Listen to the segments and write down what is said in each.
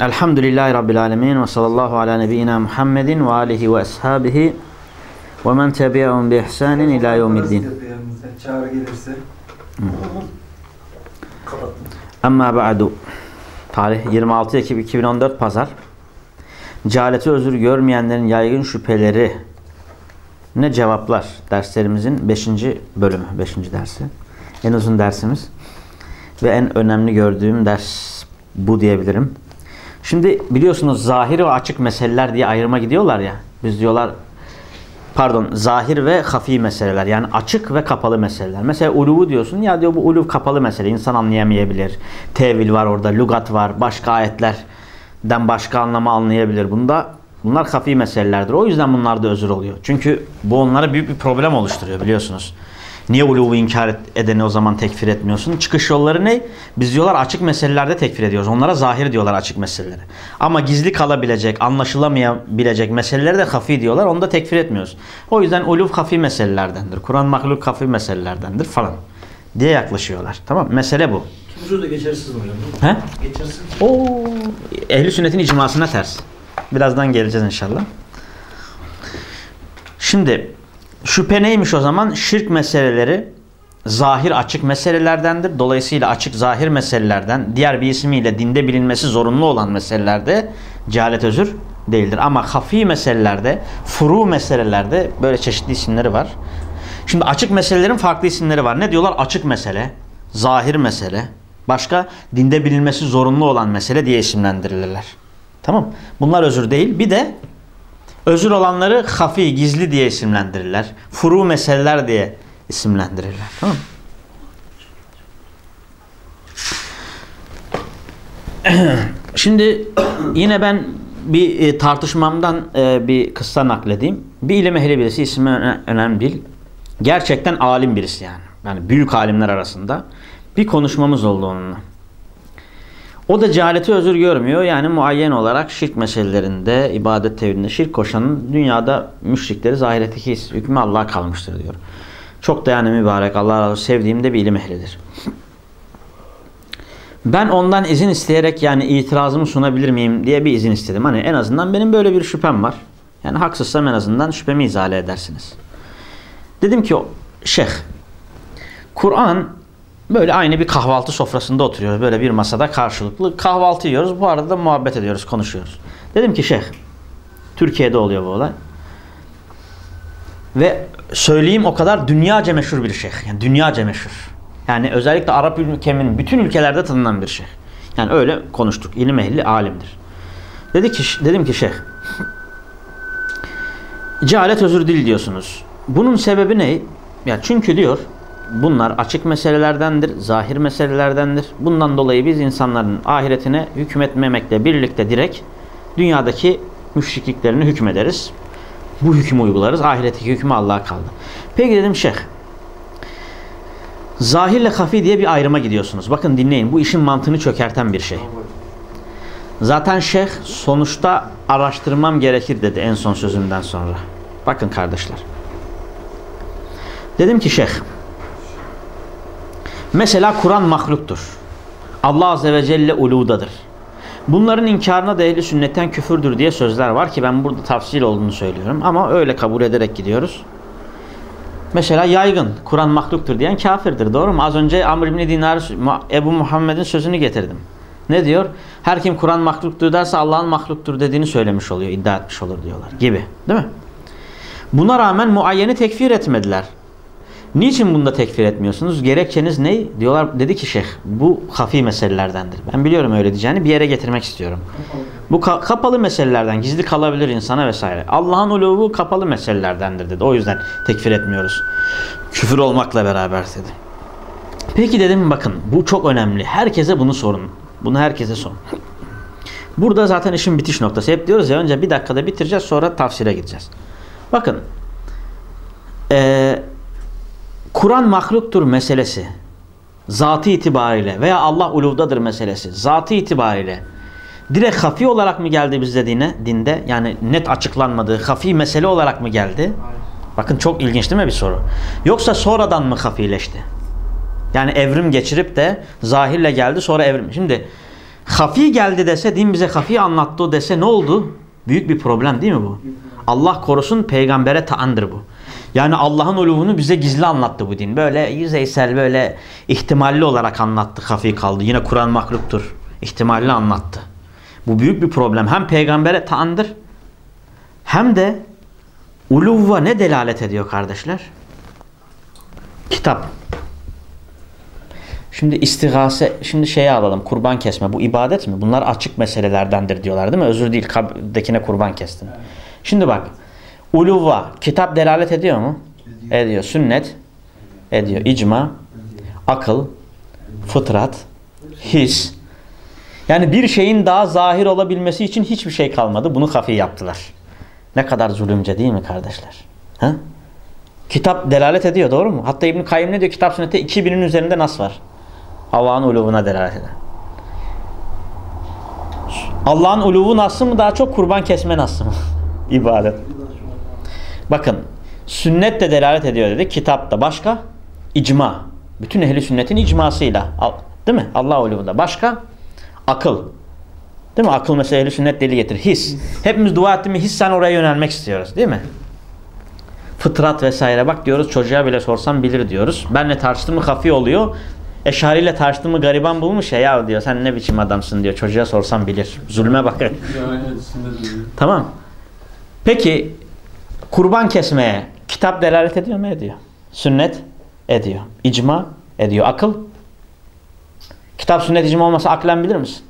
Elhamdülillahi Rabbil Alemin ve sallallahu ala nebiyyina Muhammedin ve alihi ve ashabihi ve men tebi'ahum bi ihsanin ila yevmiddin. Çağrı. Amma ba'du. Tarih 26 Ekim 2014 Pazar. Cehaleti özür görmeyenlerin yaygın şüpheleri ne cevaplar derslerimizin 5. bölümü, 5. dersi. En uzun dersimiz ve en önemli gördüğüm ders bu diyebilirim. Şimdi biliyorsunuz zahir ve açık meseleler diye ayrıma gidiyorlar ya. Biz diyorlar pardon zahir ve hafi meseleler yani açık ve kapalı meseleler. Mesela uluvu diyorsun ya diyor bu uluv kapalı mesele insan anlayamayabilir. Tevil var orada, lugat var, başka ayetlerden başka anlamı anlayabilir. Bunda bunlar hafi meselelerdir. O yüzden bunlarda özür oluyor. Çünkü bu onlara büyük bir problem oluşturuyor biliyorsunuz. Niye uluvu inkar edeni o zaman tekfir etmiyorsun? Çıkış yolları ne? Biz diyorlar açık meselelerde tekfir ediyoruz. Onlara zahir diyorlar açık meseleleri. Ama gizli kalabilecek, anlaşılamayabilecek meseleleri de hafi diyorlar. Onu da tekfir etmiyoruz. O yüzden uluv hafi meselelerdendir. Kur'an mahluk hafi meselelerdendir falan diye yaklaşıyorlar. Tamam Mesele bu. Ucuz da geçersiz hocam. He? Geçersiz. Oo, ehli sünnetin icmasına ters. Birazdan geleceğiz inşallah. Şimdi şüphe neymiş o zaman? Şirk meseleleri zahir açık meselelerdendir. Dolayısıyla açık zahir meselelerden diğer bir ismiyle dinde bilinmesi zorunlu olan meselelerde cehalet özür değildir. Ama hafi meselelerde, furu meselelerde böyle çeşitli isimleri var. Şimdi açık meselelerin farklı isimleri var. Ne diyorlar? Açık mesele, zahir mesele, başka dinde bilinmesi zorunlu olan mesele diye isimlendirilirler. Tamam Bunlar özür değil. Bir de özür olanları hafi, gizli diye isimlendirirler. Furu meseleler diye isimlendirirler. Tamam Şimdi yine ben bir e, tartışmamdan e, bir kıssa nakledeyim. Bir ilim ehli birisi ismi öne- önemli değil. Gerçekten alim birisi yani. Yani büyük alimler arasında. Bir konuşmamız oldu onunla. O da cehaleti özür görmüyor. Yani muayyen olarak şirk meselelerinde, ibadet tevhidinde şirk koşanın dünyada müşrikleri zahiretteki hükmü Allah'a kalmıştır diyor. Çok da yani mübarek Allah razı olsun sevdiğim de bir ilim ehlidir. Ben ondan izin isteyerek yani itirazımı sunabilir miyim diye bir izin istedim. Hani en azından benim böyle bir şüphem var. Yani haksızsam en azından şüphemi izale edersiniz. Dedim ki şeyh Kur'an böyle aynı bir kahvaltı sofrasında oturuyoruz. Böyle bir masada karşılıklı kahvaltı yiyoruz. Bu arada da muhabbet ediyoruz, konuşuyoruz. Dedim ki şeyh Türkiye'de oluyor bu olay. Ve söyleyeyim o kadar dünyaca meşhur bir şeyh. Yani dünyaca meşhur. Yani özellikle Arap ülkemin bütün ülkelerde tanınan bir şeyh. Yani öyle konuştuk. İlim ehli alimdir. Dedi ki dedim ki şeyh cehalet özür dil diyorsunuz. Bunun sebebi ne? Ya çünkü diyor bunlar açık meselelerdendir, zahir meselelerdendir. Bundan dolayı biz insanların ahiretine hükmetmemekle birlikte direkt dünyadaki müşrikliklerini hükmederiz. Bu hükmü uygularız. Ahiretteki hükmü Allah'a kaldı. Peki dedim şeyh. Zahirle hafi diye bir ayrıma gidiyorsunuz. Bakın dinleyin. Bu işin mantığını çökerten bir şey. Zaten şeyh sonuçta araştırmam gerekir dedi en son sözümden sonra. Bakın kardeşler. Dedim ki şeyh mesela Kur'an mahluktur. Allah Azze ve Celle uludadır. Bunların inkarına da ehli sünnetten küfürdür diye sözler var ki ben burada tafsil olduğunu söylüyorum. Ama öyle kabul ederek gidiyoruz. Mesela yaygın Kur'an mahluktur diyen kafirdir. Doğru mu? Az önce Amr ibn Dinar Ebu Muhammed'in sözünü getirdim. Ne diyor? Her kim Kur'an mahluktur derse Allah'ın mahluktur dediğini söylemiş oluyor, iddia etmiş olur diyorlar gibi. Değil mi? Buna rağmen muayyeni tekfir etmediler. Niçin bunda tekfir etmiyorsunuz? Gerekçeniz ne? Diyorlar dedi ki şeyh bu hafi meselelerdendir. Ben biliyorum öyle diyeceğini bir yere getirmek istiyorum. Bu ka kapalı meselelerden gizli kalabilir insana vesaire. Allah'ın uluvu kapalı meselelerdendir dedi. O yüzden tekfir etmiyoruz. Küfür olmakla beraber dedi. Peki dedim bakın bu çok önemli. Herkese bunu sorun. Bunu herkese sorun. Burada zaten işin bitiş noktası. Hep diyoruz ya önce bir dakikada bitireceğiz sonra tafsire gideceğiz. Bakın. Eee Kur'an mahluktur meselesi zatı itibariyle veya Allah uluvdadır meselesi zatı itibariyle direkt hafi olarak mı geldi bizde dine, dinde? Yani net açıklanmadığı hafi mesele olarak mı geldi? Bakın çok ilginç değil mi bir soru? Yoksa sonradan mı hafileşti? Yani evrim geçirip de zahirle geldi sonra evrim. Şimdi Hafi geldi dese, din bize hafi anlattı dese ne oldu? Büyük bir problem değil mi bu? Allah korusun peygambere taandır bu. Yani Allah'ın uluvunu bize gizli anlattı bu din. Böyle yüzeysel böyle ihtimalli olarak anlattı. Hafi kaldı. Yine Kur'an mahluktur. İhtimalli anlattı. Bu büyük bir problem. Hem peygambere taandır hem de uluva ne delalet ediyor kardeşler? Kitap. Şimdi istigase, şimdi şeyi alalım. Kurban kesme. Bu ibadet mi? Bunlar açık meselelerdendir diyorlar değil mi? Özür değil. Kabdekine kurban kestin. Şimdi bak. Uluva. Kitap delalet ediyor mu? Ediyor. ediyor. Sünnet. Ediyor. İcma. Akıl. Fıtrat. His. Yani bir şeyin daha zahir olabilmesi için hiçbir şey kalmadı. Bunu kafi yaptılar. Ne kadar zulümce değil mi kardeşler? Ha? Kitap delalet ediyor doğru mu? Hatta İbn Kayyim ne diyor? Kitap sünnette 2000'in üzerinde nas var. Allah'ın uluvuna delalet eden. Allah'ın uluvu nasıl mı daha çok kurban kesme nasıl mı? İbadet. Bakın sünnet de delalet ediyor dedi. Kitapta başka? icma. Bütün ehli sünnetin icmasıyla. Değil mi? Allah uluvunda. Başka? Akıl. Değil mi? Akıl mesela ehli sünnet deli getir. His. Hepimiz dua ettiğimi hissen oraya yönelmek istiyoruz. Değil mi? Fıtrat vesaire. Bak diyoruz çocuğa bile sorsam bilir diyoruz. Benle tartıştım mı kafi oluyor. Eşari ile tartıştım mı gariban bulmuş ya ya diyor. Sen ne biçim adamsın diyor. Çocuğa sorsam bilir. Zulme bak. tamam. Peki kurban kesmeye kitap delalet ediyor mu? Ediyor. Sünnet ediyor. İcma ediyor. Akıl Kitap sünnet icma olmasa aklen bilir misin?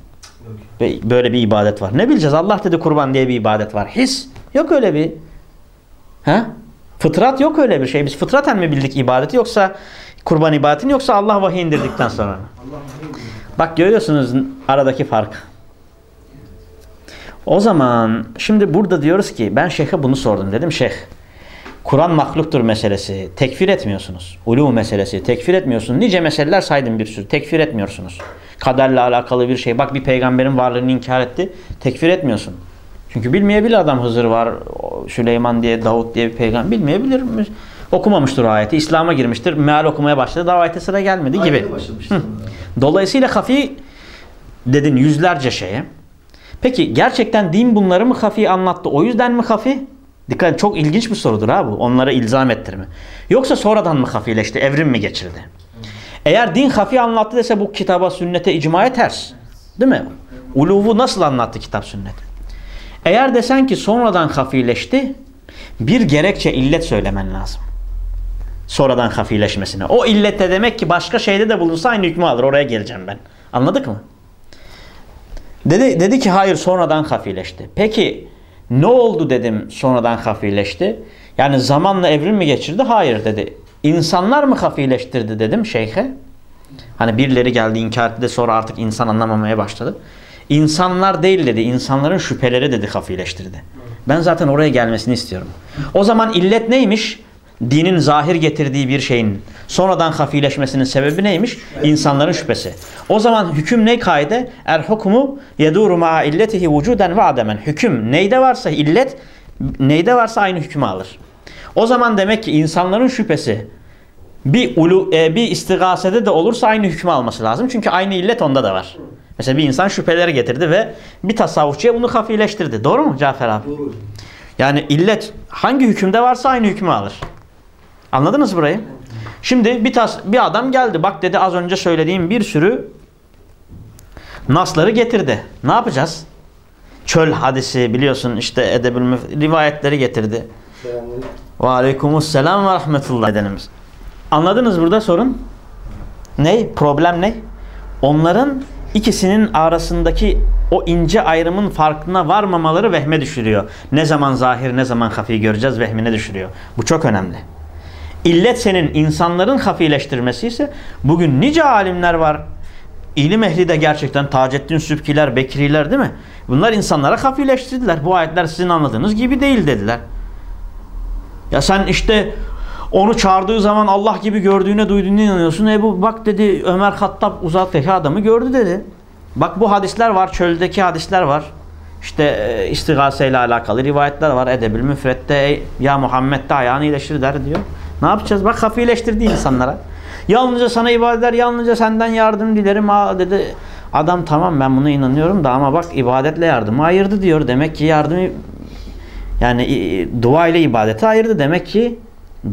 Yok. Böyle bir ibadet var. Ne bileceğiz? Allah dedi kurban diye bir ibadet var. His. Yok öyle bir. He? Fıtrat yok öyle bir şey. Biz fıtraten mi bildik ibadeti yoksa kurban ibadetini yoksa Allah vahiy indirdikten sonra Bak görüyorsunuz aradaki fark. O zaman şimdi burada diyoruz ki ben şeyhe bunu sordum dedim şeyh. Kur'an mahluktur meselesi. Tekfir etmiyorsunuz. Ulu meselesi. Tekfir etmiyorsunuz. Nice meseleler saydım bir sürü. Tekfir etmiyorsunuz. Kaderle alakalı bir şey. Bak bir peygamberin varlığını inkar etti. Tekfir etmiyorsun. Çünkü bilmeyebilir adam Hızır var. Süleyman diye, Davut diye bir peygamber. Bilmeyebilir. Okumamıştır o ayeti. İslam'a girmiştir. Meal okumaya başladı. Daha ayete sıra gelmedi gibi. Dolayısıyla hafi dedin yüzlerce şeye. Peki gerçekten din bunları mı hafi anlattı? O yüzden mi hafi? Dikkat çok ilginç bir sorudur ha bu. Onlara ilzam ettirme. Yoksa sonradan mı hafileşti? Evrim mi geçirdi? Eğer din hafi anlattı dese bu kitaba, sünnete, icmaya ters. Değil mi? Uluvu nasıl anlattı kitap, sünnet? Eğer desen ki sonradan hafileşti, bir gerekçe, illet söylemen lazım. Sonradan hafileşmesine. O illette demek ki başka şeyde de bulunsa aynı hükmü alır. Oraya geleceğim ben. Anladık mı? Dedi, dedi ki hayır sonradan hafileşti. Peki ne oldu dedim sonradan hafileşti. Yani zamanla evrim mi geçirdi? Hayır dedi. İnsanlar mı hafileştirdi dedim şeyhe. Hani birileri geldi inkar etti de sonra artık insan anlamamaya başladı. İnsanlar değil dedi. İnsanların şüpheleri dedi hafileştirdi. Ben zaten oraya gelmesini istiyorum. O zaman illet neymiş? Dinin zahir getirdiği bir şeyin sonradan hafileşmesinin sebebi neymiş? İnsanların şüphesi. O zaman hüküm ne kaide? Er hukmu yeduru ma illetihi vücuden ve ademen. Hüküm neyde varsa illet neyde varsa aynı hükmü alır. O zaman demek ki insanların şüphesi bir ulu, e, bir istigasede de olursa aynı hükmü alması lazım. Çünkü aynı illet onda da var. Mesela bir insan şüpheleri getirdi ve bir tasavvufçuya bunu hafileştirdi. Doğru mu Cafer abi? Doğru. Yani illet hangi hükümde varsa aynı hükmü alır. Anladınız burayı? Şimdi bir, tas, bir adam geldi. Bak dedi az önce söylediğim bir sürü nasları getirdi. Ne yapacağız? Çöl hadisi biliyorsun işte edebül rivayetleri getirdi. Ve aleykümselam ve rahmetullah edenimiz. Anladınız burada sorun? Ne? Problem ne? Onların ikisinin arasındaki o ince ayrımın farkına varmamaları vehme düşürüyor. Ne zaman zahir ne zaman hafi göreceğiz vehmine düşürüyor. Bu çok önemli. İllet senin insanların hafileştirmesi ise bugün nice alimler var. İlim ehli de gerçekten Taceddin Sübkiler, Bekriler değil mi? Bunlar insanlara hafileştirdiler. Bu ayetler sizin anladığınız gibi değil dediler. Ya sen işte onu çağırdığı zaman Allah gibi gördüğüne duyduğuna inanıyorsun. E bu bak dedi Ömer Hattab uzaktaki adamı gördü dedi. Bak bu hadisler var. Çöldeki hadisler var. İşte e, alakalı rivayetler var. Edebil müfrette ya Muhammed de ayağını iyileştir der diyor. Ne yapacağız? Bak hafileştirdi insanlara. Yalnızca sana ibadet eder, yalnızca senden yardım dilerim. Ha dedi Adam tamam ben buna inanıyorum da ama bak ibadetle yardımı ayırdı diyor. Demek ki yardımı yani dua ile ibadeti ayırdı. Demek ki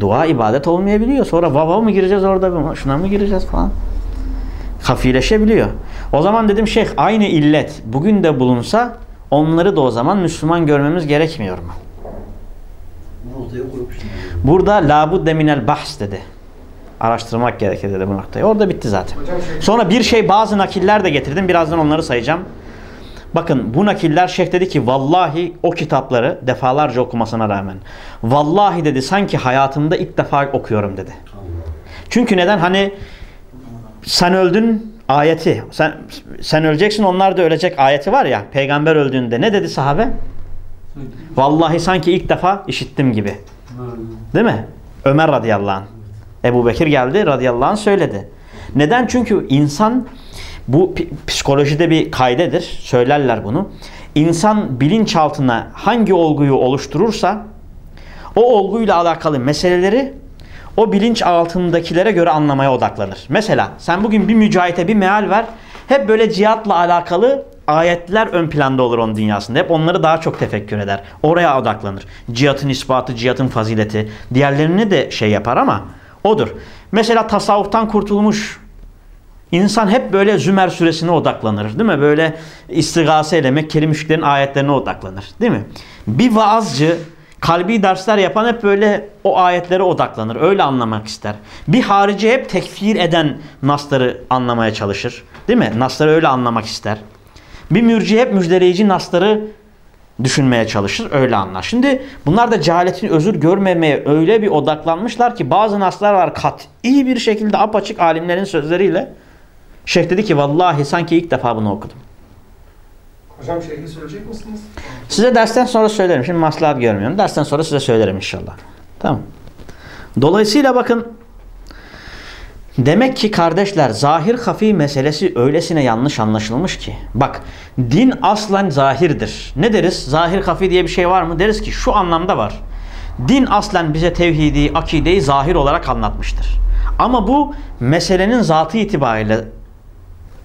dua ibadet olmayabiliyor. Sonra vava mı gireceğiz orada şuna mı gireceğiz falan. Hafileşebiliyor. O zaman dedim şeyh aynı illet bugün de bulunsa onları da o zaman Müslüman görmemiz gerekmiyor mu? Burada labudde minel bahs dedi. Araştırmak gerekir dedi bu noktayı. Orada bitti zaten. Sonra bir şey bazı nakiller de getirdim. Birazdan onları sayacağım. Bakın bu nakiller şeyh dedi ki vallahi o kitapları defalarca okumasına rağmen vallahi dedi sanki hayatımda ilk defa okuyorum dedi. Çünkü neden? Hani sen öldün ayeti. Sen sen öleceksin onlar da ölecek ayeti var ya. Peygamber öldüğünde ne dedi sahabe? Vallahi sanki ilk defa işittim gibi. Değil mi? Ömer radıyallahu anh. Ebu Bekir geldi radıyallahu anh söyledi. Neden? Çünkü insan bu psikolojide bir kaydedir. Söylerler bunu. İnsan bilinçaltına hangi olguyu oluşturursa o olguyla alakalı meseleleri o bilinç altındakilere göre anlamaya odaklanır. Mesela sen bugün bir mücahite bir meal ver. Hep böyle cihatla alakalı ayetler ön planda olur onun dünyasında. Hep onları daha çok tefekkür eder. Oraya odaklanır. Cihatın ispatı, cihatın fazileti. Diğerlerini de şey yapar ama odur. Mesela tasavvuftan kurtulmuş insan hep böyle Zümer suresine odaklanır. Değil mi? Böyle istigase Mekkeli müşriklerin ayetlerine odaklanır. Değil mi? Bir vaazcı kalbi dersler yapan hep böyle o ayetlere odaklanır. Öyle anlamak ister. Bir harici hep tekfir eden nasları anlamaya çalışır. Değil mi? Nasları öyle anlamak ister. Bir mürci hep müjdeleyici nasları düşünmeye çalışır. Öyle anlar. Şimdi bunlar da cehaletin özür görmemeye öyle bir odaklanmışlar ki bazı naslar var kat iyi bir şekilde apaçık alimlerin sözleriyle Şeyh dedi ki vallahi sanki ilk defa bunu okudum. Hocam şeyhi söyleyecek misiniz? Size dersten sonra söylerim. Şimdi maslahat görmüyorum. Dersten sonra size söylerim inşallah. Tamam. Dolayısıyla bakın Demek ki kardeşler zahir hafi meselesi öylesine yanlış anlaşılmış ki. Bak din aslen zahirdir. Ne deriz? Zahir hafi diye bir şey var mı? Deriz ki şu anlamda var. Din aslen bize tevhidi, akideyi zahir olarak anlatmıştır. Ama bu meselenin zatı itibariyle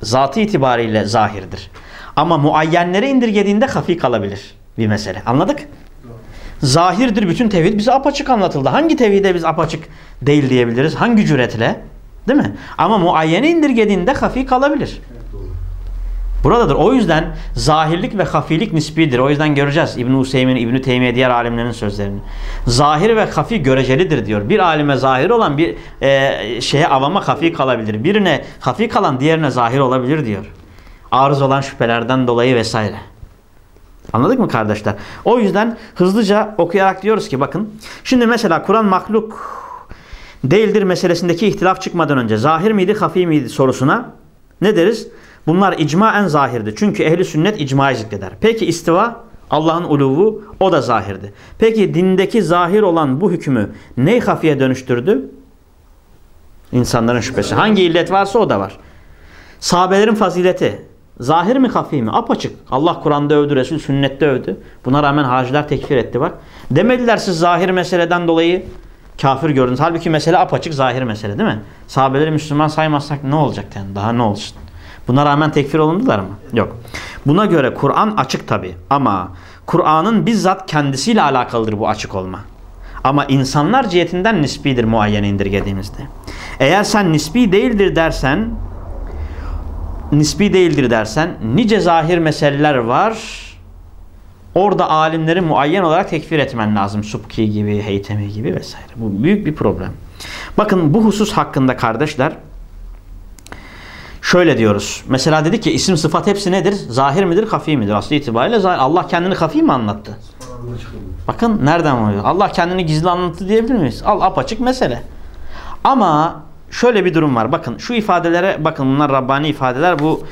zatı itibariyle zahirdir. Ama muayyenlere indirgediğinde hafi kalabilir bir mesele. Anladık? Zahirdir bütün tevhid bize apaçık anlatıldı. Hangi tevhide biz apaçık değil diyebiliriz? Hangi cüretle? Değil mi? Ama muayyene indirgediğinde hafi kalabilir. Buradadır. O yüzden zahirlik ve hafilik nisbidir. O yüzden göreceğiz İbn-i Hüseyin, İbn-i Teymiye diğer alimlerin sözlerini. Zahir ve hafi görecelidir diyor. Bir alime zahir olan bir e, şeye avama hafi kalabilir. Birine hafi kalan diğerine zahir olabilir diyor. Arız olan şüphelerden dolayı vesaire. Anladık mı kardeşler? O yüzden hızlıca okuyarak diyoruz ki bakın. Şimdi mesela Kur'an mahluk değildir meselesindeki ihtilaf çıkmadan önce zahir miydi, hafi miydi sorusuna ne deriz? Bunlar icma en zahirdi. Çünkü ehli sünnet icmayı zikreder. Peki istiva Allah'ın uluvu o da zahirdi. Peki dindeki zahir olan bu hükmü ney hafiye dönüştürdü? İnsanların şüphesi. Hangi illet varsa o da var. Sahabelerin fazileti zahir mi hafi mi? Apaçık. Allah Kur'an'da övdü, Resul sünnette övdü. Buna rağmen hacılar tekfir etti bak. Demediler siz zahir meseleden dolayı kafir gördünüz. Halbuki mesele apaçık zahir mesele değil mi? Sahabeleri Müslüman saymazsak ne olacak yani? Daha ne olsun? Buna rağmen tekfir olundular mı? Yok. Buna göre Kur'an açık tabi ama Kur'an'ın bizzat kendisiyle alakalıdır bu açık olma. Ama insanlar cihetinden nisbidir muayyene indirgediğimizde. Eğer sen nisbi değildir dersen nisbi değildir dersen nice zahir meseleler var. Orada alimleri muayyen olarak tekfir etmen lazım. Subki gibi, Heytemi gibi vesaire. Bu büyük bir problem. Bakın bu husus hakkında kardeşler Şöyle diyoruz. Mesela dedik ki isim sıfat hepsi nedir? Zahir midir, hafi midir? Aslı itibariyle zahir. Allah kendini hafi mi anlattı? Bakın nereden oluyor? Allah kendini gizli anlattı diyebilir miyiz? Al apaçık mesele. Ama şöyle bir durum var. Bakın şu ifadelere bakın bunlar Rabbani ifadeler. Bu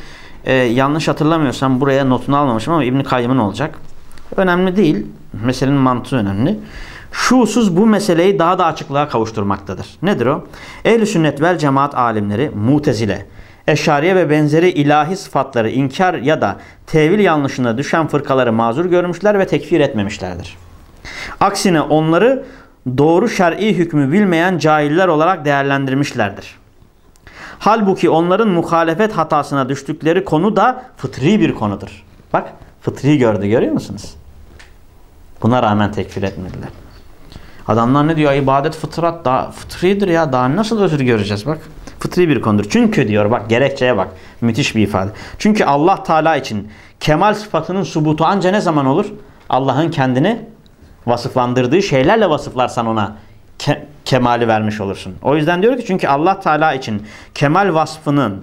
e, yanlış hatırlamıyorsam buraya notunu almamışım ama İbn Kayyım'ın olacak. Önemli değil. Meselenin mantığı önemli. Şu husus bu meseleyi daha da açıklığa kavuşturmaktadır. Nedir o? Ehl-i sünnet vel cemaat alimleri mutezile, Eşariye ve benzeri ilahi sıfatları inkar ya da tevil yanlışına düşen fırkaları mazur görmüşler ve tekfir etmemişlerdir. Aksine onları doğru şer'i hükmü bilmeyen cahiller olarak değerlendirmişlerdir. Halbuki onların muhalefet hatasına düştükleri konu da fıtri bir konudur. Bak fıtri gördü görüyor musunuz? Buna rağmen tekfir etmediler. Adamlar ne diyor? İbadet fıtrat daha fıtridir ya. Daha nasıl özür göreceğiz bak. Fıtri bir konudur. Çünkü diyor bak gerekçeye bak. Müthiş bir ifade. Çünkü Allah Teala için kemal sıfatının subutu anca ne zaman olur? Allah'ın kendini vasıflandırdığı şeylerle vasıflarsan ona ke kemali vermiş olursun. O yüzden diyor ki çünkü Allah Teala için kemal vasfının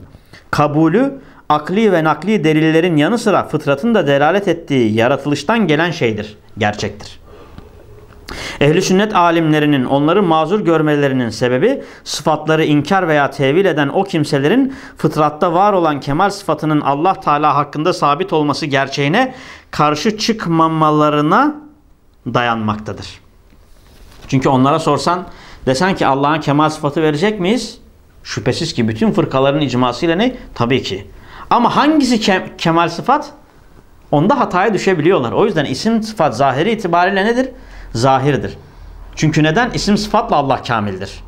kabulü akli ve nakli delillerin yanı sıra fıtratın da delalet ettiği yaratılıştan gelen şeydir. Gerçektir. Ehli sünnet alimlerinin onları mazur görmelerinin sebebi sıfatları inkar veya tevil eden o kimselerin fıtratta var olan kemal sıfatının Allah Teala hakkında sabit olması gerçeğine karşı çıkmamalarına dayanmaktadır. Çünkü onlara sorsan desen ki Allah'ın kemal sıfatı verecek miyiz? Şüphesiz ki bütün fırkaların icmasıyla ne? Tabii ki. Ama hangisi ke kemal sıfat? Onda hataya düşebiliyorlar. O yüzden isim sıfat zahiri itibariyle nedir? Zahirdir. Çünkü neden? İsim sıfatla Allah kamildir.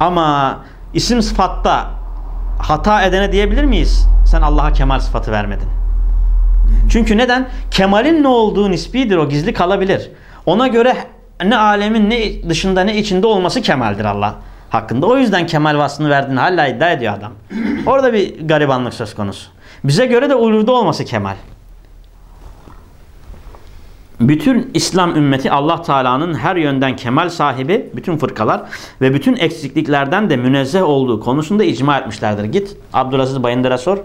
Ama isim sıfatta hata edene diyebilir miyiz? Sen Allah'a kemal sıfatı vermedin. Çünkü neden? Kemalin ne olduğu nisbidir o gizli kalabilir. Ona göre ne alemin ne dışında ne içinde olması kemaldir Allah hakkında. O yüzden kemal vasfını verdiğini hala iddia ediyor adam. Orada bir garibanlık söz konusu. Bize göre de uluvda olması kemal. Bütün İslam ümmeti Allah Teala'nın her yönden kemal sahibi, bütün fırkalar ve bütün eksikliklerden de münezzeh olduğu konusunda icma etmişlerdir. Git Abdülaziz Bayındır'a sor.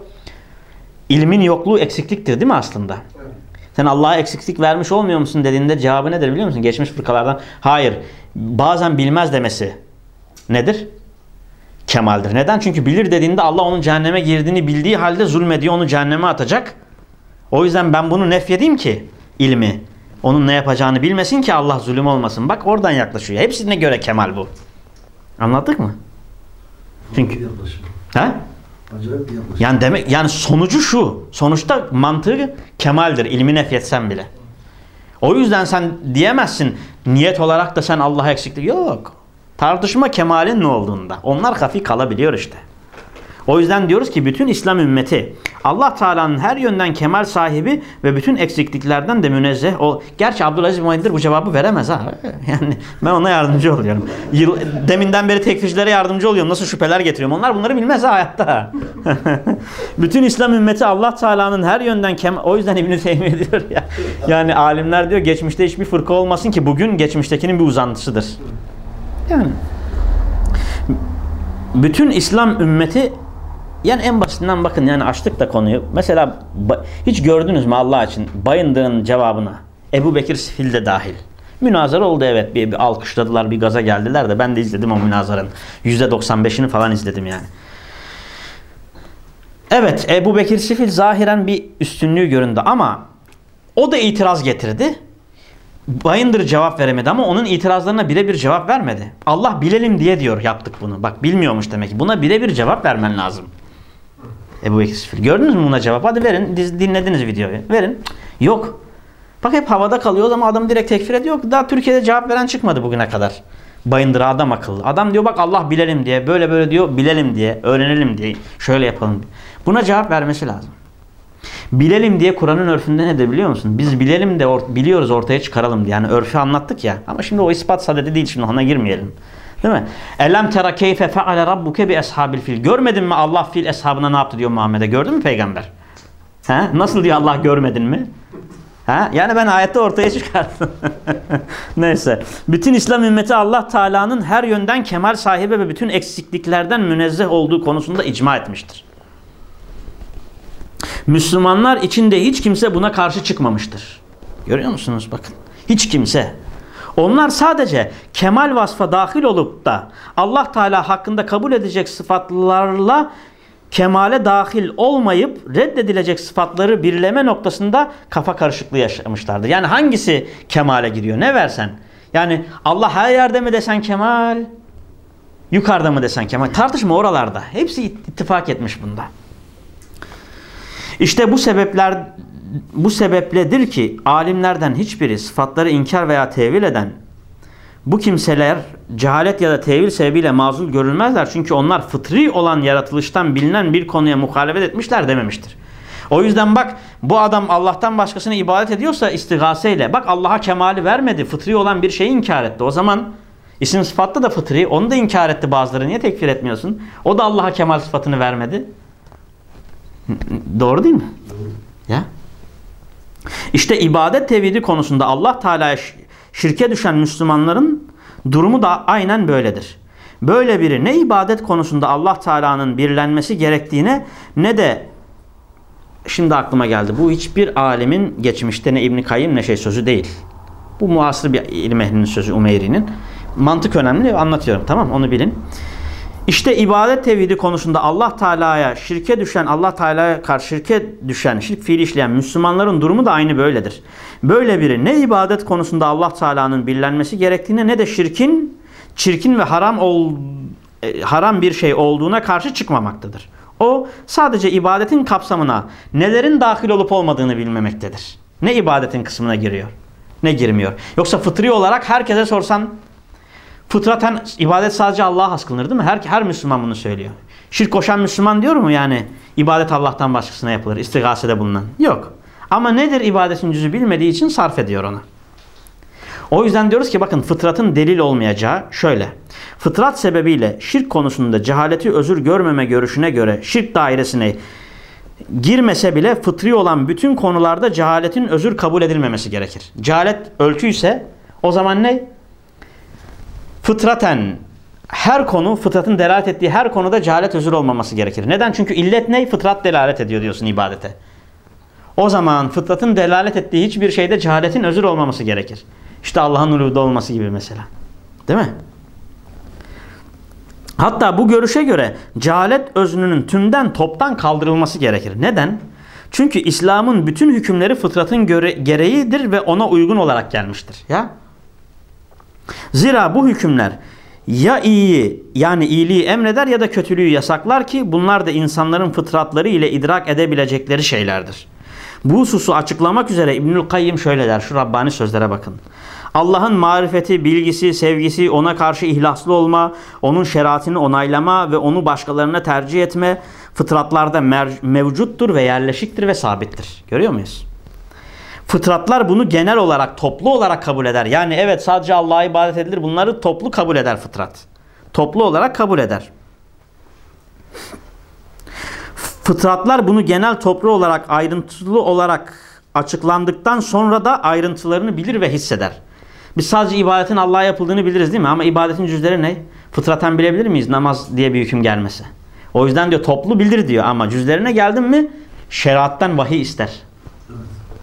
İlmin yokluğu eksikliktir değil mi aslında? Evet. Sen Allah'a eksiklik vermiş olmuyor musun dediğinde cevabı nedir biliyor musun? Geçmiş fırkalardan. Hayır. Bazen bilmez demesi nedir? Kemaldir. Neden? Çünkü bilir dediğinde Allah onun cehenneme girdiğini bildiği halde zulmediyor onu cehenneme atacak. O yüzden ben bunu nefyedeyim ki ilmi. Onun ne yapacağını bilmesin ki Allah zulüm olmasın. Bak oradan yaklaşıyor. Hepsine göre kemal bu. Anladık mı? Çünkü yaklaşım. Yani demek yani sonucu şu. Sonuçta mantığı kemaldir. ilmi nefyetsen bile. O yüzden sen diyemezsin niyet olarak da sen Allah'a eksiklik yok. Tartışma kemalin ne olduğunda. Onlar hafif kalabiliyor işte. O yüzden diyoruz ki bütün İslam ümmeti Allah Teala'nın her yönden kemal sahibi ve bütün eksikliklerden de münezzeh. O gerçi Abdülaziz Muayyidir bu cevabı veremez ha. Yani ben ona yardımcı oluyorum. Yıl, deminden beri tekfircilere yardımcı oluyorum. Nasıl şüpheler getiriyorum. Onlar bunları bilmez ha hayatta. bütün İslam ümmeti Allah Teala'nın her yönden kemal o yüzden İbn Teymiye diyor ya. Yani alimler diyor geçmişte hiçbir fırka olmasın ki bugün geçmiştekinin bir uzantısıdır. Yani bütün İslam ümmeti yani en basitinden bakın yani açtık da konuyu. Mesela hiç gördünüz mü Allah için Bayındır'ın cevabına? Ebu Bekir Sifil de dahil. Münazara oldu evet. Bir, bir alkışladılar, bir gaza geldiler de ben de izledim o münazaranın. %95'ini falan izledim yani. Evet Ebu Bekir Sifil zahiren bir üstünlüğü göründü ama o da itiraz getirdi. Bayındır cevap veremedi ama onun itirazlarına birebir cevap vermedi. Allah bilelim diye diyor yaptık bunu. Bak bilmiyormuş demek ki. Buna birebir cevap vermen lazım. Ebu Bekir. Gördünüz mü buna cevap? Hadi verin. Dinlediniz videoyu. Verin. Yok. Bak hep havada kalıyor ama adam direkt tekfir ediyor. Daha Türkiye'de cevap veren çıkmadı bugüne kadar. Bayındır adam akıllı. Adam diyor bak Allah bilelim diye. Böyle böyle diyor bilelim diye. Öğrenelim diye. Şöyle yapalım. Buna cevap vermesi lazım. Bilelim diye Kur'an'ın örfünde ne de biliyor musun? Biz bilelim de or biliyoruz ortaya çıkaralım diye. Yani örfü anlattık ya. Ama şimdi o ispat sadede değil şimdi ona girmeyelim. Değil mi? Elem tera keyfe feale rabbuke bi ashabil fil. Görmedin mi Allah fil eshabına ne yaptı diyor Muhammed'e. Gördün mü peygamber? He? Nasıl diyor Allah görmedin mi? Ha? Yani ben ayette ortaya çıkardım. Neyse. Bütün İslam ümmeti Allah Teala'nın her yönden kemal sahibi ve bütün eksikliklerden münezzeh olduğu konusunda icma etmiştir. Müslümanlar içinde hiç kimse buna karşı çıkmamıştır. Görüyor musunuz? Bakın. Hiç kimse. Onlar sadece kemal vasfa dahil olup da Allah Teala hakkında kabul edecek sıfatlarla kemale dahil olmayıp reddedilecek sıfatları birleme noktasında kafa karışıklığı yaşamışlardı. Yani hangisi kemale giriyor? Ne versen? Yani Allah her yerde mi desen kemal? Yukarıda mı desen kemal? Tartışma oralarda. Hepsi ittifak etmiş bunda. İşte bu sebepler bu sebepledir ki alimlerden hiçbiri sıfatları inkar veya tevil eden bu kimseler cehalet ya da tevil sebebiyle mazul görülmezler. Çünkü onlar fıtri olan yaratılıştan bilinen bir konuya muhalefet etmişler dememiştir. O yüzden bak bu adam Allah'tan başkasına ibadet ediyorsa istigaseyle bak Allah'a kemali vermedi. Fıtri olan bir şeyi inkar etti. O zaman isim sıfatta da fıtri onu da inkar etti bazıları. Niye tekfir etmiyorsun? O da Allah'a kemal sıfatını vermedi. Doğru değil mi? Ya. İşte ibadet tevhidi konusunda Allah Teala'ya şirke düşen Müslümanların durumu da aynen böyledir. Böyle biri ne ibadet konusunda Allah Teala'nın birlenmesi gerektiğine ne de şimdi aklıma geldi. Bu hiçbir alimin geçmişte ne İbn Kayyim ne şey sözü değil. Bu muasır bir ilim ehlinin sözü Umeyri'nin. Mantık önemli anlatıyorum tamam onu bilin. İşte ibadet tevhidi konusunda Allah Teala'ya şirke düşen, Allah Teala'ya karşı şirke düşen, şirk fiili işleyen Müslümanların durumu da aynı böyledir. Böyle biri ne ibadet konusunda Allah Teala'nın birlenmesi gerektiğine ne de şirkin çirkin ve haram ol, e, haram bir şey olduğuna karşı çıkmamaktadır. O sadece ibadetin kapsamına nelerin dahil olup olmadığını bilmemektedir. Ne ibadetin kısmına giriyor, ne girmiyor. Yoksa fıtri olarak herkese sorsan Fıtraten ibadet sadece Allah'a has kılınır değil mi? Her, her Müslüman bunu söylüyor. Şirk koşan Müslüman diyor mu yani ibadet Allah'tan başkasına yapılır, istigasede bulunan? Yok. Ama nedir ibadetin cüzü bilmediği için sarf ediyor ona. O yüzden diyoruz ki bakın fıtratın delil olmayacağı şöyle. Fıtrat sebebiyle şirk konusunda cehaleti özür görmeme görüşüne göre şirk dairesine girmese bile fıtri olan bütün konularda cehaletin özür kabul edilmemesi gerekir. Cehalet ölçüyse o zaman ne? Fıtraten her konu fıtratın delalet ettiği her konuda cehalet özür olmaması gerekir. Neden? Çünkü illet ne? Fıtrat delalet ediyor diyorsun ibadete. O zaman fıtratın delalet ettiği hiçbir şeyde cehaletin özür olmaması gerekir. İşte Allah'ın uluda olması gibi mesela. Değil mi? Hatta bu görüşe göre cehalet özünün tümden toptan kaldırılması gerekir. Neden? Çünkü İslam'ın bütün hükümleri fıtratın gereğidir ve ona uygun olarak gelmiştir. Ya? Zira bu hükümler ya iyi yani iyiliği emreder ya da kötülüğü yasaklar ki bunlar da insanların fıtratları ile idrak edebilecekleri şeylerdir. Bu hususu açıklamak üzere İbnül Kayyim şöyle der şu Rabbani sözlere bakın. Allah'ın marifeti, bilgisi, sevgisi, ona karşı ihlaslı olma, onun şeriatını onaylama ve onu başkalarına tercih etme fıtratlarda mevcuttur ve yerleşiktir ve sabittir. Görüyor muyuz? Fıtratlar bunu genel olarak, toplu olarak kabul eder. Yani evet sadece Allah'a ibadet edilir. Bunları toplu kabul eder fıtrat. Toplu olarak kabul eder. Fıtratlar bunu genel toplu olarak, ayrıntılı olarak açıklandıktan sonra da ayrıntılarını bilir ve hisseder. Biz sadece ibadetin Allah'a yapıldığını biliriz değil mi? Ama ibadetin cüzleri ne? Fıtraten bilebilir miyiz namaz diye bir hüküm gelmesi? O yüzden diyor toplu bildir diyor ama cüzlerine geldin mi şeriattan vahiy ister.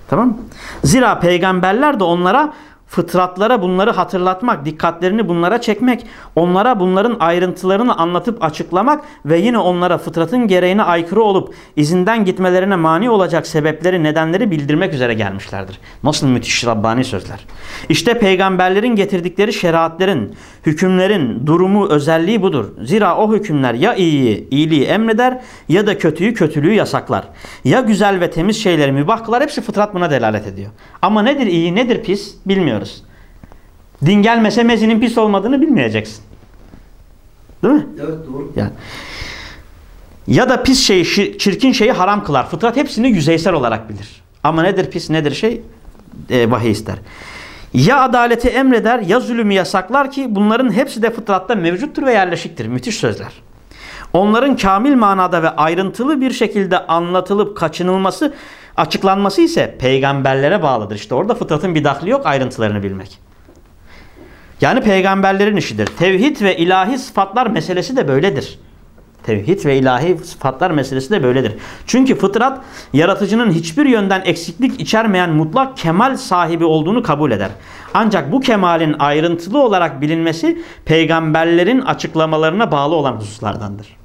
Tamam Zira peygamberler de onlara fıtratlara bunları hatırlatmak, dikkatlerini bunlara çekmek, onlara bunların ayrıntılarını anlatıp açıklamak ve yine onlara fıtratın gereğine aykırı olup izinden gitmelerine mani olacak sebepleri, nedenleri bildirmek üzere gelmişlerdir. Nasıl müthiş Rabbani sözler. İşte peygamberlerin getirdikleri şeriatlerin, hükümlerin durumu, özelliği budur. Zira o hükümler ya iyiyi, iyiliği emreder ya da kötüyü, kötülüğü yasaklar. Ya güzel ve temiz şeyleri mübah kılar, hepsi fıtrat buna delalet ediyor. Ama nedir iyi, nedir pis bilmiyoruz. Din gelmese mezinin pis olmadığını bilmeyeceksin. Değil mi? Evet doğru. Yani. Ya da pis şeyi, çirkin şeyi haram kılar. Fıtrat hepsini yüzeysel olarak bilir. Ama nedir pis, nedir şey? E, vahiy ister. Ya adaleti emreder ya zulümü yasaklar ki bunların hepsi de fıtratta mevcuttur ve yerleşiktir. Müthiş sözler. Onların kamil manada ve ayrıntılı bir şekilde anlatılıp kaçınılması, açıklanması ise peygamberlere bağlıdır. İşte orada fıtratın bir dahli yok ayrıntılarını bilmek. Yani peygamberlerin işidir. Tevhid ve ilahi sıfatlar meselesi de böyledir. Tevhid ve ilahi sıfatlar meselesi de böyledir. Çünkü fıtrat yaratıcının hiçbir yönden eksiklik içermeyen mutlak kemal sahibi olduğunu kabul eder. Ancak bu kemalin ayrıntılı olarak bilinmesi peygamberlerin açıklamalarına bağlı olan hususlardandır.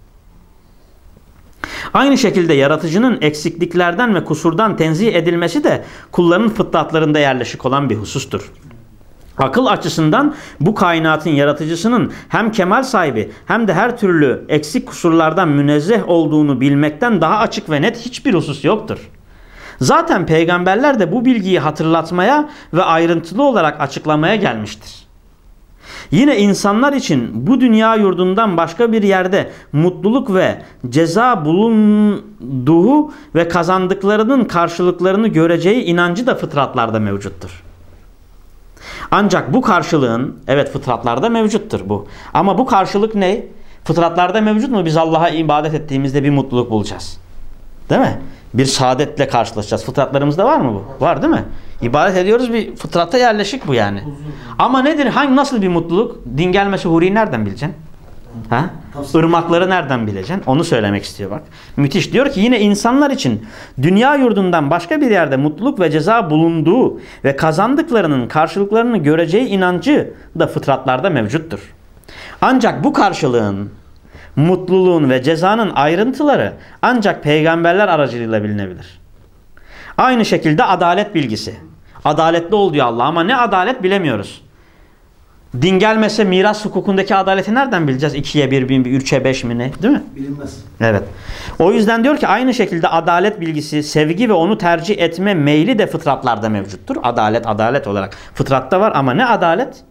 Aynı şekilde yaratıcının eksikliklerden ve kusurdan tenzih edilmesi de kulların fıtratlarında yerleşik olan bir husustur. Akıl açısından bu kainatın yaratıcısının hem kemal sahibi hem de her türlü eksik kusurlardan münezzeh olduğunu bilmekten daha açık ve net hiçbir husus yoktur. Zaten peygamberler de bu bilgiyi hatırlatmaya ve ayrıntılı olarak açıklamaya gelmiştir. Yine insanlar için bu dünya yurdundan başka bir yerde mutluluk ve ceza bulunduğu ve kazandıklarının karşılıklarını göreceği inancı da fıtratlarda mevcuttur. Ancak bu karşılığın evet fıtratlarda mevcuttur bu. Ama bu karşılık ne? Fıtratlarda mevcut mu? Biz Allah'a ibadet ettiğimizde bir mutluluk bulacağız. Değil mi? Bir saadetle karşılaşacağız. Fıtratlarımızda var mı bu? Var değil mi? İbadet ediyoruz bir fıtrata yerleşik bu yani. Ama nedir? Hangi nasıl bir mutluluk? Din gelmesi huriyi nereden bileceksin? Ha? Irmakları nereden bileceksin? Onu söylemek istiyor bak. Müthiş. Diyor ki yine insanlar için dünya yurdundan başka bir yerde mutluluk ve ceza bulunduğu ve kazandıklarının karşılıklarını göreceği inancı da fıtratlarda mevcuttur. Ancak bu karşılığın, mutluluğun ve cezanın ayrıntıları ancak peygamberler aracılığıyla bilinebilir. Aynı şekilde adalet bilgisi. Adaletli ol diyor Allah ama ne adalet bilemiyoruz. Din gelmese miras hukukundaki adaleti nereden bileceğiz? 2'ye 1, 1, 3'e 5 mi ne? Değil mi? Bilinmez. Evet. O yüzden diyor ki aynı şekilde adalet bilgisi, sevgi ve onu tercih etme meyli de fıtratlarda mevcuttur. Adalet adalet olarak fıtratta var ama ne adalet?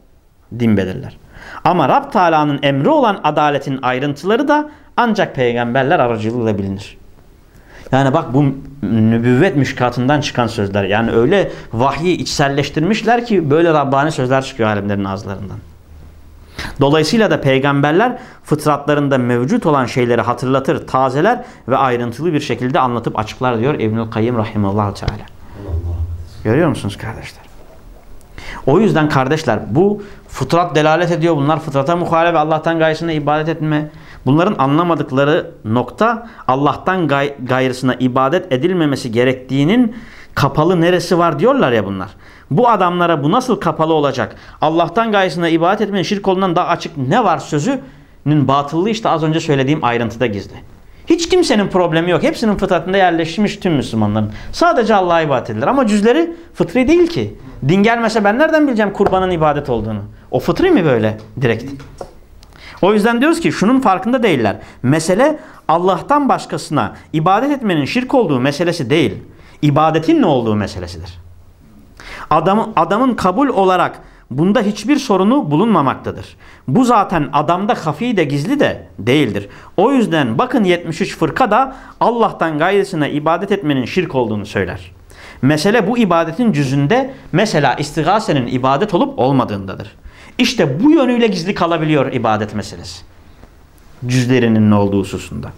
Din belirler. Ama Rab Teala'nın emri olan adaletin ayrıntıları da ancak peygamberler aracılığıyla bilinir. Yani bak bu nübüvvet müşkatından çıkan sözler. Yani öyle vahyi içselleştirmişler ki böyle Rabbani sözler çıkıyor alimlerin ağızlarından. Dolayısıyla da peygamberler fıtratlarında mevcut olan şeyleri hatırlatır, tazeler ve ayrıntılı bir şekilde anlatıp açıklar diyor İbnül Kayyım Rahimallahu Teala. Görüyor musunuz kardeşler? O yüzden kardeşler bu fıtrat delalet ediyor. Bunlar fıtrata muhalefet ve Allah'tan gayesine ibadet etme. Bunların anlamadıkları nokta Allah'tan gay gayrısına ibadet edilmemesi gerektiğinin kapalı neresi var diyorlar ya bunlar. Bu adamlara bu nasıl kapalı olacak? Allah'tan gayesine ibadet etmenin şirk olduğundan daha açık ne var sözünün batıllığı işte az önce söylediğim ayrıntıda gizli. Hiç kimsenin problemi yok. Hepsinin fıtratında yerleşmiş tüm Müslümanların. Sadece Allah'a ibadet edilir. Ama cüzleri fıtri değil ki. Din gelmese ben nereden bileceğim kurbanın ibadet olduğunu? O fıtri mi böyle direkt? O yüzden diyoruz ki şunun farkında değiller. Mesele Allah'tan başkasına ibadet etmenin şirk olduğu meselesi değil. İbadetin ne olduğu meselesidir. Adam, adamın kabul olarak bunda hiçbir sorunu bulunmamaktadır. Bu zaten adamda hafi de gizli de değildir. O yüzden bakın 73 fırka da Allah'tan gayrısına ibadet etmenin şirk olduğunu söyler. Mesele bu ibadetin cüzünde mesela istigasenin ibadet olup olmadığındadır. İşte bu yönüyle gizli kalabiliyor ibadet meselesi. Cüzlerinin ne olduğu hususunda.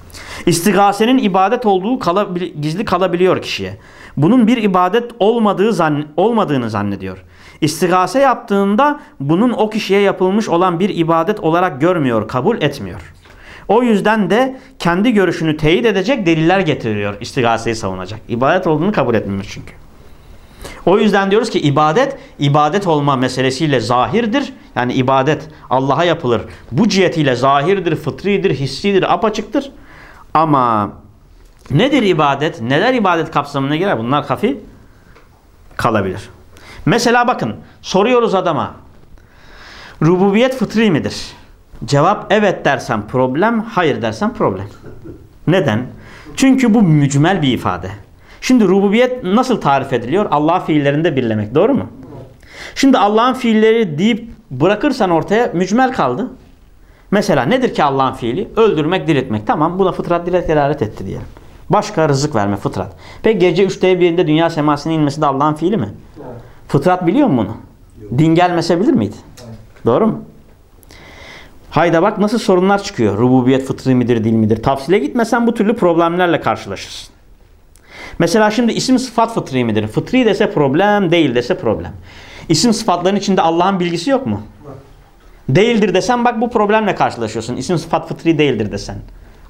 İstigasenin ibadet olduğu kalabil gizli kalabiliyor kişiye. Bunun bir ibadet olmadığı zann olmadığını zannediyor. İstigase yaptığında bunun o kişiye yapılmış olan bir ibadet olarak görmüyor, kabul etmiyor. O yüzden de kendi görüşünü teyit edecek deliller getiriyor istigaseyi savunacak. İbadet olduğunu kabul etmiyor çünkü. O yüzden diyoruz ki ibadet, ibadet olma meselesiyle zahirdir. Yani ibadet Allah'a yapılır. Bu cihetiyle zahirdir, fıtridir, hissidir, apaçıktır. Ama nedir ibadet? Neler ibadet kapsamına girer? Bunlar kafi kalabilir. Mesela bakın soruyoruz adama. Rububiyet fıtri midir? Cevap evet dersen problem, hayır dersen problem. Neden? Çünkü bu mücmel bir ifade. Şimdi rububiyet nasıl tarif ediliyor? Allah fiillerinde birlemek. Doğru mu? Şimdi Allah'ın fiilleri deyip bırakırsan ortaya mücmel kaldı. Mesela nedir ki Allah'ın fiili? Öldürmek, diriltmek. Tamam buna fıtrat direkt delalet etti diyelim. Başka rızık verme fıtrat. Peki gece üçte birinde dünya semasına inmesi de Allah'ın fiili mi? Fıtrat biliyor mu bunu? Din gelmese bilir miydi? Doğru mu? Hayda bak nasıl sorunlar çıkıyor. Rububiyet fıtri midir, değil midir? Tafsile gitmesen bu türlü problemlerle karşılaşırsın. Mesela şimdi isim sıfat fıtri midir? Fıtri dese problem, değil dese problem. İsim sıfatların içinde Allah'ın bilgisi yok mu? Değildir desen bak bu problemle karşılaşıyorsun. İsim sıfat fıtri değildir desen.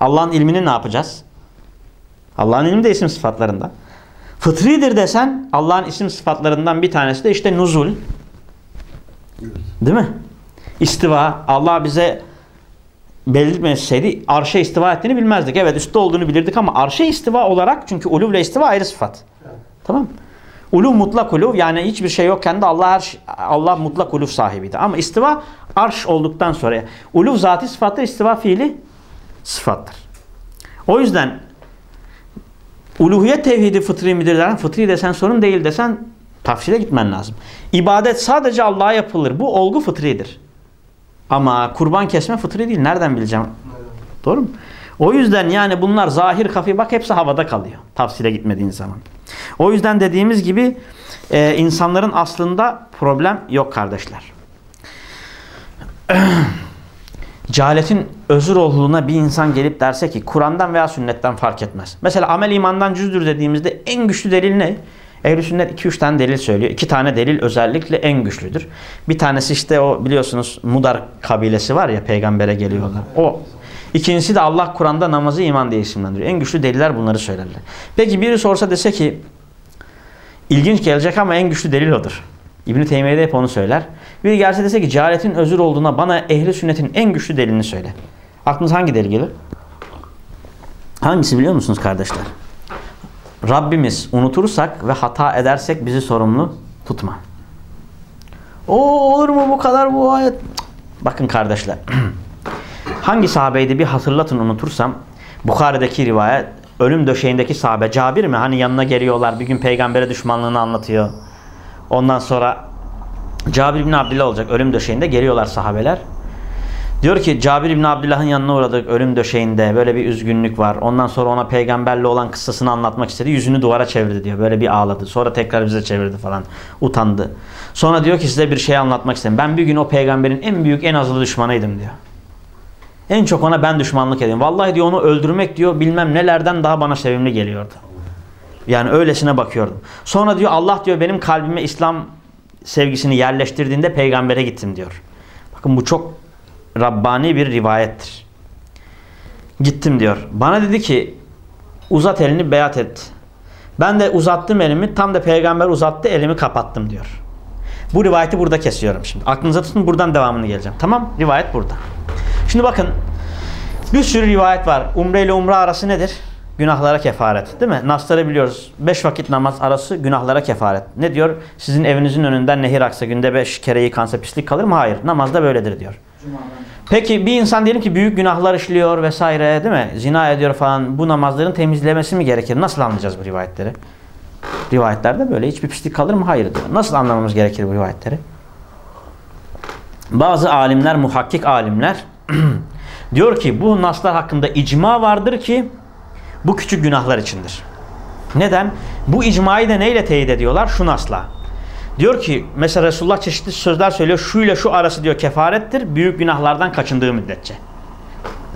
Allah'ın ilmini ne yapacağız? Allah'ın ilmi de isim sıfatlarında. Fıtridir desen Allah'ın isim sıfatlarından bir tanesi de işte nuzul. Değil mi? İstiva. Allah bize belirtmeseydi arşa istiva ettiğini bilmezdik. Evet üstte olduğunu bilirdik ama arşa istiva olarak çünkü uluv ile istiva ayrı sıfat. Tamam Uluv mutlak uluv yani hiçbir şey yokken de Allah her, Allah mutlak uluv sahibiydi. Ama istiva arş olduktan sonra uluv zati sıfattır, istiva fiili sıfattır. O yüzden uluhiyet tevhidi fıtri midir desen, fıtri desen sorun değil desen tafsile gitmen lazım. İbadet sadece Allah'a yapılır. Bu olgu fıtridir. Ama kurban kesme fıtri değil. Nereden bileceğim? Doğru mu? O yüzden yani bunlar zahir kafi bak hepsi havada kalıyor. Tafsile gitmediğin zaman. O yüzden dediğimiz gibi e, insanların aslında problem yok kardeşler. Cehaletin özür olduğuna bir insan gelip derse ki Kur'an'dan veya sünnetten fark etmez. Mesela amel imandan cüzdür dediğimizde en güçlü delil ne? Ehl-i sünnet 2-3 tane delil söylüyor. 2 tane delil özellikle en güçlüdür. Bir tanesi işte o biliyorsunuz Mudar kabilesi var ya peygambere geliyorlar. O. İkincisi de Allah Kur'an'da namazı iman diye isimlendiriyor. En güçlü deliller bunları söylerler. Peki biri sorsa dese ki ilginç gelecek ama en güçlü delil odur. İbn-i Teymiye hep onu söyler. Biri gelse dese ki cehaletin özür olduğuna bana ehli sünnetin en güçlü delilini söyle. Aklınıza hangi delil gelir? Hangisi biliyor musunuz kardeşler? Rabbimiz unutursak ve hata edersek bizi sorumlu tutma. O olur mu bu kadar bu ayet? Bakın kardeşler. Hangi sahabeydi bir hatırlatın unutursam. Bukhari'deki rivayet ölüm döşeğindeki sahabe Cabir mi? Hani yanına geliyorlar bir gün peygambere düşmanlığını anlatıyor. Ondan sonra Cabir bin Abdullah olacak ölüm döşeğinde geliyorlar sahabeler. Diyor ki Cabir bin Abdullah'ın yanına uğradık ölüm döşeğinde böyle bir üzgünlük var. Ondan sonra ona peygamberle olan kıssasını anlatmak istedi. Yüzünü duvara çevirdi diyor. Böyle bir ağladı. Sonra tekrar bize çevirdi falan. Utandı. Sonra diyor ki size bir şey anlatmak istedim. Ben bir gün o peygamberin en büyük en azılı düşmanıydım diyor. En çok ona ben düşmanlık edeyim. Vallahi diyor onu öldürmek diyor bilmem nelerden daha bana sevimli geliyordu. Yani öylesine bakıyordum. Sonra diyor Allah diyor benim kalbime İslam sevgisini yerleştirdiğinde peygambere gittim diyor. Bakın bu çok Rabbani bir rivayettir. Gittim diyor. Bana dedi ki uzat elini beyat et. Ben de uzattım elimi tam da peygamber uzattı elimi kapattım diyor. Bu rivayeti burada kesiyorum şimdi. Aklınıza tutun buradan devamını geleceğim. Tamam rivayet burada. Şimdi bakın bir sürü rivayet var. Umre ile umre arası nedir? Günahlara kefaret. Değil mi? Nasları biliyoruz. Beş vakit namaz arası günahlara kefaret. Ne diyor? Sizin evinizin önünden nehir aksa günde beş kere yıkansa pislik kalır mı? Hayır. Namazda böyledir diyor. Peki bir insan diyelim ki büyük günahlar işliyor vesaire değil mi? Zina ediyor falan. Bu namazların temizlemesi mi gerekir? Nasıl anlayacağız bu rivayetleri? Rivayetlerde böyle hiçbir pislik kalır mı? Hayır diyor. Nasıl anlamamız gerekir bu rivayetleri? Bazı alimler, muhakkik alimler diyor ki bu naslar hakkında icma vardır ki bu küçük günahlar içindir. Neden? Bu icmayı da neyle teyit ediyorlar? Şu nasla. Diyor ki mesela Resulullah çeşitli sözler söylüyor. Şu ile şu arası diyor kefarettir. Büyük günahlardan kaçındığı müddetçe.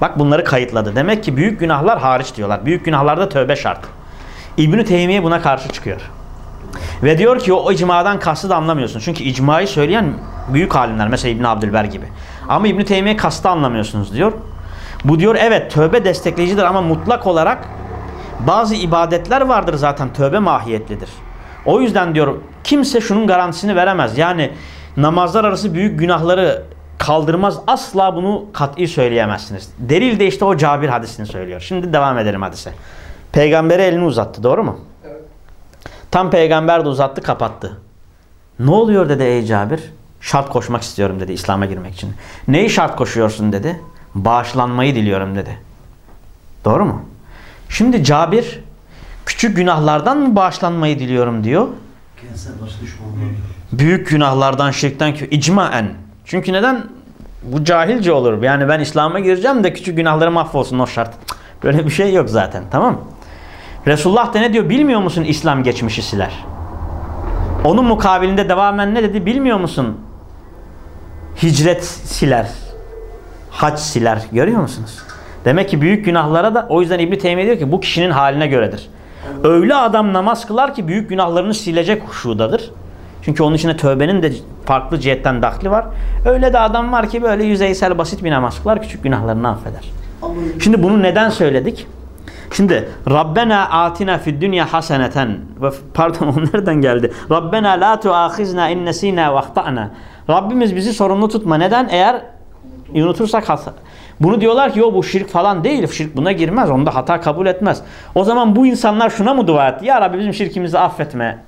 Bak bunları kayıtladı. Demek ki büyük günahlar hariç diyorlar. Büyük günahlarda tövbe şart. İbn-i Teymiye buna karşı çıkıyor. Ve diyor ki o icmadan kastı da anlamıyorsun. Çünkü icmayı söyleyen büyük alimler. Mesela İbn Abdülber gibi. Ama İbn Teymiye kastı anlamıyorsunuz diyor. Bu diyor evet tövbe destekleyicidir ama mutlak olarak bazı ibadetler vardır zaten tövbe mahiyetlidir. O yüzden diyor kimse şunun garantisini veremez. Yani namazlar arası büyük günahları kaldırmaz asla bunu kat'i söyleyemezsiniz. Delil de işte o Cabir hadisini söylüyor. Şimdi devam edelim hadise. Peygambere elini uzattı doğru mu? Evet. Tam peygamber de uzattı kapattı. Ne oluyor dedi ey Cabir? Şart koşmak istiyorum dedi İslam'a girmek için. Neyi şart koşuyorsun dedi? Bağışlanmayı diliyorum dedi. Doğru mu? Şimdi Cabir küçük günahlardan mı bağışlanmayı diliyorum diyor. Büyük günahlardan, şirkten, icmaen. Çünkü neden? Bu cahilce olur. Yani ben İslam'a gireceğim de küçük günahları mahvolsun o şart. Böyle bir şey yok zaten. Tamam Resulullah da ne diyor? Bilmiyor musun İslam geçmişi siler? Onun mukabilinde devamen ne dedi? Bilmiyor musun? Hicret siler. Hac siler. Görüyor musunuz? Demek ki büyük günahlara da o yüzden İbn Teymiye diyor ki bu kişinin haline göredir. Öyle adam namaz kılar ki büyük günahlarını silecek huşudadır. Çünkü onun içine tövbenin de farklı cihetten dahli var. Öyle de adam var ki böyle yüzeysel basit bir namaz kılar küçük günahlarını affeder. Şimdi bunu neden söyledik? Şimdi Rabbena atina fid dünya haseneten pardon o nereden geldi? Rabbena la tuahizna in nesina ve ahtana. Rabbimiz bizi sorumlu tutma. Neden? Eğer unutursak hata. Bunu diyorlar ki yo bu şirk falan değil. Şirk buna girmez. Onda hata kabul etmez. O zaman bu insanlar şuna mı dua etti? Ya Rabbi bizim şirkimizi affetme.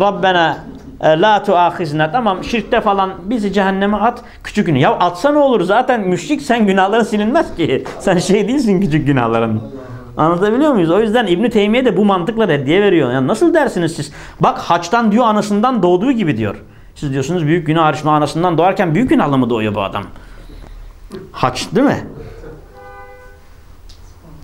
Rabbena e, la tuahizna. Tamam şirkte falan bizi cehenneme at. Küçük günah. Ya atsa ne olur? Zaten müşrik sen günahların silinmez ki. Sen şey değilsin küçük günahların. Anlatabiliyor muyuz? O yüzden İbn Teymiye de bu mantıkla reddiye veriyor. Yani nasıl dersiniz siz? Bak haçtan diyor anasından doğduğu gibi diyor. Siz diyorsunuz büyük günah hariç anasından doğarken büyük günahla mı doğuyor bu adam? Haç değil mi?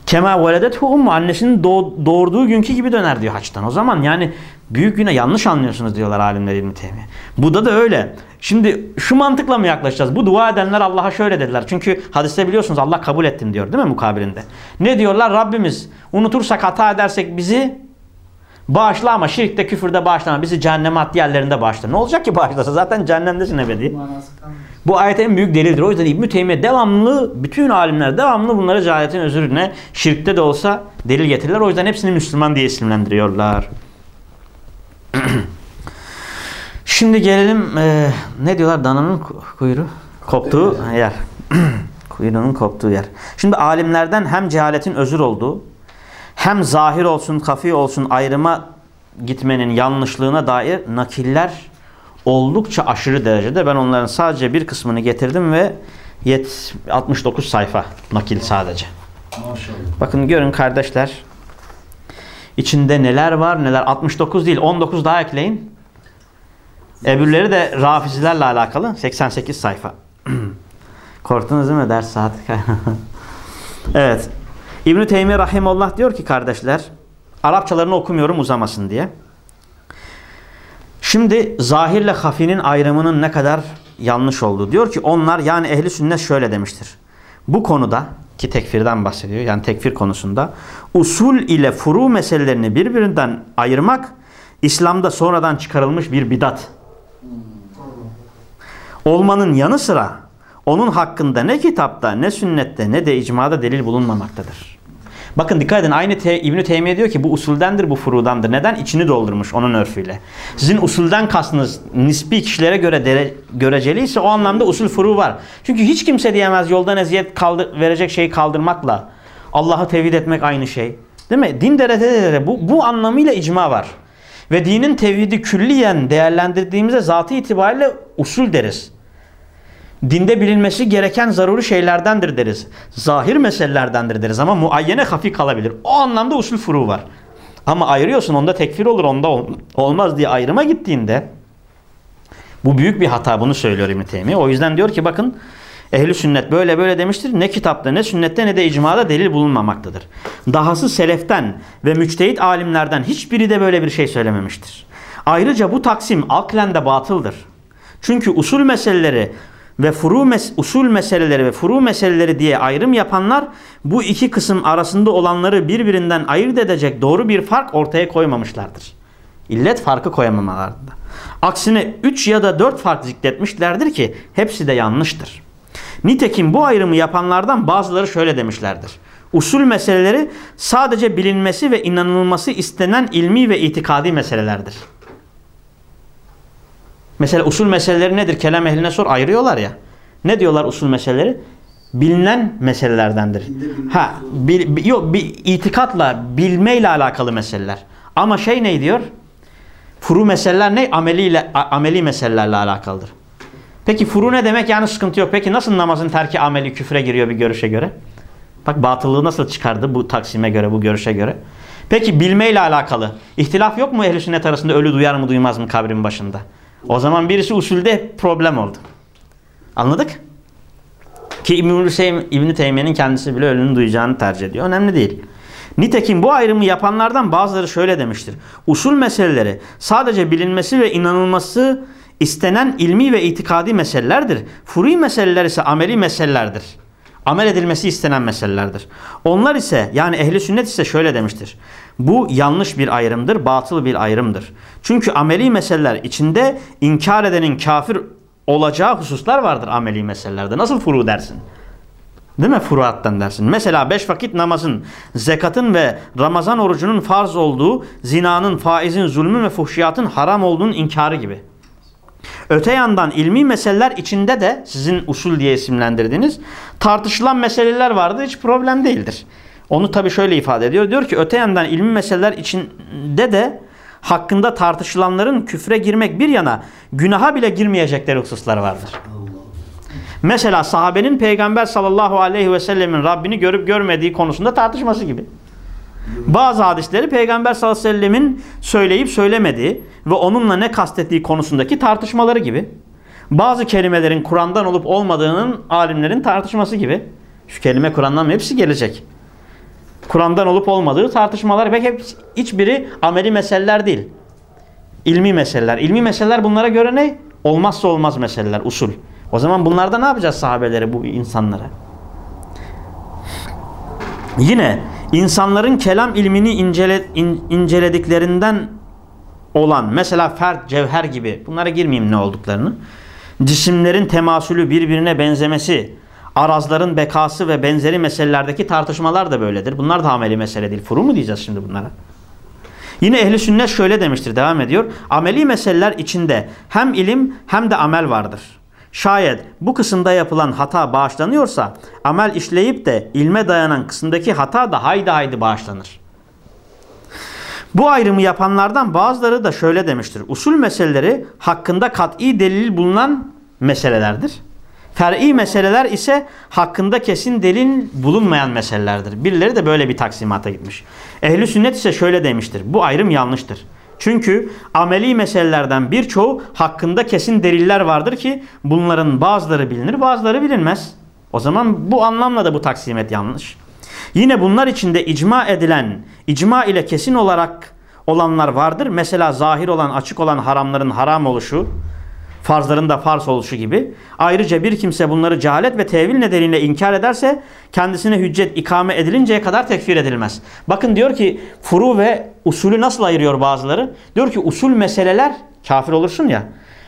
Kema veledethu ummu annesinin doğ- doğurduğu günkü gibi döner diyor haçtan. O zaman yani büyük güne yanlış anlıyorsunuz diyorlar alimler İbn Teymiye. Bu da da öyle. Şimdi şu mantıkla mı yaklaşacağız? Bu dua edenler Allah'a şöyle dediler. Çünkü hadiste biliyorsunuz Allah kabul ettim diyor değil mi mukabilinde? Ne diyorlar? Rabbimiz unutursak hata edersek bizi bağışla ama şirkte küfürde bağışlama. Bizi cehenneme at yerlerinde bağışla. Ne olacak ki bağışlasa? Zaten cehennemdesin ebedi. Manası. Bu ayet en büyük delildir. O yüzden İbn-i Teymiye devamlı, bütün alimler devamlı bunları cehaletin özürüne şirkte de olsa delil getirirler. O yüzden hepsini Müslüman diye isimlendiriyorlar. Şimdi gelelim e, ne diyorlar dananın ku- kuyruğu koptuğu yer. Kuyruğunun koptuğu yer. Şimdi alimlerden hem cehaletin özür olduğu hem zahir olsun kafi olsun ayrıma gitmenin yanlışlığına dair nakiller oldukça aşırı derecede. Ben onların sadece bir kısmını getirdim ve yet 69 sayfa nakil sadece. Maşallah. Bakın görün kardeşler. İçinde neler var neler. 69 değil 19 daha ekleyin. Öbürleri de rafizilerle alakalı. 88 sayfa. Korktunuz değil mi ders saati? evet. İbn-i Teymiye Rahimullah diyor ki kardeşler. Arapçalarını okumuyorum uzamasın diye. Şimdi zahirle hafinin ayrımının ne kadar yanlış olduğu. Diyor ki onlar yani ehli sünnet şöyle demiştir. Bu konuda ki tekfirden bahsediyor. Yani tekfir konusunda usul ile furu meselelerini birbirinden ayırmak İslam'da sonradan çıkarılmış bir bidat. Olmanın yanı sıra onun hakkında ne kitapta ne sünnette ne de icmada delil bulunmamaktadır. Bakın dikkat edin aynı te, İbn-i Teymiye diyor ki bu usuldendir bu furudandır. Neden? İçini doldurmuş onun örfüyle. Sizin usulden kastınız nispi kişilere göre dere, göreceliyse o anlamda usul furu var. Çünkü hiç kimse diyemez yoldan eziyet kaldır, verecek şeyi kaldırmakla Allah'ı tevhid etmek aynı şey. Değil mi? Din derecelere bu, bu anlamıyla icma var. Ve dinin tevhidi külliyen değerlendirdiğimizde zatı itibariyle usul deriz. Dinde bilinmesi gereken zaruri şeylerdendir deriz. Zahir meselelerdendir deriz ama muayyene hafif kalabilir. O anlamda usul furu var. Ama ayırıyorsun onda tekfir olur onda ol- olmaz diye ayrıma gittiğinde bu büyük bir hata bunu söylüyor İbn Teymiye. O yüzden diyor ki bakın ehli sünnet böyle böyle demiştir. Ne kitapta ne sünnette ne de icmada delil bulunmamaktadır. Dahası seleften ve müçtehit alimlerden hiçbiri de böyle bir şey söylememiştir. Ayrıca bu taksim aklen de batıldır. Çünkü usul meseleleri ve furu mes usul meseleleri ve furu meseleleri diye ayrım yapanlar bu iki kısım arasında olanları birbirinden ayırt edecek doğru bir fark ortaya koymamışlardır. İllet farkı koyamamalarında. Aksine 3 ya da 4 fark zikretmişlerdir ki hepsi de yanlıştır. Nitekim bu ayrımı yapanlardan bazıları şöyle demişlerdir. Usul meseleleri sadece bilinmesi ve inanılması istenen ilmi ve itikadi meselelerdir. Mesela usul meseleleri nedir? Kelam ehline sor ayırıyorlar ya. Ne diyorlar usul meseleleri? Bilinen meselelerdendir. Ha, bil, bi- yok bir itikatla, bilmeyle alakalı meseleler. Ama şey ne diyor? Furu meseleler ne? Ameliyle, ameli meselelerle alakalıdır. Peki furu ne demek? Yani sıkıntı yok. Peki nasıl namazın terki ameli küfre giriyor bir görüşe göre? Bak batıllığı nasıl çıkardı bu taksime göre, bu görüşe göre? Peki bilmeyle alakalı. İhtilaf yok mu ehl sünnet arasında ölü duyar mı duymaz mı kabrin başında? O zaman birisi usulde problem oldu. Anladık? Ki İbn-i Hüseyin- İbn-i Teymiye'nin kendisi bile ölünün duyacağını tercih ediyor. Önemli değil. Nitekim bu ayrımı yapanlardan bazıları şöyle demiştir. Usul meseleleri sadece bilinmesi ve inanılması istenen ilmi ve itikadi meselelerdir. Furi meseleler ise ameli meselelerdir. Amel edilmesi istenen meselelerdir. Onlar ise yani ehli sünnet ise şöyle demiştir. Bu yanlış bir ayrımdır, batıl bir ayrımdır. Çünkü ameli meseleler içinde inkar edenin kafir olacağı hususlar vardır ameli meselelerde. Nasıl furu dersin? Değil mi? Furuattan dersin. Mesela beş vakit namazın, zekatın ve Ramazan orucunun farz olduğu, zinanın, faizin, zulmün ve fuhşiyatın haram olduğunun inkarı gibi. Öte yandan ilmi meseleler içinde de sizin usul diye isimlendirdiğiniz tartışılan meseleler vardı. Hiç problem değildir. Onu tabi şöyle ifade ediyor. Diyor ki öte yandan ilmi meseleler içinde de hakkında tartışılanların küfre girmek bir yana günaha bile girmeyecekleri hususlar vardır. Mesela sahabenin peygamber sallallahu aleyhi ve sellemin Rabbini görüp görmediği konusunda tartışması gibi. Bazı hadisleri peygamber sallallahu aleyhi ve sellemin söyleyip söylemediği ve onunla ne kastettiği konusundaki tartışmaları gibi. Bazı kelimelerin Kur'an'dan olup olmadığının alimlerin tartışması gibi. Şu kelime Kur'an'dan mı? Hepsi gelecek. Kur'an'dan olup olmadığı tartışmalar ve hep hiçbiri ameli meseleler değil. İlmi meseleler. İlmi meseleler bunlara göre ne? Olmazsa olmaz meseleler, usul. O zaman bunlarda ne yapacağız sahabeleri, bu insanlara? Yine insanların kelam ilmini incele, in, incelediklerinden olan mesela fert, cevher gibi bunlara girmeyeyim ne olduklarını. Cisimlerin temasülü birbirine benzemesi, arazların bekası ve benzeri meselelerdeki tartışmalar da böyledir. Bunlar da ameli mesele değil. Furu mu diyeceğiz şimdi bunlara? Yine ehli sünnet şöyle demiştir, devam ediyor. Ameli meseleler içinde hem ilim hem de amel vardır. Şayet bu kısımda yapılan hata bağışlanıyorsa amel işleyip de ilme dayanan kısımdaki hata da haydi haydi bağışlanır. Bu ayrımı yapanlardan bazıları da şöyle demiştir. Usul meseleleri hakkında kat'i delil bulunan meselelerdir. Fer'i meseleler ise hakkında kesin delil bulunmayan meselelerdir. Birileri de böyle bir taksimata gitmiş. Ehli sünnet ise şöyle demiştir. Bu ayrım yanlıştır. Çünkü ameli meselelerden birçoğu hakkında kesin deliller vardır ki bunların bazıları bilinir bazıları bilinmez. O zaman bu anlamla da bu taksimet yanlış. Yine bunlar içinde icma edilen, icma ile kesin olarak olanlar vardır. Mesela zahir olan, açık olan haramların haram oluşu, farzların da farz oluşu gibi. Ayrıca bir kimse bunları cehalet ve tevil nedeniyle inkar ederse kendisine hüccet ikame edilinceye kadar tekfir edilmez. Bakın diyor ki furu ve usulü nasıl ayırıyor bazıları? Diyor ki usul meseleler kafir olursun ya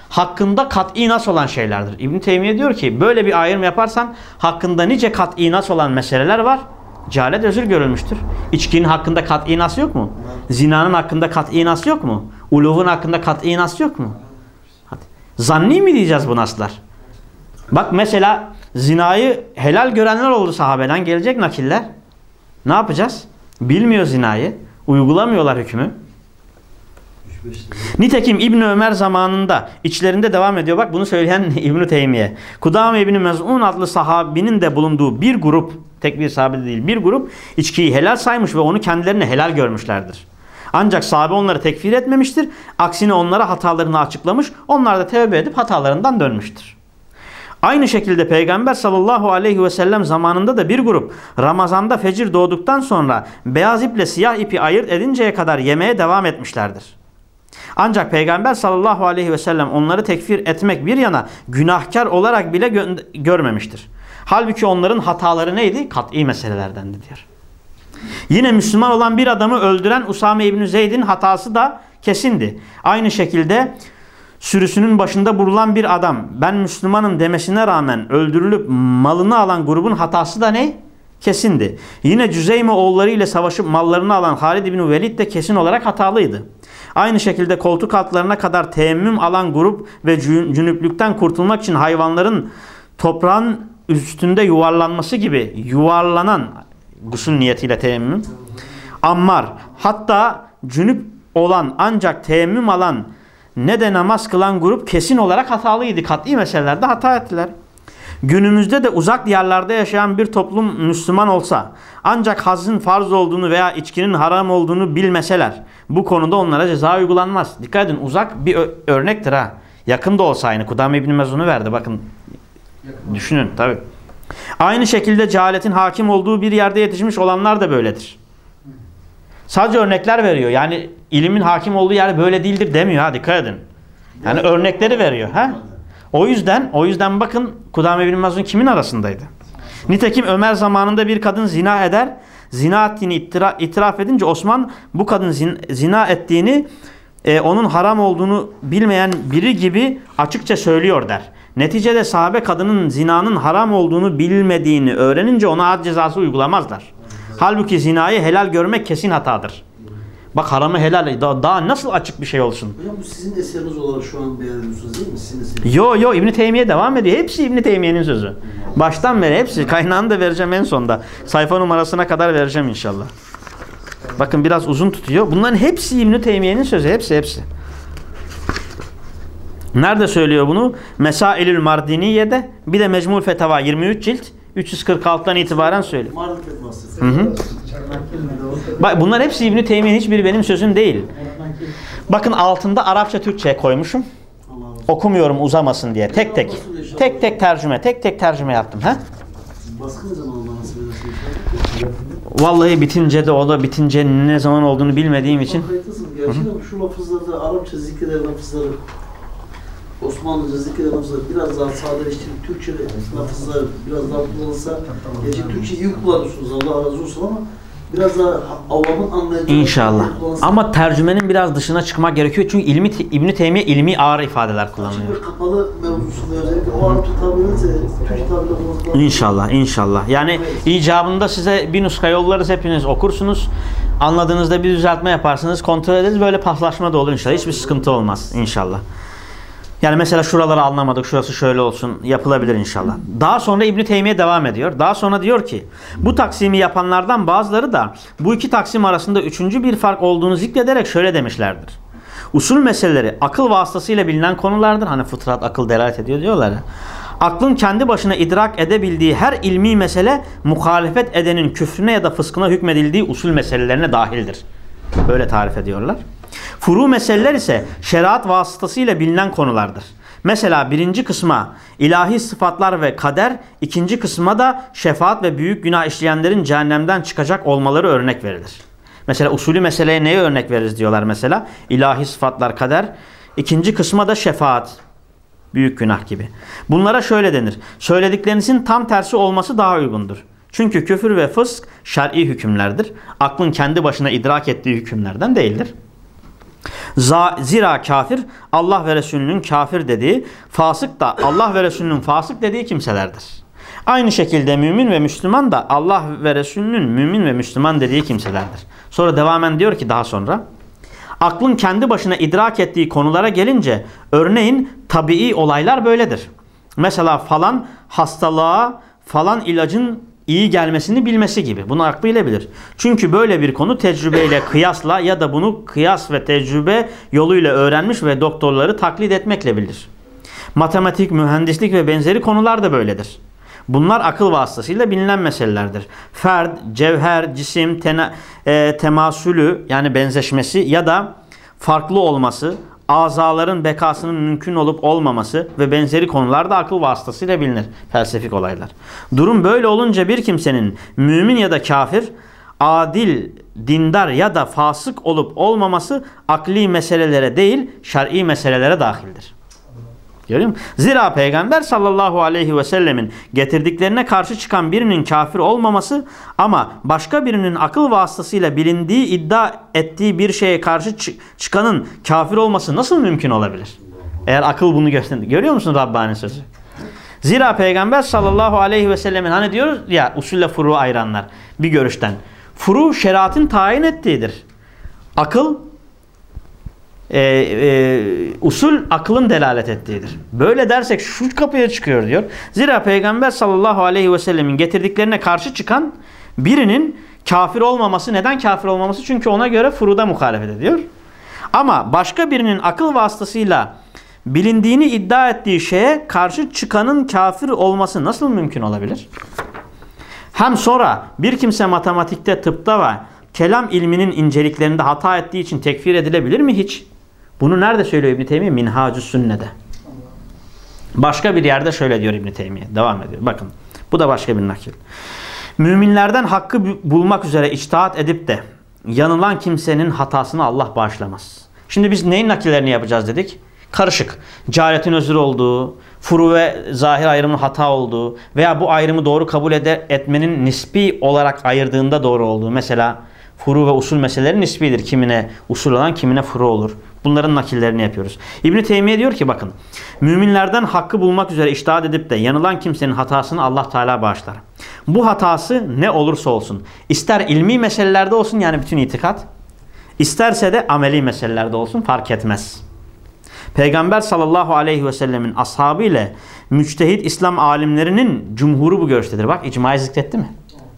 hakkında kat'i nas olan şeylerdir. İbn Teymiye diyor ki böyle bir ayrım yaparsan hakkında nice kat'i nas olan meseleler var. Cehalet özür görülmüştür. İçkinin hakkında kat'i nas yok mu? Zinanın hakkında kat'i nas yok mu? Uluvun hakkında kat'i nas yok mu? Zanni mi diyeceğiz bu naslar? Bak mesela zinayı helal görenler oldu sahabeden gelecek nakiller. Ne yapacağız? Bilmiyor zinayı. Uygulamıyorlar hükmü. Nitekim İbn Ömer zamanında içlerinde devam ediyor. Bak bunu söyleyen İbn Teymiye. Kudame İbn Mez'un adlı sahabinin de bulunduğu bir grup, tek bir sahabe değil, bir grup içkiyi helal saymış ve onu kendilerine helal görmüşlerdir. Ancak sahabe onları tekfir etmemiştir. Aksine onlara hatalarını açıklamış. Onlar da tevbe edip hatalarından dönmüştür. Aynı şekilde Peygamber sallallahu aleyhi ve sellem zamanında da bir grup Ramazan'da fecir doğduktan sonra beyaz iple siyah ipi ayırt edinceye kadar yemeye devam etmişlerdir. Ancak Peygamber sallallahu aleyhi ve sellem onları tekfir etmek bir yana günahkar olarak bile gö görmemiştir. Halbuki onların hataları neydi? Kat'i meselelerdendi diyor. Yine Müslüman olan bir adamı öldüren Usame İbni Zeyd'in hatası da kesindi. Aynı şekilde sürüsünün başında bulunan bir adam ben Müslümanım demesine rağmen öldürülüp malını alan grubun hatası da ne? Kesindi. Yine Cüzeyme oğulları ile savaşıp mallarını alan Halid İbni Velid de kesin olarak hatalıydı. Aynı şekilde koltuk altlarına kadar teemmüm alan grup ve cünüplükten kurtulmak için hayvanların toprağın üstünde yuvarlanması gibi yuvarlanan gusül niyetiyle teyemmüm. Ammar hatta cünüp olan ancak teyemmüm alan ne de namaz kılan grup kesin olarak hatalıydı. Kat'i meselelerde hata ettiler. Günümüzde de uzak diyarlarda yaşayan bir toplum Müslüman olsa ancak hazın farz olduğunu veya içkinin haram olduğunu bilmeseler bu konuda onlara ceza uygulanmaz. Dikkat edin uzak bir örnektir ha. Yakın da olsa aynı. Kudame İbni Mezun'u verdi bakın. Düşünün tabi. Aynı şekilde cehaletin hakim olduğu bir yerde yetişmiş olanlar da böyledir. Sadece örnekler veriyor. Yani ilimin hakim olduğu yer böyle değildir demiyor ha dikkat edin. Yani örnekleri veriyor ha. O yüzden o yüzden bakın Kudame bin Mazun kimin arasındaydı? Nitekim Ömer zamanında bir kadın zina eder. Zina ettiğini itira, itiraf edince Osman bu kadın zin, zina ettiğini e, onun haram olduğunu bilmeyen biri gibi açıkça söylüyor der. Neticede sahabe kadının zinanın haram olduğunu bilmediğini öğrenince ona ad cezası uygulamazlar. Halbuki zinayı helal görmek kesin hatadır. Bak haramı helal daha, daha nasıl açık bir şey olsun. Hocam bu sizin eseriniz olarak şu an beğeniyorsunuz değil mi? Sizin eseriniz. Yo yo İbn Teymiye devam ediyor. Hepsi İbn Teymiye'nin sözü. Baştan beri hepsi. Kaynağını da vereceğim en sonda. Sayfa numarasına kadar vereceğim inşallah. Bakın biraz uzun tutuyor. Bunların hepsi İbn Teymiye'nin sözü. Hepsi hepsi. Nerede söylüyor bunu? Mesailül Mardiniye'de bir de Mecmul Fetava 23 cilt 346'dan itibaren söylüyor. Hı hı. Bak bunlar hepsi İbn Teymiye'nin hiçbiri benim sözüm değil. Bakın altında Arapça Türkçe koymuşum. Okumuyorum uzamasın diye. Tek tek. Tek tek tercüme. Tek tek tercüme yaptım. İnşallah. Vallahi bitince de o da bitince ne zaman olduğunu bilmediğim için. Gerçekten şu lafızlarda Arapça zikreden lafızları Osmanlıca zikreden lafızları biraz daha sadeleştirip Türkçe lafızlar biraz daha kullanılsa Gerçi Türkçe iyi kullanıyorsunuz Allah razı olsun ama biraz daha avamın anlayacağı İnşallah. Ama tercümenin biraz dışına çıkmak gerekiyor. Çünkü ilmi İbn Teymiye ilmi ağır ifadeler kullanıyor. Şimdi kapalı mevzusunda özellikle o Arapça tabirlerse Türkçe kullanılsa İnşallah, inşallah. Yani icabında size bir nuska yollarız hepiniz okursunuz. Anladığınızda bir düzeltme yaparsınız, kontrol ederiz. Böyle paslaşma da olur inşallah. Hiçbir sıkıntı olmaz inşallah. Yani mesela şuraları anlamadık, şurası şöyle olsun yapılabilir inşallah. Daha sonra İbn Teymiye devam ediyor. Daha sonra diyor ki bu taksimi yapanlardan bazıları da bu iki taksim arasında üçüncü bir fark olduğunu zikrederek şöyle demişlerdir. Usul meseleleri akıl vasıtasıyla bilinen konulardır. Hani fıtrat akıl delalet ediyor diyorlar ya. Aklın kendi başına idrak edebildiği her ilmi mesele muhalefet edenin küfrüne ya da fıskına hükmedildiği usul meselelerine dahildir. Böyle tarif ediyorlar. Furu meseleler ise şeriat vasıtasıyla bilinen konulardır. Mesela birinci kısma ilahi sıfatlar ve kader, ikinci kısma da şefaat ve büyük günah işleyenlerin cehennemden çıkacak olmaları örnek verilir. Mesela usulü meseleye neye örnek veririz diyorlar mesela. İlahi sıfatlar, kader. İkinci kısma da şefaat. Büyük günah gibi. Bunlara şöyle denir. Söylediklerinizin tam tersi olması daha uygundur. Çünkü küfür ve fısk şer'i hükümlerdir. Aklın kendi başına idrak ettiği hükümlerden değildir. Zira kafir Allah ve Resulünün kafir dediği, fasık da Allah ve Resulünün fasık dediği kimselerdir. Aynı şekilde mümin ve Müslüman da Allah ve Resulünün mümin ve Müslüman dediği kimselerdir. Sonra devamen diyor ki daha sonra aklın kendi başına idrak ettiği konulara gelince örneğin tabii olaylar böyledir. Mesela falan hastalığa falan ilacın iyi gelmesini bilmesi gibi. Bunu aklıyla bilir. Çünkü böyle bir konu tecrübeyle kıyasla ya da bunu kıyas ve tecrübe yoluyla öğrenmiş ve doktorları taklit etmekle bilir. Matematik, mühendislik ve benzeri konular da böyledir. Bunlar akıl vasıtasıyla bilinen meselelerdir. Ferd, cevher, cisim, tena, e, temasülü yani benzeşmesi ya da farklı olması, azaların bekasının mümkün olup olmaması ve benzeri konular da akıl vasıtasıyla bilinir. Felsefik olaylar. Durum böyle olunca bir kimsenin mümin ya da kafir, adil, dindar ya da fasık olup olmaması akli meselelere değil, şer'i meselelere dahildir. Görüyor musun? Zira Peygamber sallallahu aleyhi ve sellemin getirdiklerine karşı çıkan birinin kafir olmaması ama başka birinin akıl vasıtasıyla bilindiği iddia ettiği bir şeye karşı çı- çıkanın kafir olması nasıl mümkün olabilir? Eğer akıl bunu gösterdi. Görüyor musun Rabbani sözü? Zira Peygamber sallallahu aleyhi ve sellemin hani diyoruz ya usulle furu ayıranlar bir görüşten. Furu şeriatın tayin ettiğidir. Akıl e, e, usul akılın delalet ettiğidir. Böyle dersek şu kapıya çıkıyor diyor. Zira Peygamber sallallahu aleyhi ve sellemin getirdiklerine karşı çıkan birinin kafir olmaması neden kafir olmaması? Çünkü ona göre furuda muhalefet ediyor. Ama başka birinin akıl vasıtasıyla bilindiğini iddia ettiği şeye karşı çıkanın kafir olması nasıl mümkün olabilir? Hem sonra bir kimse matematikte, tıpta ve kelam ilminin inceliklerinde hata ettiği için tekfir edilebilir mi hiç? Bunu nerede söylüyor İbn Teymiye? Minhacü Sünne'de. Başka bir yerde şöyle diyor İbn Teymiye. Devam ediyor. Bakın. Bu da başka bir nakil. Müminlerden hakkı bu- bulmak üzere içtihat edip de yanılan kimsenin hatasını Allah bağışlamaz. Şimdi biz neyin nakillerini yapacağız dedik? Karışık. Cehaletin özür olduğu, furu ve zahir ayrımın hata olduğu veya bu ayrımı doğru kabul ede, etmenin nispi olarak ayırdığında doğru olduğu. Mesela furu ve usul meseleleri nispidir. Kimine usul olan kimine furu olur. Bunların nakillerini yapıyoruz. İbn Teymiye diyor ki bakın. Müminlerden hakkı bulmak üzere iştahat edip de yanılan kimsenin hatasını Allah Teala bağışlar. Bu hatası ne olursa olsun. ister ilmi meselelerde olsun yani bütün itikat. isterse de ameli meselelerde olsun fark etmez. Peygamber sallallahu aleyhi ve sellemin ashabı ile müçtehit İslam alimlerinin cumhuru bu görüştedir. Bak icmayı zikretti mi?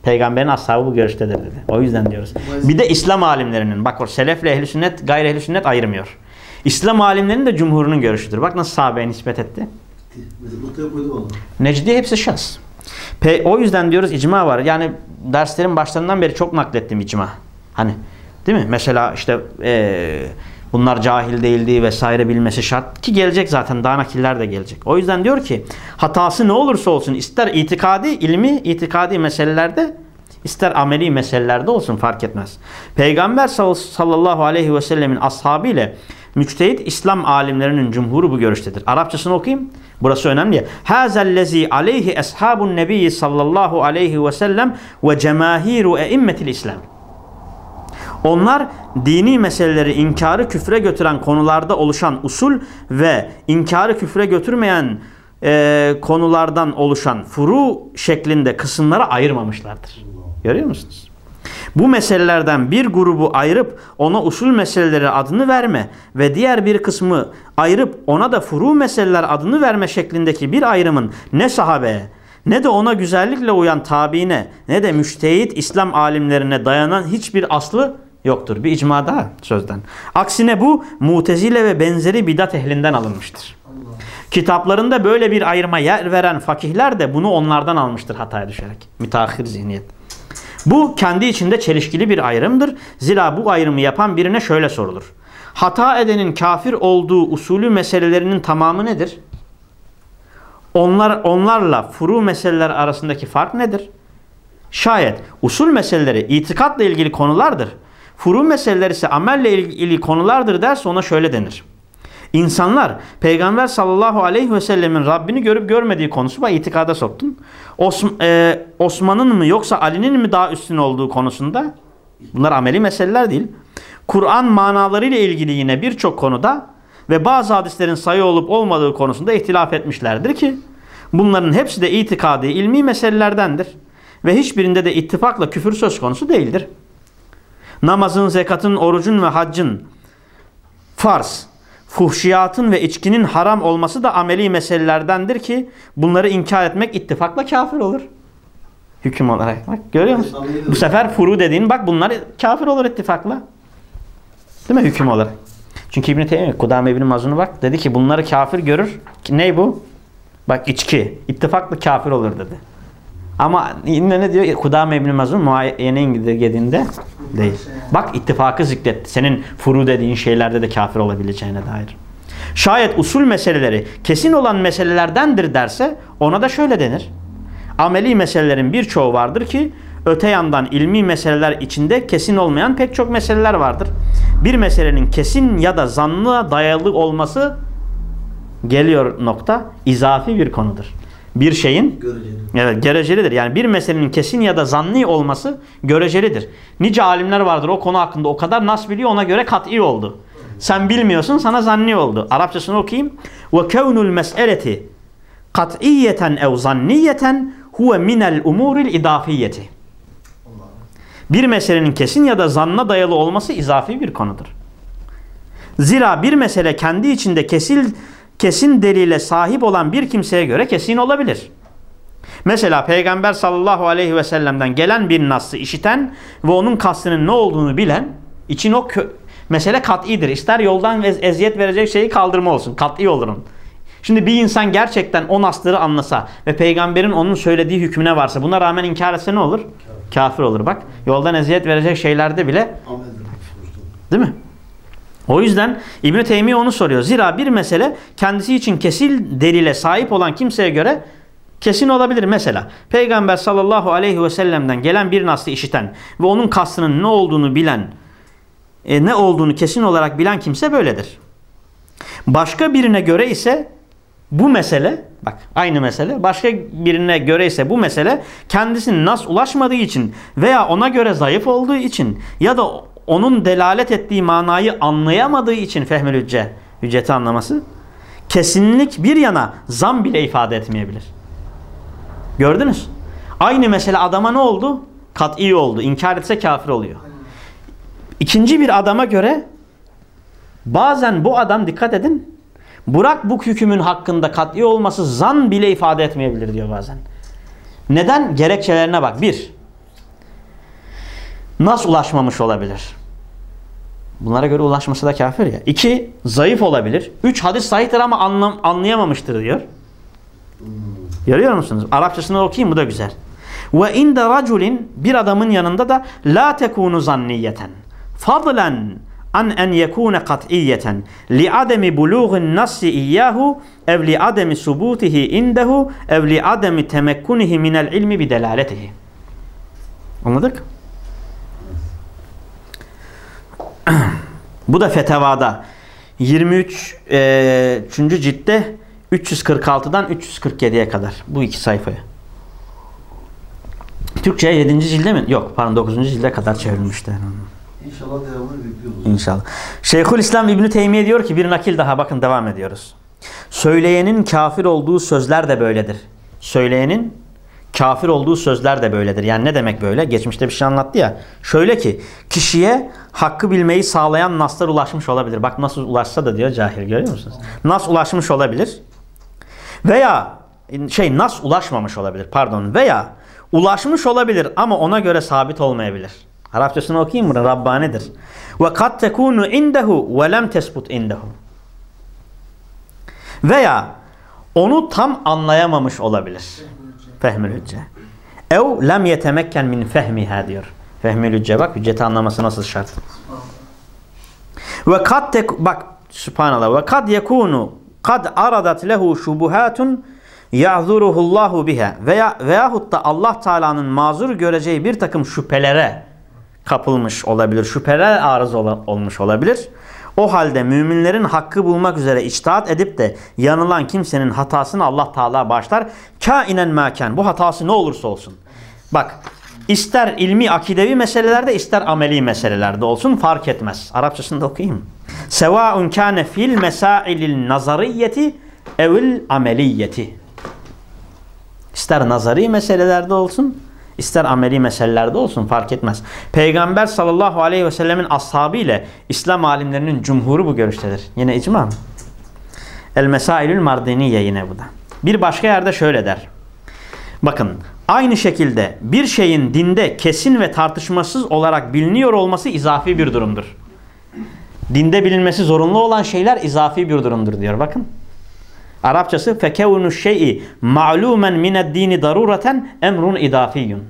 Peygamberin ashabı bu görüştedir dedi. O yüzden diyoruz. Bir de İslam alimlerinin. Bak o selefle ehli sünnet, gayri ehli sünnet ayırmıyor. İslam alimlerinin de cumhurunun görüşüdür. Bak nasıl sahabeye nispet etti. Necdi hepsi şahs. Pe o yüzden diyoruz icma var. Yani derslerin başlarından beri çok naklettim icma. Hani değil mi? Mesela işte eee Bunlar cahil değildi vesaire bilmesi şart ki gelecek zaten daha nakiller de gelecek. O yüzden diyor ki hatası ne olursa olsun ister itikadi ilmi itikadi meselelerde ister ameli meselelerde olsun fark etmez. Peygamber sallallahu aleyhi ve sellemin ashabı ile müçtehit İslam alimlerinin cumhuru bu görüştedir. Arapçasını okuyayım. Burası önemli. Hazellezi aleyhi eshabun nebiyyi sallallahu aleyhi ve sellem ve cemahiru eimmetil İslam. Onlar dini meseleleri inkarı küfre götüren konularda oluşan usul ve inkarı küfre götürmeyen e, konulardan oluşan furu şeklinde kısımlara ayırmamışlardır. Görüyor musunuz? Bu meselelerden bir grubu ayırıp ona usul meseleleri adını verme ve diğer bir kısmı ayırıp ona da furu meseleler adını verme şeklindeki bir ayrımın ne sahabeye ne de ona güzellikle uyan tabiine ne de müştehit İslam alimlerine dayanan hiçbir aslı yoktur. Bir icma daha sözden. Aksine bu mutezile ve benzeri bidat ehlinden alınmıştır. Kitaplarında böyle bir ayrıma yer veren fakihler de bunu onlardan almıştır hataya düşerek. Müteahhir zihniyet. Bu kendi içinde çelişkili bir ayrımdır. Zira bu ayrımı yapan birine şöyle sorulur. Hata edenin kafir olduğu usulü meselelerinin tamamı nedir? Onlar onlarla furu meseleler arasındaki fark nedir? Şayet usul meseleleri itikatla ilgili konulardır. Furu meseleler ise amelle ilgili konulardır derse ona şöyle denir. İnsanlar Peygamber sallallahu aleyhi ve sellemin Rabbini görüp görmediği konusu var itikada soktun. E, Osman'ın mı yoksa Ali'nin mi daha üstün olduğu konusunda bunlar ameli meseleler değil. Kur'an manalarıyla ilgili yine birçok konuda ve bazı hadislerin sayı olup olmadığı konusunda ihtilaf etmişlerdir ki bunların hepsi de itikadi ilmi meselelerdendir. Ve hiçbirinde de ittifakla küfür söz konusu değildir. Namazın, zekatın, orucun ve haccın farz, fuhşiyatın ve içkinin haram olması da ameli meselelerdendir ki bunları inkar etmek ittifakla kafir olur. Hüküm olarak. Bak görüyor musun? Bu sefer furu dediğin bak bunlar kafir olur ittifakla. Değil mi hüküm olarak? Çünkü İbn-i Teymiye, Kudame İbn-i Mazun'u bak dedi ki bunları kafir görür. Ne bu? Bak içki. İttifakla kafir olur dedi. Ama yine ne diyor? Kudame İbn-i Mazun muayene İngilizce'de değil. Bak ittifakı zikretti. Senin furu dediğin şeylerde de kafir olabileceğine dair. Şayet usul meseleleri kesin olan meselelerdendir derse ona da şöyle denir. Ameli meselelerin birçoğu vardır ki öte yandan ilmi meseleler içinde kesin olmayan pek çok meseleler vardır. Bir meselenin kesin ya da zanlı dayalı olması geliyor nokta izafi bir konudur bir şeyin göreceli. Evet, görecelidir. Yani bir meselenin kesin ya da zanni olması görecelidir. Nice alimler vardır o konu hakkında o kadar nas biliyor ona göre kat'i oldu. Sen bilmiyorsun sana zanni oldu. Arapçasını okuyayım. Ve kevnul mes'eleti kat'iyeten ev zanniyeten huve minel umuril idafiyeti. Bir meselenin kesin ya da zanna dayalı olması izafi bir konudur. Zira bir mesele kendi içinde kesil kesin delile sahip olan bir kimseye göre kesin olabilir. Mesela Peygamber sallallahu aleyhi ve sellem'den gelen bir nas'ı işiten ve onun kastının ne olduğunu bilen için o mesele kat'idir. İster yoldan ez eziyet verecek şeyi kaldırma olsun. Kat'i olurun. Şimdi bir insan gerçekten o nasları anlasa ve peygamberin onun söylediği hükmüne varsa buna rağmen inkar etse ne olur? Kafir olur bak. Yoldan eziyet verecek şeylerde bile değil mi? O yüzden İbn-i Teymiye onu soruyor. Zira bir mesele kendisi için kesil delile sahip olan kimseye göre kesin olabilir. Mesela Peygamber sallallahu aleyhi ve sellem'den gelen bir naslı işiten ve onun kastının ne olduğunu bilen, e, ne olduğunu kesin olarak bilen kimse böyledir. Başka birine göre ise bu mesele, bak aynı mesele, başka birine göre ise bu mesele kendisinin nas ulaşmadığı için veya ona göre zayıf olduğu için ya da onun delalet ettiği manayı anlayamadığı için fehmül hücce, hücceti anlaması kesinlik bir yana zam bile ifade etmeyebilir. Gördünüz? Aynı mesele adama ne oldu? Kat'i oldu. İnkar etse kafir oluyor. İkinci bir adama göre bazen bu adam dikkat edin Burak bu hükümün hakkında kat'i olması zan bile ifade etmeyebilir diyor bazen. Neden? Gerekçelerine bak. Bir, nasıl ulaşmamış olabilir? Bunlara göre ulaşması da kafir ya. İki, zayıf olabilir. Üç, hadis sahihtir ama anlam, anlayamamıştır diyor. Görüyor musunuz? Arapçasını okuyayım bu da güzel. Ve inde raculin bir adamın yanında da la tekunu zanniyeten. Fadlen an en yekune kat'iyeten li ademi bulughin nassi iyyahu ev li ademi subutihi indehu ev li ademi temekkunihi minel ilmi bi delaletihi. Anladık? Bu da fetevada 23 e, 3. ciltte 346'dan 347'ye kadar bu iki sayfaya. Türkçe'ye 7. cilde mi? Yok pardon 9. cilde kadar çevrilmişler. İnşallah devamını bekliyoruz. İnşallah. Şeyhül İslam İbni Teymiye diyor ki bir nakil daha bakın devam ediyoruz. Söyleyenin kafir olduğu sözler de böyledir. Söyleyenin kafir olduğu sözler de böyledir. Yani ne demek böyle? Geçmişte bir şey anlattı ya. Şöyle ki kişiye hakkı bilmeyi sağlayan naslar ulaşmış olabilir. Bak nasıl ulaşsa da diyor cahil görüyor musunuz? Nas ulaşmış olabilir. Veya şey nas ulaşmamış olabilir pardon. Veya ulaşmış olabilir ama ona göre sabit olmayabilir. Arapçasını okuyayım mı? Rabbanidir. Ve kat tekunu indehu ve lem tesbut indehu. Veya onu tam anlayamamış olabilir. Fehmül hücce. Ev lem yetemekken min fehmiha diyor. Fehmül hücce bak hücceti anlaması nasıl şart. Ve kad tek bak subhanallah ve kad yekunu kad aradat lehu şubuhatun ya'zuruhullahu biha veya veyahut da Allah Teala'nın mazur göreceği bir takım şüphelere kapılmış olabilir. Şüpheler arız ol olmuş olabilir. O halde müminlerin hakkı bulmak üzere içtihat edip de yanılan kimsenin hatasını Allah Teala başlar. Kainen maken. Bu hatası ne olursa olsun. Bak ister ilmi akidevi meselelerde ister ameli meselelerde olsun fark etmez. Arapçasını da okuyayım. Sevaun kâne fil mesailil nazariyeti evil ameliyeti. İster nazari meselelerde olsun ister ameli meselelerde olsun fark etmez. Peygamber sallallahu aleyhi ve sellemin ashabı ile İslam alimlerinin cumhuru bu görüştedir. Yine icma mı? El Mesailül Mardiniye yine bu da. Bir başka yerde şöyle der. Bakın aynı şekilde bir şeyin dinde kesin ve tartışmasız olarak biliniyor olması izafi bir durumdur. Dinde bilinmesi zorunlu olan şeyler izafi bir durumdur diyor. Bakın. Arapçası fekevnu şey'i ma'lumen mined dini darureten emrun idafiyyun.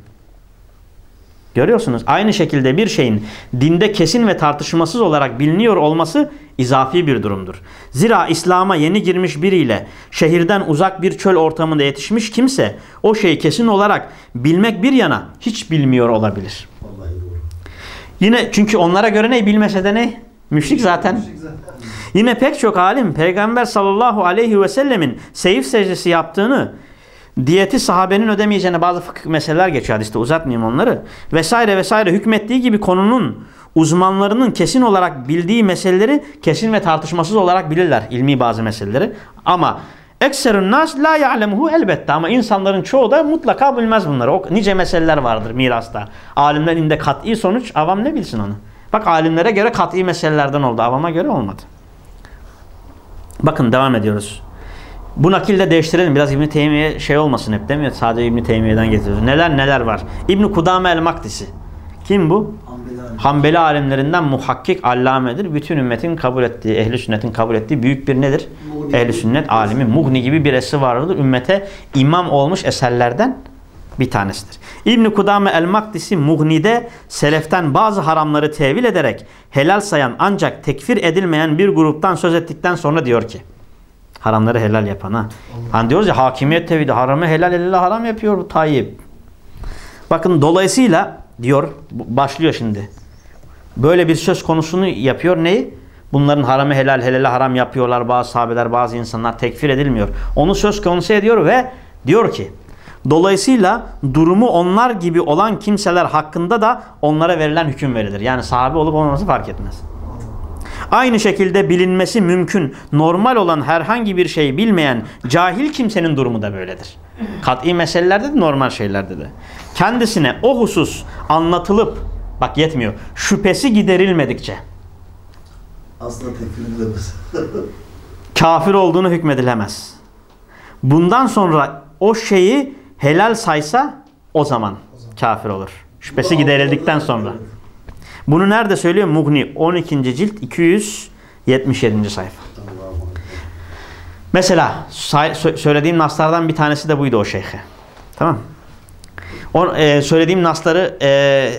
Görüyorsunuz aynı şekilde bir şeyin dinde kesin ve tartışmasız olarak biliniyor olması izafi bir durumdur. Zira İslam'a yeni girmiş biriyle şehirden uzak bir çöl ortamında yetişmiş kimse o şeyi kesin olarak bilmek bir yana hiç bilmiyor olabilir. Vallahi doğru. Yine çünkü onlara göre ne bilmese de ne? Müşrik zaten. Yine pek çok alim Peygamber sallallahu aleyhi ve sellemin seyif secdesi yaptığını diyeti sahabenin ödemeyeceğine bazı fıkıh meseleler geçiyor hadiste uzatmayayım onları. Vesaire vesaire hükmettiği gibi konunun uzmanlarının kesin olarak bildiği meseleleri kesin ve tartışmasız olarak bilirler. ilmi bazı meseleleri. Ama ekserun nas la ya'lemuhu elbette ama insanların çoğu da mutlaka bilmez bunları. O nice meseleler vardır mirasta. Alimlerin inde kat'i sonuç avam ne bilsin onu. Bak alimlere göre kat'i meselelerden oldu. Avama göre olmadı. Bakın devam ediyoruz. Bu nakilde değiştirelim. Biraz İbn Teymiye şey olmasın hep değil mi? Sadece İbn Teymiye'den getiriyoruz. Neler neler var. İbn Kudame el-Maktisi. Kim bu? Hanbeli. Hanbeli alimlerinden muhakkik allamedir. Bütün ümmetin kabul ettiği, ehli sünnetin kabul ettiği büyük bir nedir? Ehli sünnet alimi. Mughni gibi bir eseri vardır. Ümmete imam olmuş eserlerden bir tanesidir. İbn Kudame el-Maktisi Mughni'de seleften bazı haramları tevil ederek helal sayan ancak tekfir edilmeyen bir gruptan söz ettikten sonra diyor ki haramları helal yapan ha. Hani diyoruz ya hakimiyet tevhidi haramı helal helal haram yapıyor bu Tayyip. Bakın dolayısıyla diyor başlıyor şimdi. Böyle bir söz konusunu yapıyor neyi? Bunların haramı helal helal haram yapıyorlar bazı sahabeler bazı insanlar tekfir edilmiyor. Onu söz konusu ediyor ve diyor ki Dolayısıyla durumu onlar gibi olan kimseler hakkında da onlara verilen hüküm verilir. Yani sahabe olup olmaması fark etmez. Aynı şekilde bilinmesi mümkün, normal olan herhangi bir şeyi bilmeyen cahil kimsenin durumu da böyledir. Kat'i meselelerde de normal şeylerde de. Kendisine o husus anlatılıp, bak yetmiyor, şüphesi giderilmedikçe Aslında tekfir edilemez. kafir olduğunu hükmedilemez. Bundan sonra o şeyi helal saysa o zaman kafir olur. Şüphesi giderildikten sonra. Bunu nerede söylüyor? Mughni 12. cilt 277. sayfa. Mesela söylediğim naslardan bir tanesi de buydu o şeyhe. Tamam. O, e, söylediğim nasları e,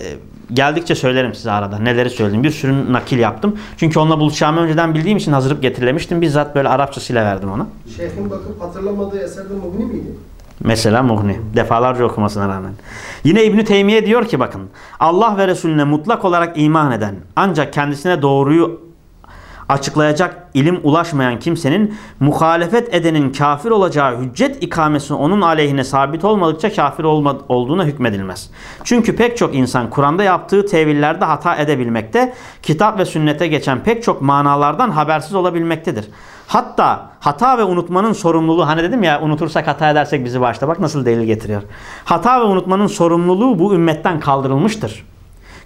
geldikçe söylerim size arada. Neleri söyledim. Bir sürü nakil yaptım. Çünkü onunla buluşacağımı önceden bildiğim için hazırlıp getirilemiştim. Bizzat böyle Arapçasıyla verdim ona. Şeyhin bakıp hatırlamadığı eserde Mughni miydi? Mesela Muhni. Defalarca okumasına rağmen. Yine İbn Teymiye diyor ki bakın. Allah ve Resulüne mutlak olarak iman eden ancak kendisine doğruyu açıklayacak ilim ulaşmayan kimsenin muhalefet edenin kafir olacağı hüccet ikamesi onun aleyhine sabit olmadıkça kafir olma, olduğuna hükmedilmez. Çünkü pek çok insan Kur'an'da yaptığı tevillerde hata edebilmekte, kitap ve sünnete geçen pek çok manalardan habersiz olabilmektedir. Hatta hata ve unutmanın sorumluluğu hani dedim ya unutursak hata edersek bizi başta bak nasıl delil getiriyor. Hata ve unutmanın sorumluluğu bu ümmetten kaldırılmıştır.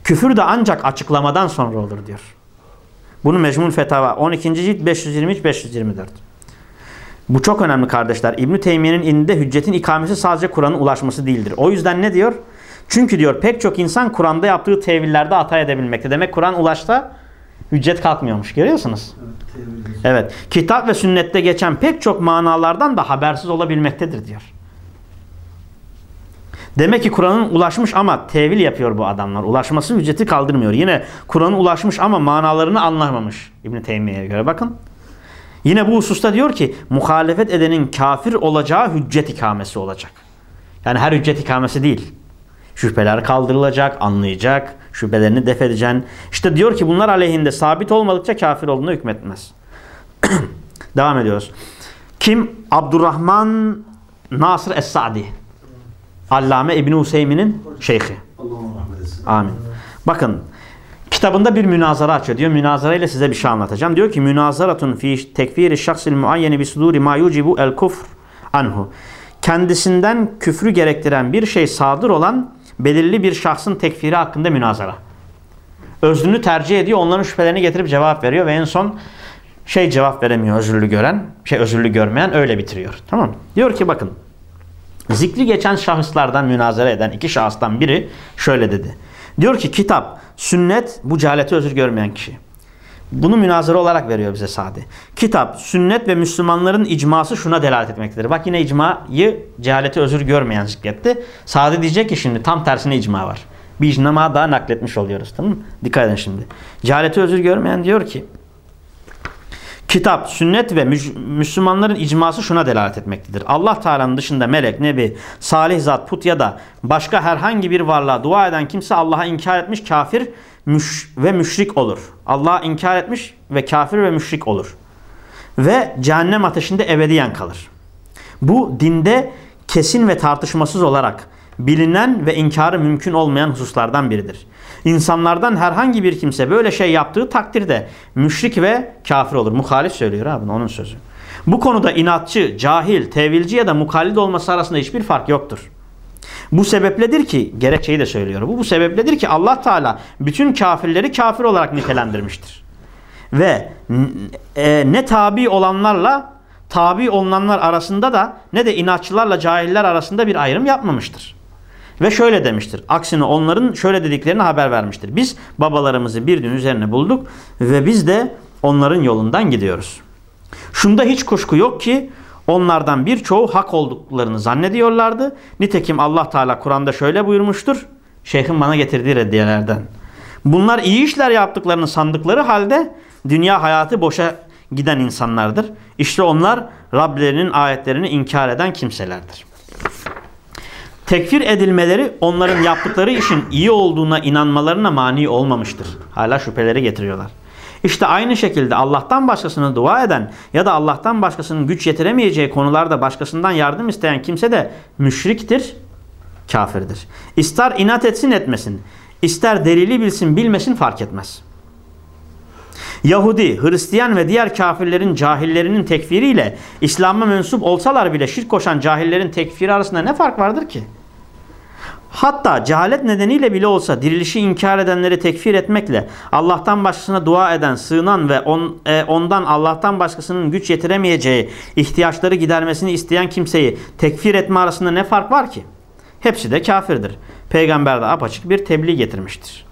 Küfür de ancak açıklamadan sonra olur diyor. Bunu Mecmul Fetava 12. cilt 523-524. Bu çok önemli kardeşler. İbn Teymiye'nin indinde hüccetin ikamesi sadece Kur'an'ın ulaşması değildir. O yüzden ne diyor? Çünkü diyor pek çok insan Kur'an'da yaptığı tevillerde hata edebilmekte. Demek Kur'an ulaşta hüccet kalkmıyormuş. Görüyorsunuz? Evet. Kitap ve sünnette geçen pek çok manalardan da habersiz olabilmektedir diyor. Demek ki Kur'an'ın ulaşmış ama tevil yapıyor bu adamlar. Ulaşması hücceti kaldırmıyor. Yine Kur'an'ın ulaşmış ama manalarını anlamamış İbn Teymiye'ye göre bakın. Yine bu hususta diyor ki muhalefet edenin kafir olacağı hüccet ikamesi olacak. Yani her hüccet ikamesi değil. Şüpheler kaldırılacak, anlayacak, şüphelerini def edeceksin. İşte diyor ki bunlar aleyhinde sabit olmadıkça kafir olduğuna hükmetmez. Devam ediyoruz. Kim? Abdurrahman Nasır Es-Sa'di. Allame İbni Hüseyin'in şeyhi. Amin. Bakın kitabında bir münazara açıyor. Diyor münazara ile size bir şey anlatacağım. Diyor ki münazaratun fi tekfiri şahsil muayyeni bi suduri ma yucibu el kufr anhu. Kendisinden küfrü gerektiren bir şey sadır olan belirli bir şahsın tekfiri hakkında münazara. Özrünü tercih ediyor. Onların şüphelerini getirip cevap veriyor ve en son şey cevap veremiyor özürlü gören, şey özürlü görmeyen öyle bitiriyor. Tamam? Diyor ki bakın Zikri geçen şahıslardan münazara eden iki şahıstan biri şöyle dedi. Diyor ki kitap, sünnet bu cehaleti özür görmeyen kişi. Bunu münazara olarak veriyor bize Sadi. Kitap, sünnet ve Müslümanların icması şuna delalet etmektedir. Bak yine icmayı cehaleti özür görmeyen zikretti. Sadi diyecek ki şimdi tam tersine icma var. Bir icma daha nakletmiş oluyoruz. Tamam mı? Dikkat edin şimdi. Cehaleti özür görmeyen diyor ki Kitap, sünnet ve Müslümanların icması şuna delalet etmektedir. Allah Teala'nın dışında melek, nebi, salih zat, put ya da başka herhangi bir varlığa dua eden kimse Allah'a inkar etmiş kafir müş ve müşrik olur. Allah'a inkar etmiş ve kafir ve müşrik olur. Ve cehennem ateşinde ebediyen kalır. Bu dinde kesin ve tartışmasız olarak bilinen ve inkarı mümkün olmayan hususlardan biridir. İnsanlardan herhangi bir kimse böyle şey yaptığı takdirde müşrik ve kafir olur. Muhalif söylüyor abi onun sözü. Bu konuda inatçı, cahil, tevilci ya da mukallid olması arasında hiçbir fark yoktur. Bu sebepledir ki, gerekçeyi de söylüyor. Bu, bu sebepledir ki Allah Teala bütün kafirleri kafir olarak nitelendirmiştir. Ve e, ne tabi olanlarla tabi olunanlar arasında da ne de inatçılarla cahiller arasında bir ayrım yapmamıştır. Ve şöyle demiştir. Aksine onların şöyle dediklerini haber vermiştir. Biz babalarımızı bir gün üzerine bulduk ve biz de onların yolundan gidiyoruz. Şunda hiç kuşku yok ki onlardan birçoğu hak olduklarını zannediyorlardı. Nitekim Allah Teala Kur'an'da şöyle buyurmuştur. Şeyhin bana getirdiği reddiyelerden. Bunlar iyi işler yaptıklarını sandıkları halde dünya hayatı boşa giden insanlardır. İşte onlar Rablerinin ayetlerini inkar eden kimselerdir. Tekfir edilmeleri onların yaptıkları işin iyi olduğuna inanmalarına mani olmamıştır. Hala şüpheleri getiriyorlar. İşte aynı şekilde Allah'tan başkasını dua eden ya da Allah'tan başkasının güç yetiremeyeceği konularda başkasından yardım isteyen kimse de müşriktir, kafirdir. İster inat etsin etmesin, ister delili bilsin bilmesin fark etmez. Yahudi, Hristiyan ve diğer kafirlerin cahillerinin tekfiriyle İslam'a mensup olsalar bile şirk koşan cahillerin tekfiri arasında ne fark vardır ki? Hatta cehalet nedeniyle bile olsa dirilişi inkar edenleri tekfir etmekle Allah'tan başkasına dua eden, sığınan ve on, e, ondan Allah'tan başkasının güç yetiremeyeceği ihtiyaçları gidermesini isteyen kimseyi tekfir etme arasında ne fark var ki? Hepsi de kafirdir. Peygamber de apaçık bir tebliğ getirmiştir.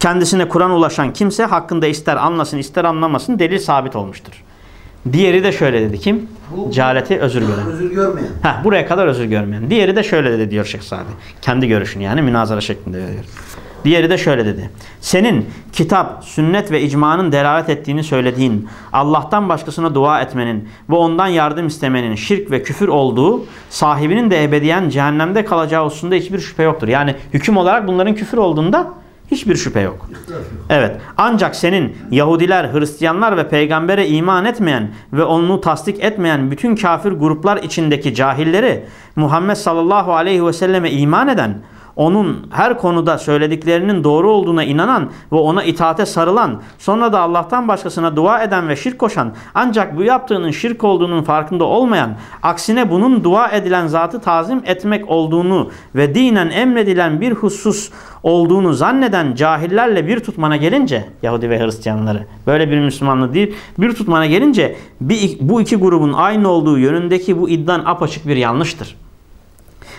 Kendisine Kur'an ulaşan kimse hakkında ister anlasın ister anlamasın delil sabit olmuştur. Diğeri de şöyle dedi kim? Bu, Cehaleti özür gören. Özür görmeyen. Heh, buraya kadar özür görmeyen. Diğeri de şöyle dedi diyor Şeyh Sadi. Kendi görüşünü yani münazara şeklinde veriyor. Diğeri de şöyle dedi. Senin kitap, sünnet ve icmanın delalet ettiğini söylediğin, Allah'tan başkasına dua etmenin ve ondan yardım istemenin şirk ve küfür olduğu, sahibinin de ebediyen cehennemde kalacağı hususunda hiçbir şüphe yoktur. Yani hüküm olarak bunların küfür olduğunda hiçbir şüphe yok. Evet. Ancak senin Yahudiler, Hristiyanlar ve peygambere iman etmeyen ve onu tasdik etmeyen bütün kafir gruplar içindeki cahilleri Muhammed sallallahu aleyhi ve selleme iman eden, onun her konuda söylediklerinin doğru olduğuna inanan ve ona itaate sarılan, sonra da Allah'tan başkasına dua eden ve şirk koşan, ancak bu yaptığının şirk olduğunun farkında olmayan, aksine bunun dua edilen zatı tazim etmek olduğunu ve dinen emredilen bir husus olduğunu zanneden cahillerle bir tutmana gelince, Yahudi ve Hristiyanları, böyle bir Müslümanlı değil, bir tutmana gelince bu iki grubun aynı olduğu yönündeki bu iddian apaçık bir yanlıştır.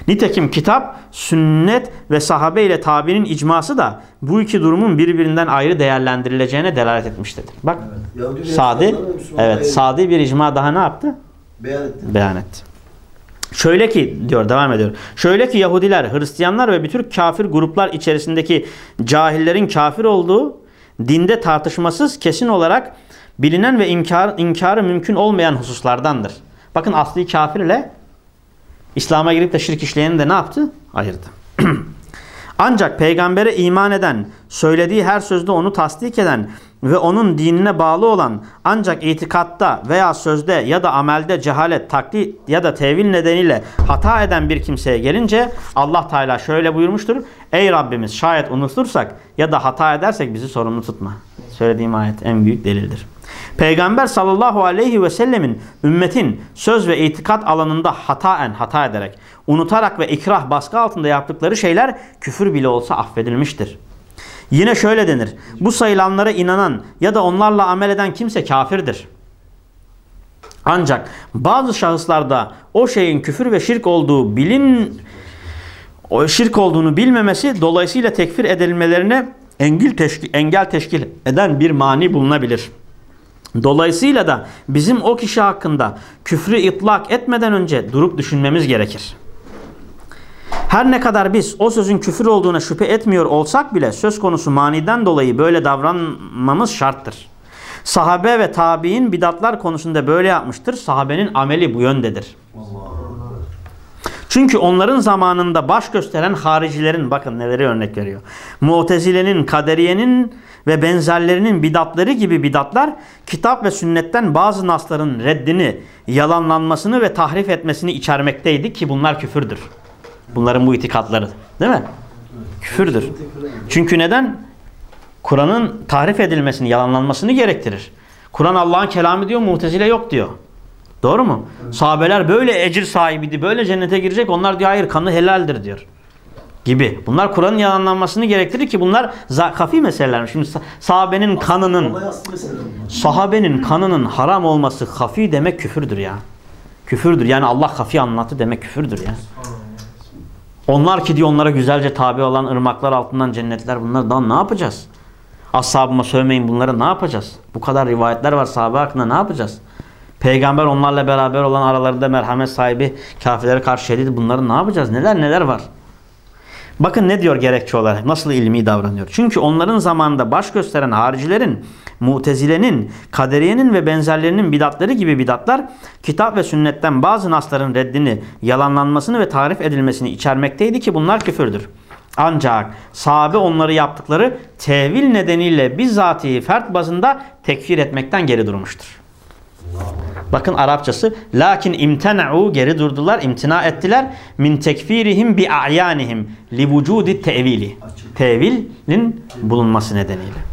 Nitekim kitap, sünnet ve sahabe ile tabinin icması da bu iki durumun birbirinden ayrı değerlendirileceğine delalet etmiştir. Bak ve Sadi, evet Sadi bir icma daha ne yaptı? Beyan etti. Beyan etti. Şöyle ki diyor devam ediyor. Şöyle ki Yahudiler, Hristiyanlar ve bütün kafir gruplar içerisindeki cahillerin kafir olduğu dinde tartışmasız kesin olarak bilinen ve inkar, inkarı mümkün olmayan hususlardandır. Bakın asli kafir ile İslam'a girip de şirk işleyeni de ne yaptı? Ayırdı. Ancak peygambere iman eden, söylediği her sözde onu tasdik eden ve onun dinine bağlı olan ancak itikatta veya sözde ya da amelde cehalet, taklit ya da tevil nedeniyle hata eden bir kimseye gelince Allah Teala şöyle buyurmuştur. Ey Rabbimiz şayet unutursak ya da hata edersek bizi sorumlu tutma. Söylediğim ayet en büyük delildir. Peygamber sallallahu aleyhi ve sellemin ümmetin söz ve itikat alanında hataen hata ederek, unutarak ve ikrah baskı altında yaptıkları şeyler küfür bile olsa affedilmiştir. Yine şöyle denir. Bu sayılanlara inanan ya da onlarla amel eden kimse kafirdir. Ancak bazı şahıslarda o şeyin küfür ve şirk olduğu bilin o şirk olduğunu bilmemesi dolayısıyla tekfir edilmelerine engel teşkil, engel teşkil eden bir mani bulunabilir. Dolayısıyla da bizim o kişi hakkında küfrü itlak etmeden önce durup düşünmemiz gerekir. Her ne kadar biz o sözün küfür olduğuna şüphe etmiyor olsak bile söz konusu maniden dolayı böyle davranmamız şarttır. Sahabe ve tabi'in bidatlar konusunda böyle yapmıştır. Sahabenin ameli bu yöndedir. Çünkü onların zamanında baş gösteren haricilerin bakın neleri örnek veriyor. Mutezile'nin, kaderiyenin ve benzerlerinin bidatları gibi bidatlar kitap ve sünnetten bazı nasların reddini, yalanlanmasını ve tahrif etmesini içermekteydi ki bunlar küfürdür. Bunların bu itikatları değil mi? Küfürdür. Çünkü neden? Kur'an'ın tahrif edilmesini, yalanlanmasını gerektirir. Kur'an Allah'ın kelamı diyor, mutezile yok diyor. Doğru mu? Sahabeler böyle ecir sahibiydi, böyle cennete girecek. Onlar diyor hayır kanı helaldir diyor. Gibi. Bunlar Kur'an'ın yalanlanmasını gerektirir ki bunlar kafi meseleler. Şimdi sahabenin kanının sahabenin kanının haram olması hafi demek küfürdür ya. Küfürdür. Yani Allah hafi anlattı demek küfürdür ya. Onlar ki diyor onlara güzelce tabi olan ırmaklar altından cennetler bunlar daha ne yapacağız? Ashabıma sövmeyin bunları ne yapacağız? Bu kadar rivayetler var sahabe hakkında ne yapacağız? Peygamber onlarla beraber olan aralarında merhamet sahibi kafirlere karşı şedid bunları ne yapacağız? Neler neler var? Bakın ne diyor gerekçe olarak nasıl ilmi davranıyor. Çünkü onların zamanında baş gösteren haricilerin, mutezilenin, kaderiyenin ve benzerlerinin bidatları gibi bidatlar kitap ve sünnetten bazı nasların reddini, yalanlanmasını ve tarif edilmesini içermekteydi ki bunlar küfürdür. Ancak sahabe onları yaptıkları tevil nedeniyle bizzatihi fert bazında tekfir etmekten geri durmuştur. Bakın Arapçası lakin imtena'u geri durdular, imtina ettiler min tekfirihim bi a'yanihim li vücudi tevili. Tevilin bulunması nedeniyle.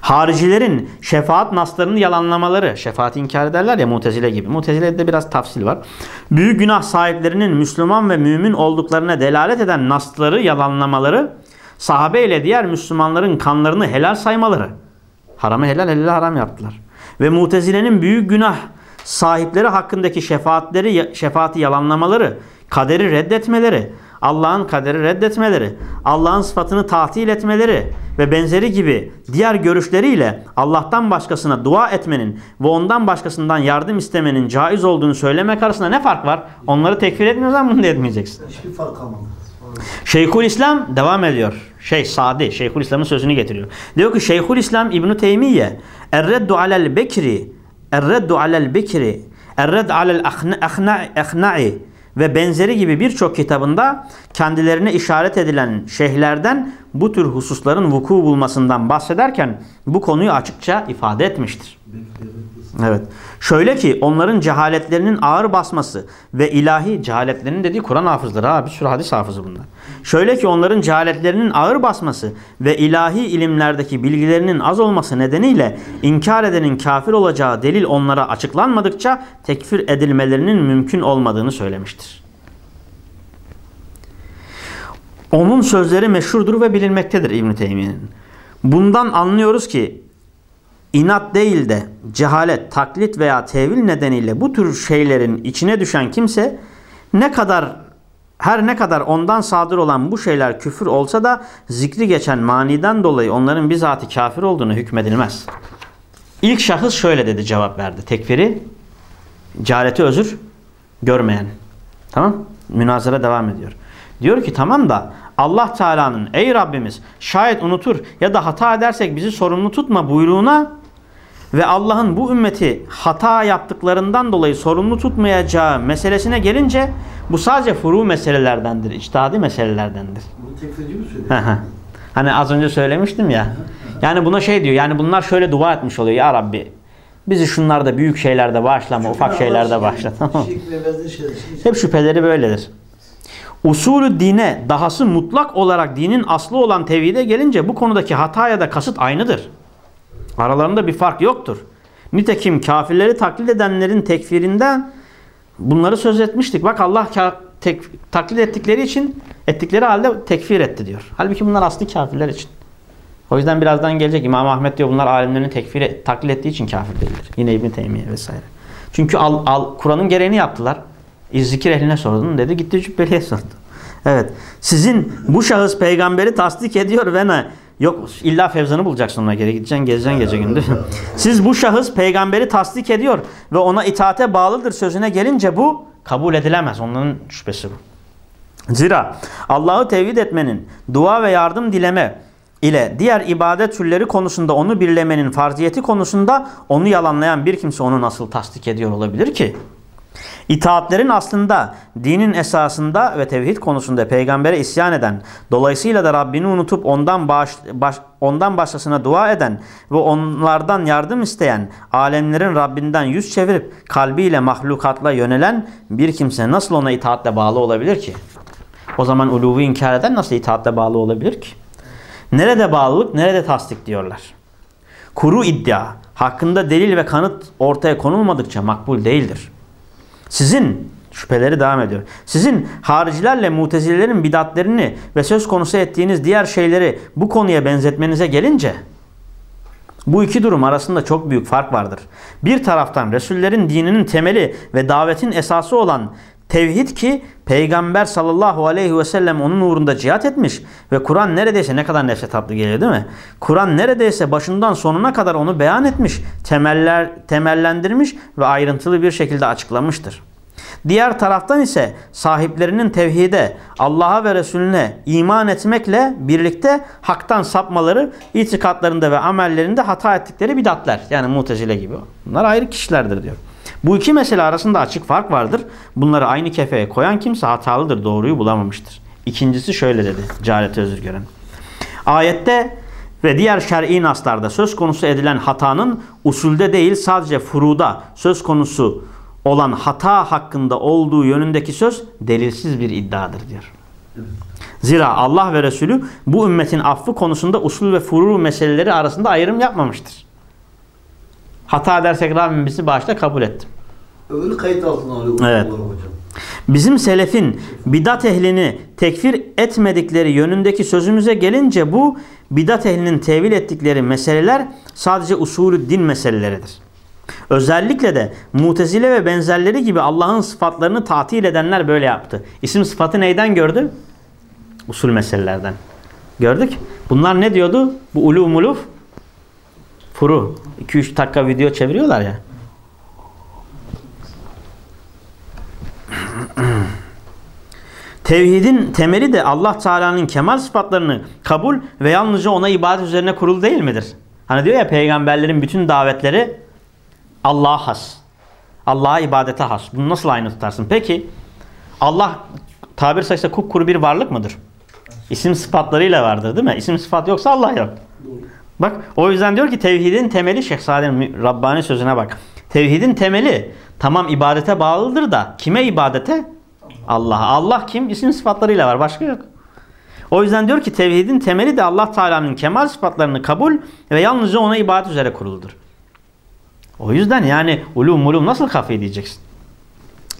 Haricilerin şefaat naslarını yalanlamaları, şefaati inkar ederler ya mutezile gibi. Mutezile'de biraz tafsil var. Büyük günah sahiplerinin Müslüman ve mümin olduklarına delalet eden nasları yalanlamaları, sahabe ile diğer Müslümanların kanlarını helal saymaları. Haramı helal, helal haram yaptılar. Ve mutezilenin büyük günah sahipleri hakkındaki şefaatleri, şefaati yalanlamaları, kaderi reddetmeleri, Allah'ın kaderi reddetmeleri, Allah'ın sıfatını tatil etmeleri ve benzeri gibi diğer görüşleriyle Allah'tan başkasına dua etmenin ve ondan başkasından yardım istemenin caiz olduğunu söylemek arasında ne fark var? Onları tekfir etmiyorsan bunu da etmeyeceksin. Hiçbir fark kalmadı. Şeyhül İslam devam ediyor. Şeyh Sadi, Şeyhülislam'ın sözünü getiriyor. Diyor ki Şeyhülislam İbn Teymiye Erreddu alel Bekri Erreddu alel Bekri Erred alel Ahna'i ve benzeri gibi birçok kitabında kendilerine işaret edilen şeyhlerden bu tür hususların vuku bulmasından bahsederken bu konuyu açıkça ifade etmiştir. Evet. Şöyle ki onların cehaletlerinin ağır basması ve ilahi cehaletlerinin dediği Kur'an hafızları ha bir sürü hadis hafızı bunlar. Şöyle ki onların cehaletlerinin ağır basması ve ilahi ilimlerdeki bilgilerinin az olması nedeniyle inkar edenin kafir olacağı delil onlara açıklanmadıkça tekfir edilmelerinin mümkün olmadığını söylemiştir. Onun sözleri meşhurdur ve bilinmektedir İbn-i Teymiye'nin. Bundan anlıyoruz ki inat değil de cehalet, taklit veya tevil nedeniyle bu tür şeylerin içine düşen kimse ne kadar her ne kadar ondan sadır olan bu şeyler küfür olsa da zikri geçen maniden dolayı onların bizatihi kafir olduğunu hükmedilmez. İlk şahıs şöyle dedi cevap verdi. Tekfiri, cehaleti özür görmeyen. Tamam? Münazara devam ediyor. Diyor ki tamam da Allah Teala'nın ey Rabbimiz şayet unutur ya da hata edersek bizi sorumlu tutma buyruğuna ve Allah'ın bu ümmeti hata yaptıklarından dolayı sorumlu tutmayacağı meselesine gelince bu sadece furu meselelerdendir, içtihadi meselelerdendir. Bunu tekfirci mi söylüyor? hani az önce söylemiştim ya. Yani buna şey diyor, yani bunlar şöyle dua etmiş oluyor. Ya Rabbi bizi şunlarda büyük şeylerde bağışlama, ufak şeylerde bağışla. Tamam şeyler. Hep şüpheleri böyledir. Usulü dine dahası mutlak olarak dinin aslı olan tevhide gelince bu konudaki hata ya da kasıt aynıdır. Aralarında bir fark yoktur. Nitekim kafirleri taklit edenlerin tekfirinden bunları söz etmiştik. Bak Allah tek, taklit ettikleri için ettikleri halde tekfir etti diyor. Halbuki bunlar asli kafirler için. O yüzden birazdan gelecek İmam Ahmet diyor bunlar alimlerin tekfir taklit ettiği için kafir değildir. Yine İbn Teymiye vesaire. Çünkü al, al Kur'an'ın gereğini yaptılar. İzzikir ehline sordun dedi gitti Cübbeli'ye sordu. Evet. Sizin bu şahıs peygamberi tasdik ediyor ve ne? Yok illa Fevzan'ı bulacaksın ona geri gideceksin gezeceksin gece gündüz. Siz bu şahıs peygamberi tasdik ediyor ve ona itaate bağlıdır sözüne gelince bu kabul edilemez. Onların şüphesi bu. Zira Allah'ı tevhid etmenin, dua ve yardım dileme ile diğer ibadet türleri konusunda onu birlemenin farziyeti konusunda onu yalanlayan bir kimse onu nasıl tasdik ediyor olabilir ki? İtaatlerin aslında dinin esasında ve tevhid konusunda peygambere isyan eden, dolayısıyla da Rabbini unutup ondan baş, baş, ondan başkasına dua eden ve onlardan yardım isteyen, alemlerin Rabbinden yüz çevirip kalbiyle mahlukatla yönelen bir kimse nasıl ona itaatle bağlı olabilir ki? O zaman uluvu inkar eden nasıl itaatle bağlı olabilir ki? Nerede bağlılık, nerede tasdik diyorlar. Kuru iddia, hakkında delil ve kanıt ortaya konulmadıkça makbul değildir. Sizin şüpheleri devam ediyor. Sizin haricilerle mutezilerin bidatlerini ve söz konusu ettiğiniz diğer şeyleri bu konuya benzetmenize gelince bu iki durum arasında çok büyük fark vardır. Bir taraftan Resullerin dininin temeli ve davetin esası olan tevhid ki Peygamber sallallahu aleyhi ve sellem onun uğrunda cihat etmiş ve Kur'an neredeyse ne kadar nefse tatlı geliyor değil mi? Kur'an neredeyse başından sonuna kadar onu beyan etmiş, temeller, temellendirmiş ve ayrıntılı bir şekilde açıklamıştır. Diğer taraftan ise sahiplerinin tevhide, Allah'a ve Resulüne iman etmekle birlikte haktan sapmaları, itikatlarında ve amellerinde hata ettikleri bidatler. Yani mutezile gibi. Bunlar ayrı kişilerdir diyor. Bu iki mesele arasında açık fark vardır. Bunları aynı kefeye koyan kimse hatalıdır, doğruyu bulamamıştır. İkincisi şöyle dedi cehalete özür gören. Ayette ve diğer şer'i naslarda söz konusu edilen hatanın usulde değil sadece furuda söz konusu olan hata hakkında olduğu yönündeki söz delilsiz bir iddiadır diyor. Zira Allah ve Resulü bu ümmetin affı konusunda usul ve furu meseleleri arasında ayrım yapmamıştır. Hata edersek Rabbim bizi bağışla kabul ettim. Öbürü kayıt altına alıyor. Evet. hocam. Bizim selefin bidat ehlini tekfir etmedikleri yönündeki sözümüze gelince bu bidat ehlinin tevil ettikleri meseleler sadece usulü din meseleleridir. Özellikle de mutezile ve benzerleri gibi Allah'ın sıfatlarını tatil edenler böyle yaptı. İsim sıfatı neyden gördü? Usul meselelerden. Gördük. Bunlar ne diyordu? Bu ulu muluf furu. 2-3 dakika video çeviriyorlar ya. Tevhidin temeli de Allah Teala'nın kemal sıfatlarını kabul ve yalnızca ona ibadet üzerine kurulu değil midir? Hani diyor ya peygamberlerin bütün davetleri Allah'a has. Allah'a ibadete has. Bunu nasıl aynı tutarsın? Peki Allah tabir sayısı kupkuru bir varlık mıdır? İsim sıfatlarıyla vardır değil mi? İsim sıfat yoksa Allah yok. Bak o yüzden diyor ki tevhidin temeli Şeyh Saadet'in Rabbani sözüne bak. Tevhidin temeli tamam ibadete bağlıdır da kime ibadete? Allah'a. Allah kim? İsim sıfatlarıyla var. Başka yok. O yüzden diyor ki tevhidin temeli de Allah Teala'nın kemal sıfatlarını kabul ve yalnızca ona ibadet üzere kuruludur. O yüzden yani ulum ulum nasıl kafi diyeceksin?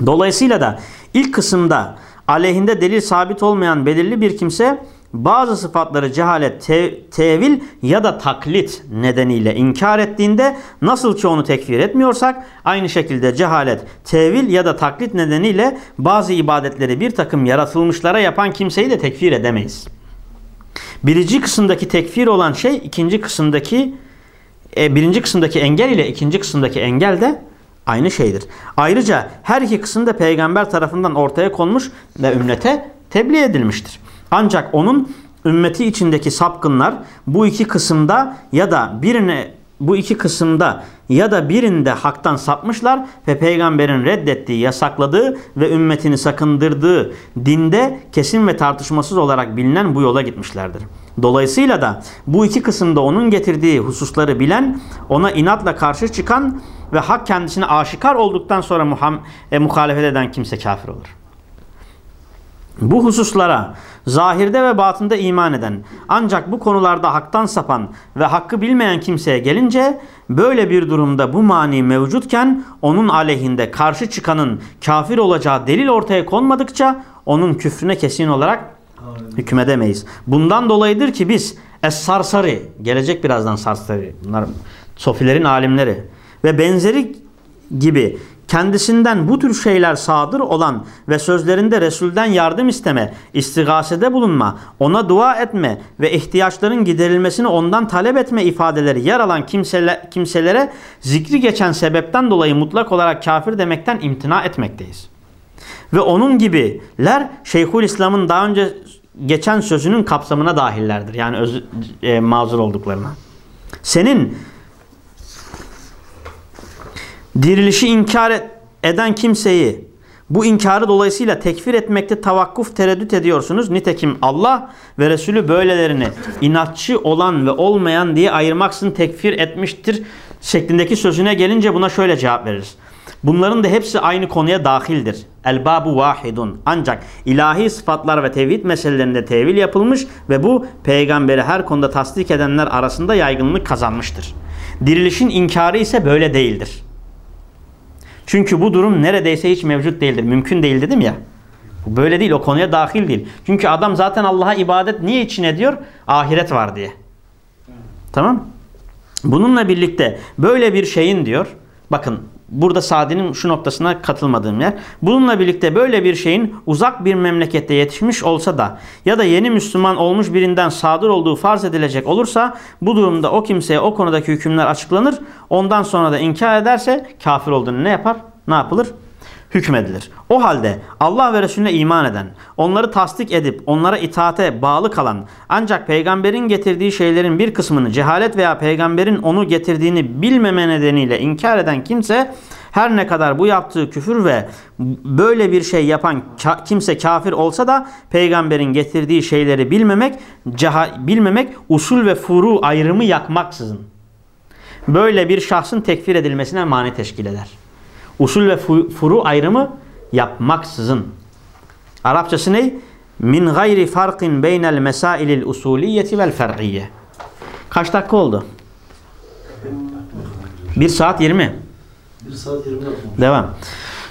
Dolayısıyla da ilk kısımda aleyhinde delil sabit olmayan belirli bir kimse bazı sıfatları cehalet, te tevil ya da taklit nedeniyle inkar ettiğinde nasıl ki onu tekfir etmiyorsak aynı şekilde cehalet, tevil ya da taklit nedeniyle bazı ibadetleri bir takım yaratılmışlara yapan kimseyi de tekfir edemeyiz. Birinci kısımdaki tekfir olan şey ikinci kısımdaki e, birinci kısımdaki engel ile ikinci kısımdaki engel de aynı şeydir. Ayrıca her iki kısım da peygamber tarafından ortaya konmuş ve ümmete tebliğ edilmiştir. Ancak onun ümmeti içindeki sapkınlar bu iki kısımda ya da birine bu iki kısımda ya da birinde haktan sapmışlar ve peygamberin reddettiği, yasakladığı ve ümmetini sakındırdığı dinde kesin ve tartışmasız olarak bilinen bu yola gitmişlerdir. Dolayısıyla da bu iki kısımda onun getirdiği hususları bilen, ona inatla karşı çıkan ve hak kendisine aşikar olduktan sonra e, muhalefet eden kimse kafir olur. Bu hususlara zahirde ve batında iman eden ancak bu konularda haktan sapan ve hakkı bilmeyen kimseye gelince böyle bir durumda bu mani mevcutken onun aleyhinde karşı çıkanın kafir olacağı delil ortaya konmadıkça onun küfrüne kesin olarak hükmedemeyiz. Bundan dolayıdır ki biz Es-Sarsari, gelecek birazdan Sarsari, bunlar Sofilerin alimleri ve benzeri gibi kendisinden bu tür şeyler sadır olan ve sözlerinde Resul'den yardım isteme, istigasede bulunma, ona dua etme ve ihtiyaçların giderilmesini ondan talep etme ifadeleri yer alan kimseler, kimselere zikri geçen sebepten dolayı mutlak olarak kafir demekten imtina etmekteyiz. Ve onun gibiler Şeyhül İslam'ın daha önce geçen sözünün kapsamına dahillerdir. Yani öz, e, mazur olduklarına. Senin dirilişi inkar et, eden kimseyi bu inkarı dolayısıyla tekfir etmekte tavakkuf tereddüt ediyorsunuz. Nitekim Allah ve Resulü böylelerini inatçı olan ve olmayan diye ayırmaksın tekfir etmiştir şeklindeki sözüne gelince buna şöyle cevap veririz. Bunların da hepsi aynı konuya dahildir. El babu vahidun. Ancak ilahi sıfatlar ve tevhid meselelerinde tevil yapılmış ve bu peygamberi her konuda tasdik edenler arasında yaygınlık kazanmıştır. Dirilişin inkarı ise böyle değildir. Çünkü bu durum neredeyse hiç mevcut değildir. Mümkün değil dedim ya. Bu böyle değil. O konuya dahil değil. Çünkü adam zaten Allah'a ibadet niye için ediyor? Ahiret var diye. Tamam. Bununla birlikte böyle bir şeyin diyor. Bakın burada Sadi'nin şu noktasına katılmadığım yer. Bununla birlikte böyle bir şeyin uzak bir memlekette yetişmiş olsa da ya da yeni Müslüman olmuş birinden sadır olduğu farz edilecek olursa bu durumda o kimseye o konudaki hükümler açıklanır. Ondan sonra da inkar ederse kafir olduğunu ne yapar? Ne yapılır? Hükmedilir. O halde Allah ve Resulüne iman eden, onları tasdik edip onlara itaate bağlı kalan ancak peygamberin getirdiği şeylerin bir kısmını cehalet veya peygamberin onu getirdiğini bilmeme nedeniyle inkar eden kimse her ne kadar bu yaptığı küfür ve böyle bir şey yapan kimse kafir olsa da peygamberin getirdiği şeyleri bilmemek, bilmemek usul ve furu ayrımı yakmaksızın böyle bir şahsın tekfir edilmesine mani teşkil eder usul ve furu ayrımı yapmaksızın. Arapçası ne? Min gayri farkin beynel mesailil usuliyeti vel fer'iyye. Kaç dakika oldu? 1 saat 20. 1 saat 20 Devam.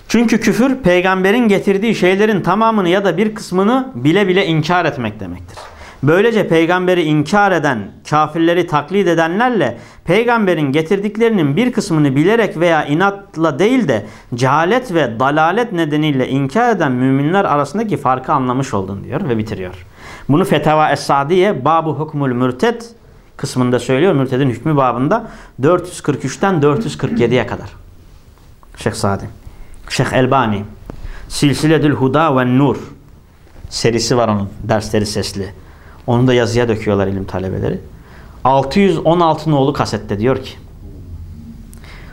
Çünkü küfür peygamberin getirdiği şeylerin tamamını ya da bir kısmını bile bile inkar etmek demektir. Böylece peygamberi inkar eden, kafirleri taklit edenlerle peygamberin getirdiklerinin bir kısmını bilerek veya inatla değil de cehalet ve dalalet nedeniyle inkar eden müminler arasındaki farkı anlamış oldun diyor ve bitiriyor. Bunu Fetava Es-Sadiye Babu Hukmul Mürted kısmında söylüyor. Mürtedin hükmü babında 443'ten 447'ye kadar. Şeyh Sadi. Şeyh Elbani. Silsiledül Huda ve Nur serisi var onun. Dersleri sesli. Onu da yazıya döküyorlar ilim talebeleri. 616 nolu kasette diyor ki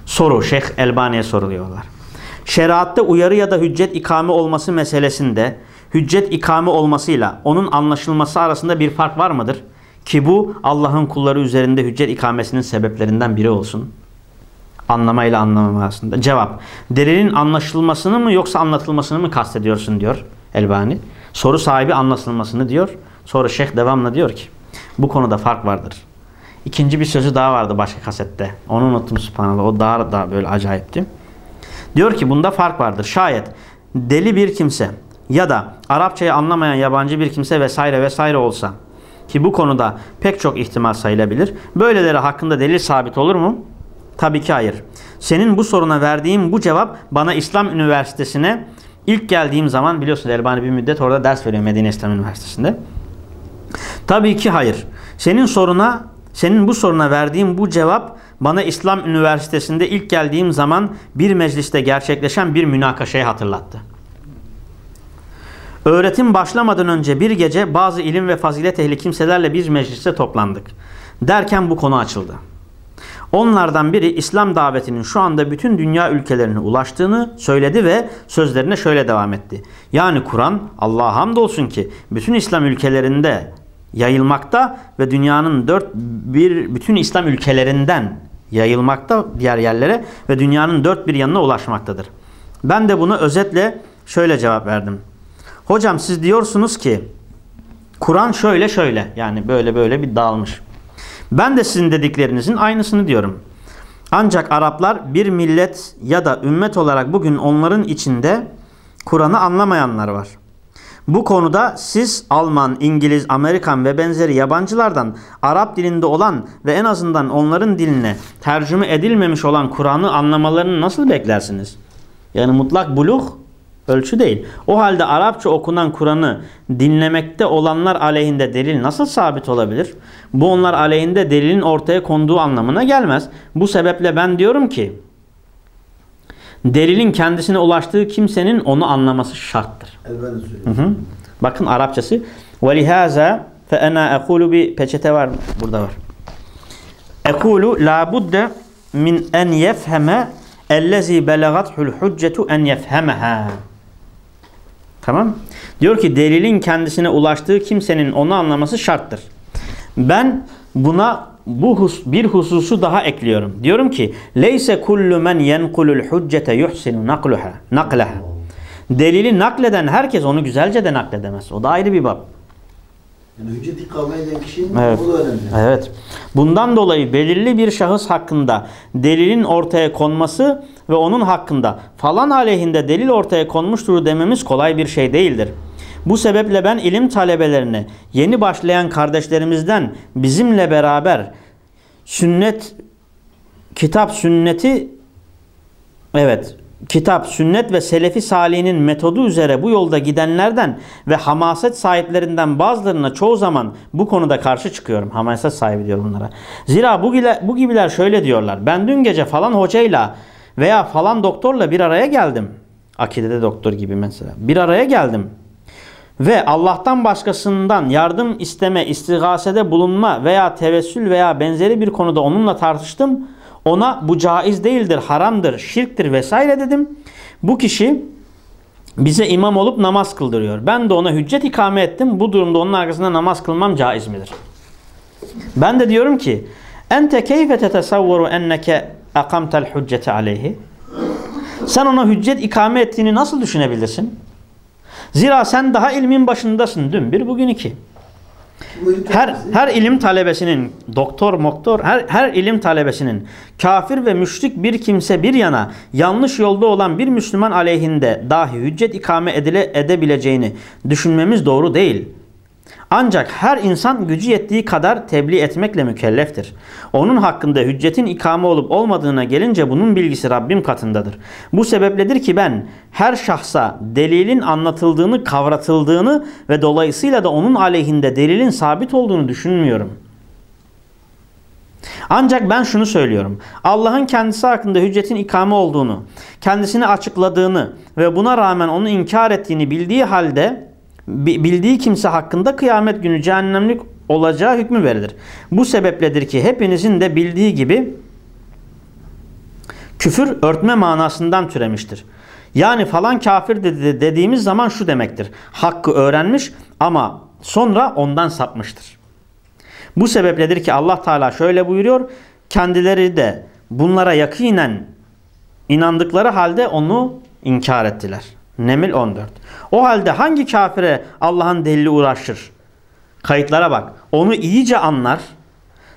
Soru Şeyh Elbani'ye soruluyorlar. Şeriatte uyarı ya da hüccet ikame olması meselesinde hüccet ikame olmasıyla onun anlaşılması arasında bir fark var mıdır? Ki bu Allah'ın kulları üzerinde hüccet ikamesinin sebeplerinden biri olsun. Anlamayla anlamama arasında. Cevap. Delilin anlaşılmasını mı yoksa anlatılmasını mı kastediyorsun diyor Elbani. Soru sahibi anlaşılmasını diyor. Sonra şeyh devamla diyor ki bu konuda fark vardır. İkinci bir sözü daha vardı başka kasette. Onu unuttum subhanallah. O daha da böyle acayipti. Diyor ki bunda fark vardır. Şayet deli bir kimse ya da Arapçayı anlamayan yabancı bir kimse vesaire vesaire olsa ki bu konuda pek çok ihtimal sayılabilir. Böyleleri hakkında delil sabit olur mu? Tabii ki hayır. Senin bu soruna verdiğim bu cevap bana İslam Üniversitesi'ne ilk geldiğim zaman biliyorsunuz Elbani bir müddet orada ders veriyor Medine İslam Üniversitesi'nde. Tabii ki hayır. Senin soruna, senin bu soruna verdiğim bu cevap bana İslam Üniversitesi'nde ilk geldiğim zaman bir mecliste gerçekleşen bir münakaşayı hatırlattı. Öğretim başlamadan önce bir gece bazı ilim ve fazilet ehli kimselerle bir mecliste toplandık. Derken bu konu açıldı. Onlardan biri İslam davetinin şu anda bütün dünya ülkelerine ulaştığını söyledi ve sözlerine şöyle devam etti. Yani Kur'an Allah'a hamdolsun ki bütün İslam ülkelerinde yayılmakta ve dünyanın dört bir bütün İslam ülkelerinden yayılmakta diğer yerlere ve dünyanın dört bir yanına ulaşmaktadır. Ben de buna özetle şöyle cevap verdim. Hocam siz diyorsunuz ki Kur'an şöyle şöyle yani böyle böyle bir dağılmış. Ben de sizin dediklerinizin aynısını diyorum. Ancak Araplar bir millet ya da ümmet olarak bugün onların içinde Kur'an'ı anlamayanlar var. Bu konuda siz Alman, İngiliz, Amerikan ve benzeri yabancılardan Arap dilinde olan ve en azından onların diline tercüme edilmemiş olan Kur'an'ı anlamalarını nasıl beklersiniz? Yani mutlak buluğ ölçü değil. O halde Arapça okunan Kur'an'ı dinlemekte olanlar aleyhinde delil nasıl sabit olabilir? Bu onlar aleyhinde delilin ortaya konduğu anlamına gelmez. Bu sebeple ben diyorum ki delilin kendisine ulaştığı kimsenin onu anlaması şarttır. Elbette söylüyor. Hı hı. Bakın Arapçası. وَلِهَذَا فَاَنَا اَقُولُ bir peçete var. Burada var. اَقُولُ لَا بُدَّ min en yefheme ellezî belagathul hüccetu en yefhemeha. Tamam. Diyor ki delilin kendisine ulaştığı kimsenin onu anlaması şarttır. Ben buna bu hus bir hususu daha ekliyorum. Diyorum ki leyse kullu men yenkulul hüccete yuhsinu nakluha naklaha. Delili nakleden herkes onu güzelce de nakledemez. O da ayrı bir bab. Yani hüccet ikame eden kişinin Evet. o da önemli. Evet. Bundan dolayı belirli bir şahıs hakkında delilin ortaya konması ve onun hakkında falan aleyhinde delil ortaya konmuştur dememiz kolay bir şey değildir. Bu sebeple ben ilim talebelerine yeni başlayan kardeşlerimizden bizimle beraber sünnet kitap sünneti evet kitap, sünnet ve selefi salihinin metodu üzere bu yolda gidenlerden ve hamaset sahiplerinden bazılarına çoğu zaman bu konuda karşı çıkıyorum. Hamaset sahibi diyor bunlara. Zira bu, bu gibiler şöyle diyorlar. Ben dün gece falan hocayla veya falan doktorla bir araya geldim. Akidede doktor gibi mesela. Bir araya geldim. Ve Allah'tan başkasından yardım isteme, istigasede bulunma veya tevessül veya benzeri bir konuda onunla tartıştım. Ona bu caiz değildir, haramdır, şirktir vesaire dedim. Bu kişi bize imam olup namaz kıldırıyor. Ben de ona hüccet ikame ettim. Bu durumda onun arkasında namaz kılmam caiz midir? Ben de diyorum ki ente keyfe tetesavvuru enneke akamtel hücceti aleyhi sen ona hüccet ikame ettiğini nasıl düşünebilirsin? Zira sen daha ilmin başındasın. Dün bir, bugün iki. Her her ilim talebesinin doktor, moktor, her her ilim talebesinin kafir ve müşrik bir kimse bir yana yanlış yolda olan bir Müslüman aleyhinde dahi hüccet ikame edile, edebileceğini düşünmemiz doğru değil. Ancak her insan gücü yettiği kadar tebliğ etmekle mükelleftir. Onun hakkında hüccetin ikame olup olmadığına gelince bunun bilgisi Rabbim katındadır. Bu sebepledir ki ben her şahsa delilin anlatıldığını, kavratıldığını ve dolayısıyla da onun aleyhinde delilin sabit olduğunu düşünmüyorum. Ancak ben şunu söylüyorum. Allah'ın kendisi hakkında hüccetin ikame olduğunu, kendisini açıkladığını ve buna rağmen onu inkar ettiğini bildiği halde bildiği kimse hakkında kıyamet günü cehennemlik olacağı hükmü verilir. Bu sebepledir ki hepinizin de bildiği gibi küfür örtme manasından türemiştir. Yani falan kafir dedi dediğimiz zaman şu demektir. Hakkı öğrenmiş ama sonra ondan sapmıştır. Bu sebepledir ki Allah Teala şöyle buyuruyor. Kendileri de bunlara yakinen inandıkları halde onu inkar ettiler. Nemil 14. O halde hangi kafire Allah'ın delili uğraşır? Kayıtlara bak. Onu iyice anlar.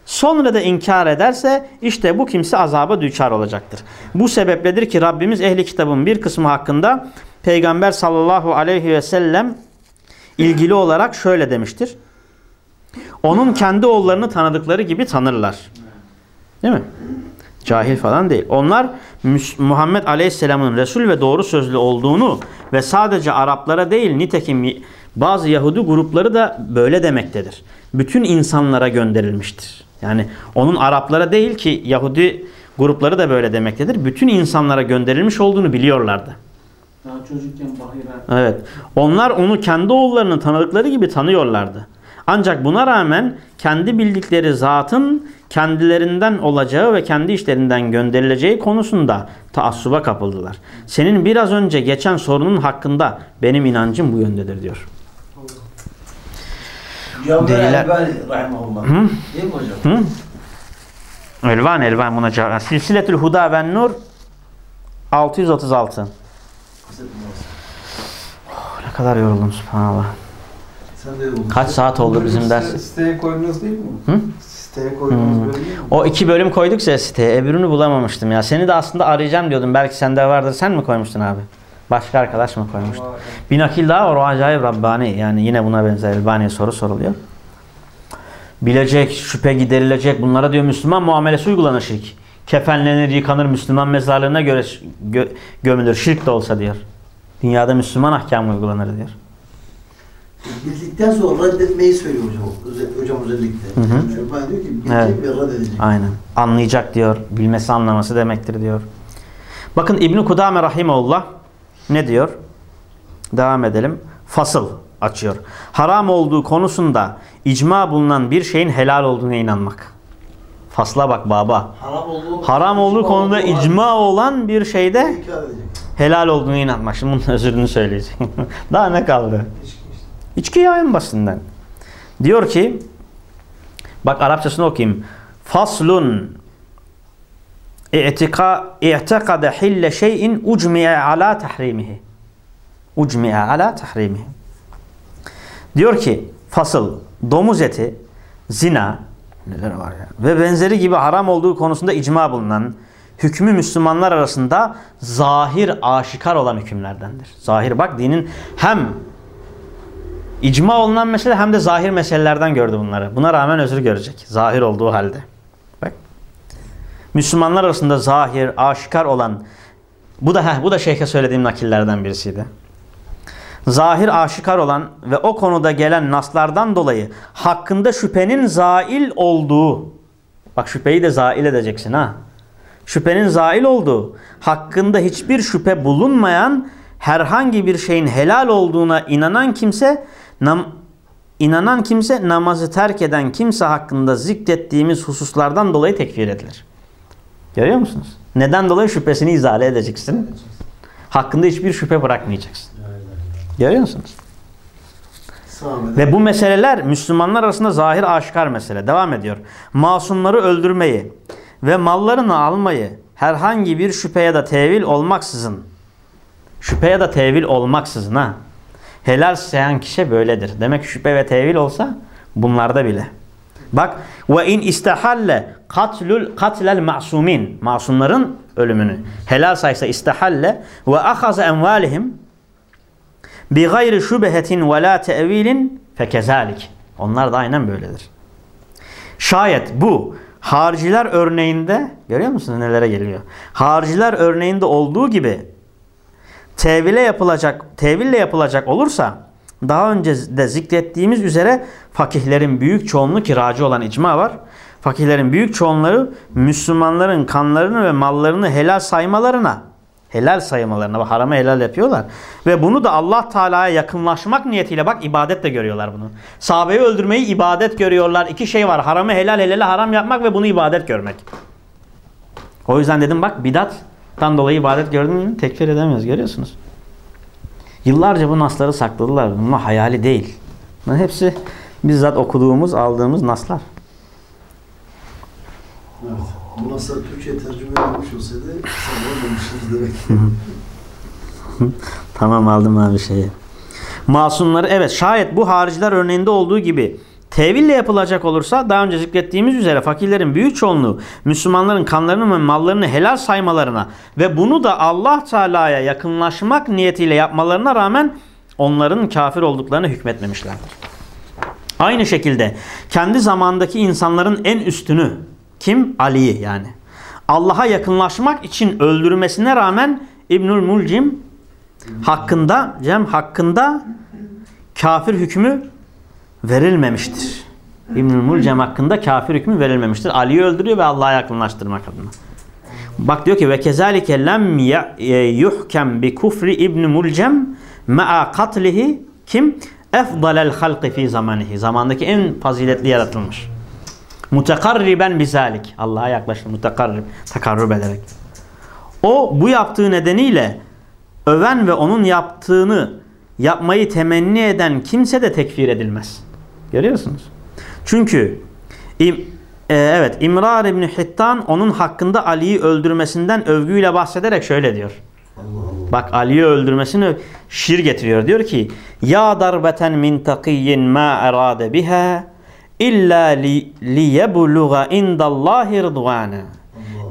Sonra da inkar ederse işte bu kimse azaba düçar olacaktır. Bu sebepledir ki Rabbimiz ehli kitabın bir kısmı hakkında Peygamber sallallahu aleyhi ve sellem ilgili olarak şöyle demiştir. Onun kendi oğullarını tanıdıkları gibi tanırlar. Değil mi? Cahil falan değil. Onlar Muhammed Aleyhisselam'ın Resul ve doğru sözlü olduğunu ve sadece Araplara değil nitekim bazı Yahudi grupları da böyle demektedir. Bütün insanlara gönderilmiştir. Yani onun Araplara değil ki Yahudi grupları da böyle demektedir. Bütün insanlara gönderilmiş olduğunu biliyorlardı. Daha çocukken Bahire. Evet. Onlar onu kendi oğullarını tanıdıkları gibi tanıyorlardı. Ancak buna rağmen kendi bildikleri zatın kendilerinden olacağı ve kendi işlerinden gönderileceği konusunda taassuba kapıldılar. Senin biraz önce geçen sorunun hakkında benim inancım bu yöndedir diyor. Deliler-. Hı? Hı? Elvan elvan buna cevap. Silsiletül Huda ve Nur 636. Ne kadar yoruldum subhanallah. Sen de yoruldun. Kaç saat oldu bizim ders? Siteye koydunuz değil mi? Hı? Siteye koydunuz Hmm. mi? O iki bölüm koyduk ya siteye. Öbürünü bulamamıştım ya. Seni de aslında arayacağım diyordum. Belki sende vardır. Sen mi koymuştun abi? Başka arkadaş mı koymuştu? Bir nakil daha var. O acayip Rabbani. Yani yine buna benzer Elbani'ye soru soruluyor. Bilecek, şüphe giderilecek. Bunlara diyor Müslüman muamelesi uygulanır şirk. Kefenlenir, yıkanır, Müslüman mezarlığına göre gö- gömülür. Şirk de olsa diyor. Dünyada Müslüman ahkamı uygulanır diyor. Bildikten sonra reddetmeyi söylüyor hocam. Hocam özellikle. Hı hı. Elbani diyor ki bilecek Evet. ve reddedecek. Aynen. Anlayacak diyor. Bilmesi anlaması demektir diyor. Bakın İbn Kudame rahimeullah ne diyor? Devam edelim. Fasıl açıyor. Haram olduğu konusunda icma bulunan bir şeyin helal olduğuna inanmak. Fasla bak baba. Haram olduğu, Haram olduğu konuda icma olan bir şeyde helal olduğuna inanmak. Şimdi bunun özrünü söyleyecek. Daha ne kaldı? İçki işte. İçki ya en basitinden. Diyor ki bak Arapçasını okuyayım. Faslun i'tekade hille şeyin ucmi'e ala tahrimihi. Ucmi'e ala tahrimihi. Diyor ki fasıl domuz eti, zina neler var ya ve benzeri gibi haram olduğu konusunda icma bulunan hükmü Müslümanlar arasında zahir aşikar olan hükümlerdendir. Zahir bak dinin hem İcma olunan mesele hem de zahir meselelerden gördü bunları. Buna rağmen özür görecek. Zahir olduğu halde. Bak. Müslümanlar arasında zahir, aşikar olan bu da heh, bu da şeyhe söylediğim nakillerden birisiydi. Zahir aşikar olan ve o konuda gelen naslardan dolayı hakkında şüphenin zail olduğu bak şüpheyi de zail edeceksin ha. Şüphenin zail olduğu, hakkında hiçbir şüphe bulunmayan herhangi bir şeyin helal olduğuna inanan kimse nam, inanan kimse namazı terk eden kimse hakkında zikrettiğimiz hususlardan dolayı tekfir edilir. Görüyor musunuz? Neden dolayı şüphesini izale edeceksin? Hakkında hiçbir şüphe bırakmayacaksın. Görüyor musunuz? Ve bu meseleler Müslümanlar arasında zahir aşikar mesele. Devam ediyor. Masumları öldürmeyi ve mallarını almayı herhangi bir şüphe ya da tevil olmaksızın şüphe ya da tevil olmaksızın ha helal sayan kişi böyledir. Demek şüphe ve tevil olsa bunlarda bile. Bak ve in istahalle katlul katlel masumin masumların ölümünü helal saysa istahalle ve ahaza envalihim bi gayri şübehetin ve la tevilin fekezalik. Onlar da aynen böyledir. Şayet bu hariciler örneğinde görüyor musunuz nelere geliyor? Hariciler örneğinde olduğu gibi tevile yapılacak, teville yapılacak olursa daha önce de zikrettiğimiz üzere fakihlerin büyük çoğunluğu kiracı olan icma var. Fakihlerin büyük çoğunluğu Müslümanların kanlarını ve mallarını helal saymalarına Helal saymalarına, bak haramı helal yapıyorlar. Ve bunu da Allah Teala'ya yakınlaşmak niyetiyle bak ibadet de görüyorlar bunu. Sahabeyi öldürmeyi ibadet görüyorlar. İki şey var. Haramı helal, helali haram yapmak ve bunu ibadet görmek. O yüzden dedim bak bidattan dolayı ibadet gördün mü tekfir edemiyoruz görüyorsunuz. Yıllarca bu nasları sakladılar. Bunlar hayali değil. Bunların hepsi bizzat okuduğumuz, aldığımız naslar. Evet. Bu nasıl Türkçe tercüme edilmiş olsaydı sen olmamışsınız demek. Tamam aldım abi şeyi. Masumları evet şayet bu hariciler örneğinde olduğu gibi teville yapılacak olursa daha önce zikrettiğimiz üzere fakirlerin büyük çoğunluğu Müslümanların kanlarını ve mallarını helal saymalarına ve bunu da Allah Teala'ya yakınlaşmak niyetiyle yapmalarına rağmen onların kafir olduklarını hükmetmemişlerdir. Aynı şekilde kendi zamandaki insanların en üstünü kim? Ali'yi yani. Allah'a yakınlaşmak için öldürmesine rağmen İbnül Mulcim hakkında Cem hakkında kafir hükmü verilmemiştir. İbnül Mulcem hakkında kafir hükmü verilmemiştir. Ali'yi öldürüyor ve Allah'a yakınlaştırmak adına. Bak diyor ki ve kezalike lem e, yuhkem bi kufri İbn Mulcem ma'a katlihi kim? Efdalel halqi fi zamanihi. Zamandaki en faziletli yaratılmış. Mutekarriben bizalik. Allah'a yaklaşır. Mutekarrib. Takarrub ederek. O bu yaptığı nedeniyle öven ve onun yaptığını yapmayı temenni eden kimse de tekfir edilmez. Görüyorsunuz. Çünkü e, evet İmrar İbni Hittan onun hakkında Ali'yi öldürmesinden övgüyle bahsederek şöyle diyor. Bak Ali'yi öldürmesini şiir getiriyor. Diyor ki Ya darbeten min takiyyin ma erade biha illa li, liyebluğa indallahi rıdvana.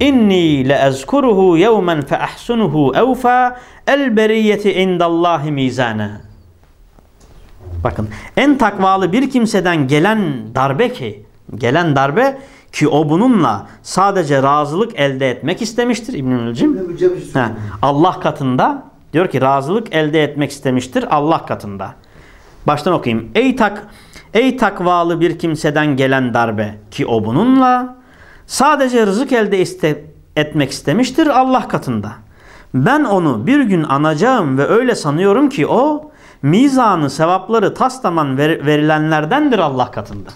İnni leezkuruhu yevmen fe ahsunuhu evfa el beriyeti indallahi mizana. Bakın en takvalı bir kimseden gelen darbe ki gelen darbe ki o bununla sadece razılık elde etmek istemiştir? Ha, Allah katında diyor ki razılık elde etmek istemiştir Allah katında. Baştan okuyayım. Ey tak ey takvalı bir kimseden gelen darbe ki o bununla sadece rızık elde iste, etmek istemiştir Allah katında. Ben onu bir gün anacağım ve öyle sanıyorum ki o mizanı sevapları taslaman ver- verilenlerdendir Allah katında.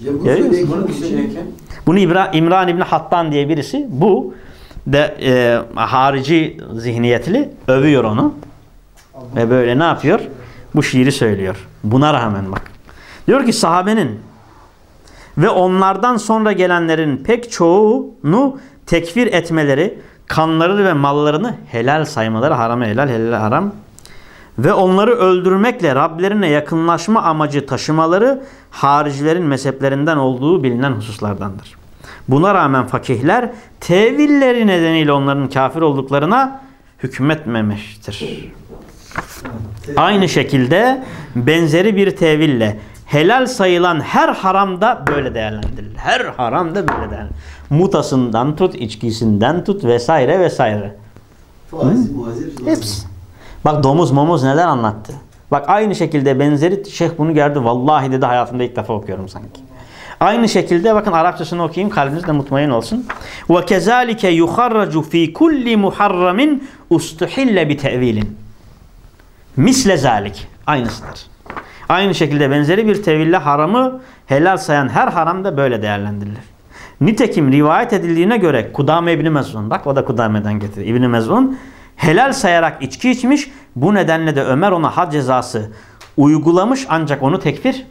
Ya bu söyleyen Bunu Bunu İbra, İmran İbni Hattan diye birisi bu de e, harici zihniyetli övüyor onu. Ve böyle ne yapıyor? Bu şiiri söylüyor. Buna rağmen bak. Diyor ki sahabenin ve onlardan sonra gelenlerin pek çoğunu tekfir etmeleri, kanları ve mallarını helal saymaları, harama helal, helal haram ve onları öldürmekle Rablerine yakınlaşma amacı taşımaları haricilerin mezheplerinden olduğu bilinen hususlardandır. Buna rağmen fakihler tevilleri nedeniyle onların kafir olduklarına hükmetmemiştir. Aynı şekilde benzeri bir teville helal sayılan her haramda böyle değerlendirilir. Her haramda böyle değerlendirilir. Mutasından tut, içkisinden tut vesaire vesaire. Faiz, muazir. Hepsi. Bak domuz momuz neler anlattı. Bak aynı şekilde benzeri şeyh bunu gördü. Vallahi dedi hayatımda ilk defa okuyorum sanki. Aynı şekilde bakın Arapçasını okuyayım kalbiniz de mutmain olsun. Ve kezalike yuharracu fi kulli muharramin ustuhille bi tevilin. Misle zalik. Aynısıdır. Aynı şekilde benzeri bir teville haramı helal sayan her haram da böyle değerlendirilir. Nitekim rivayet edildiğine göre Kudame İbni Mezun, bak o da Kudame'den getirdi. İbni Mezun helal sayarak içki içmiş. Bu nedenle de Ömer ona had cezası uygulamış ancak onu tekfir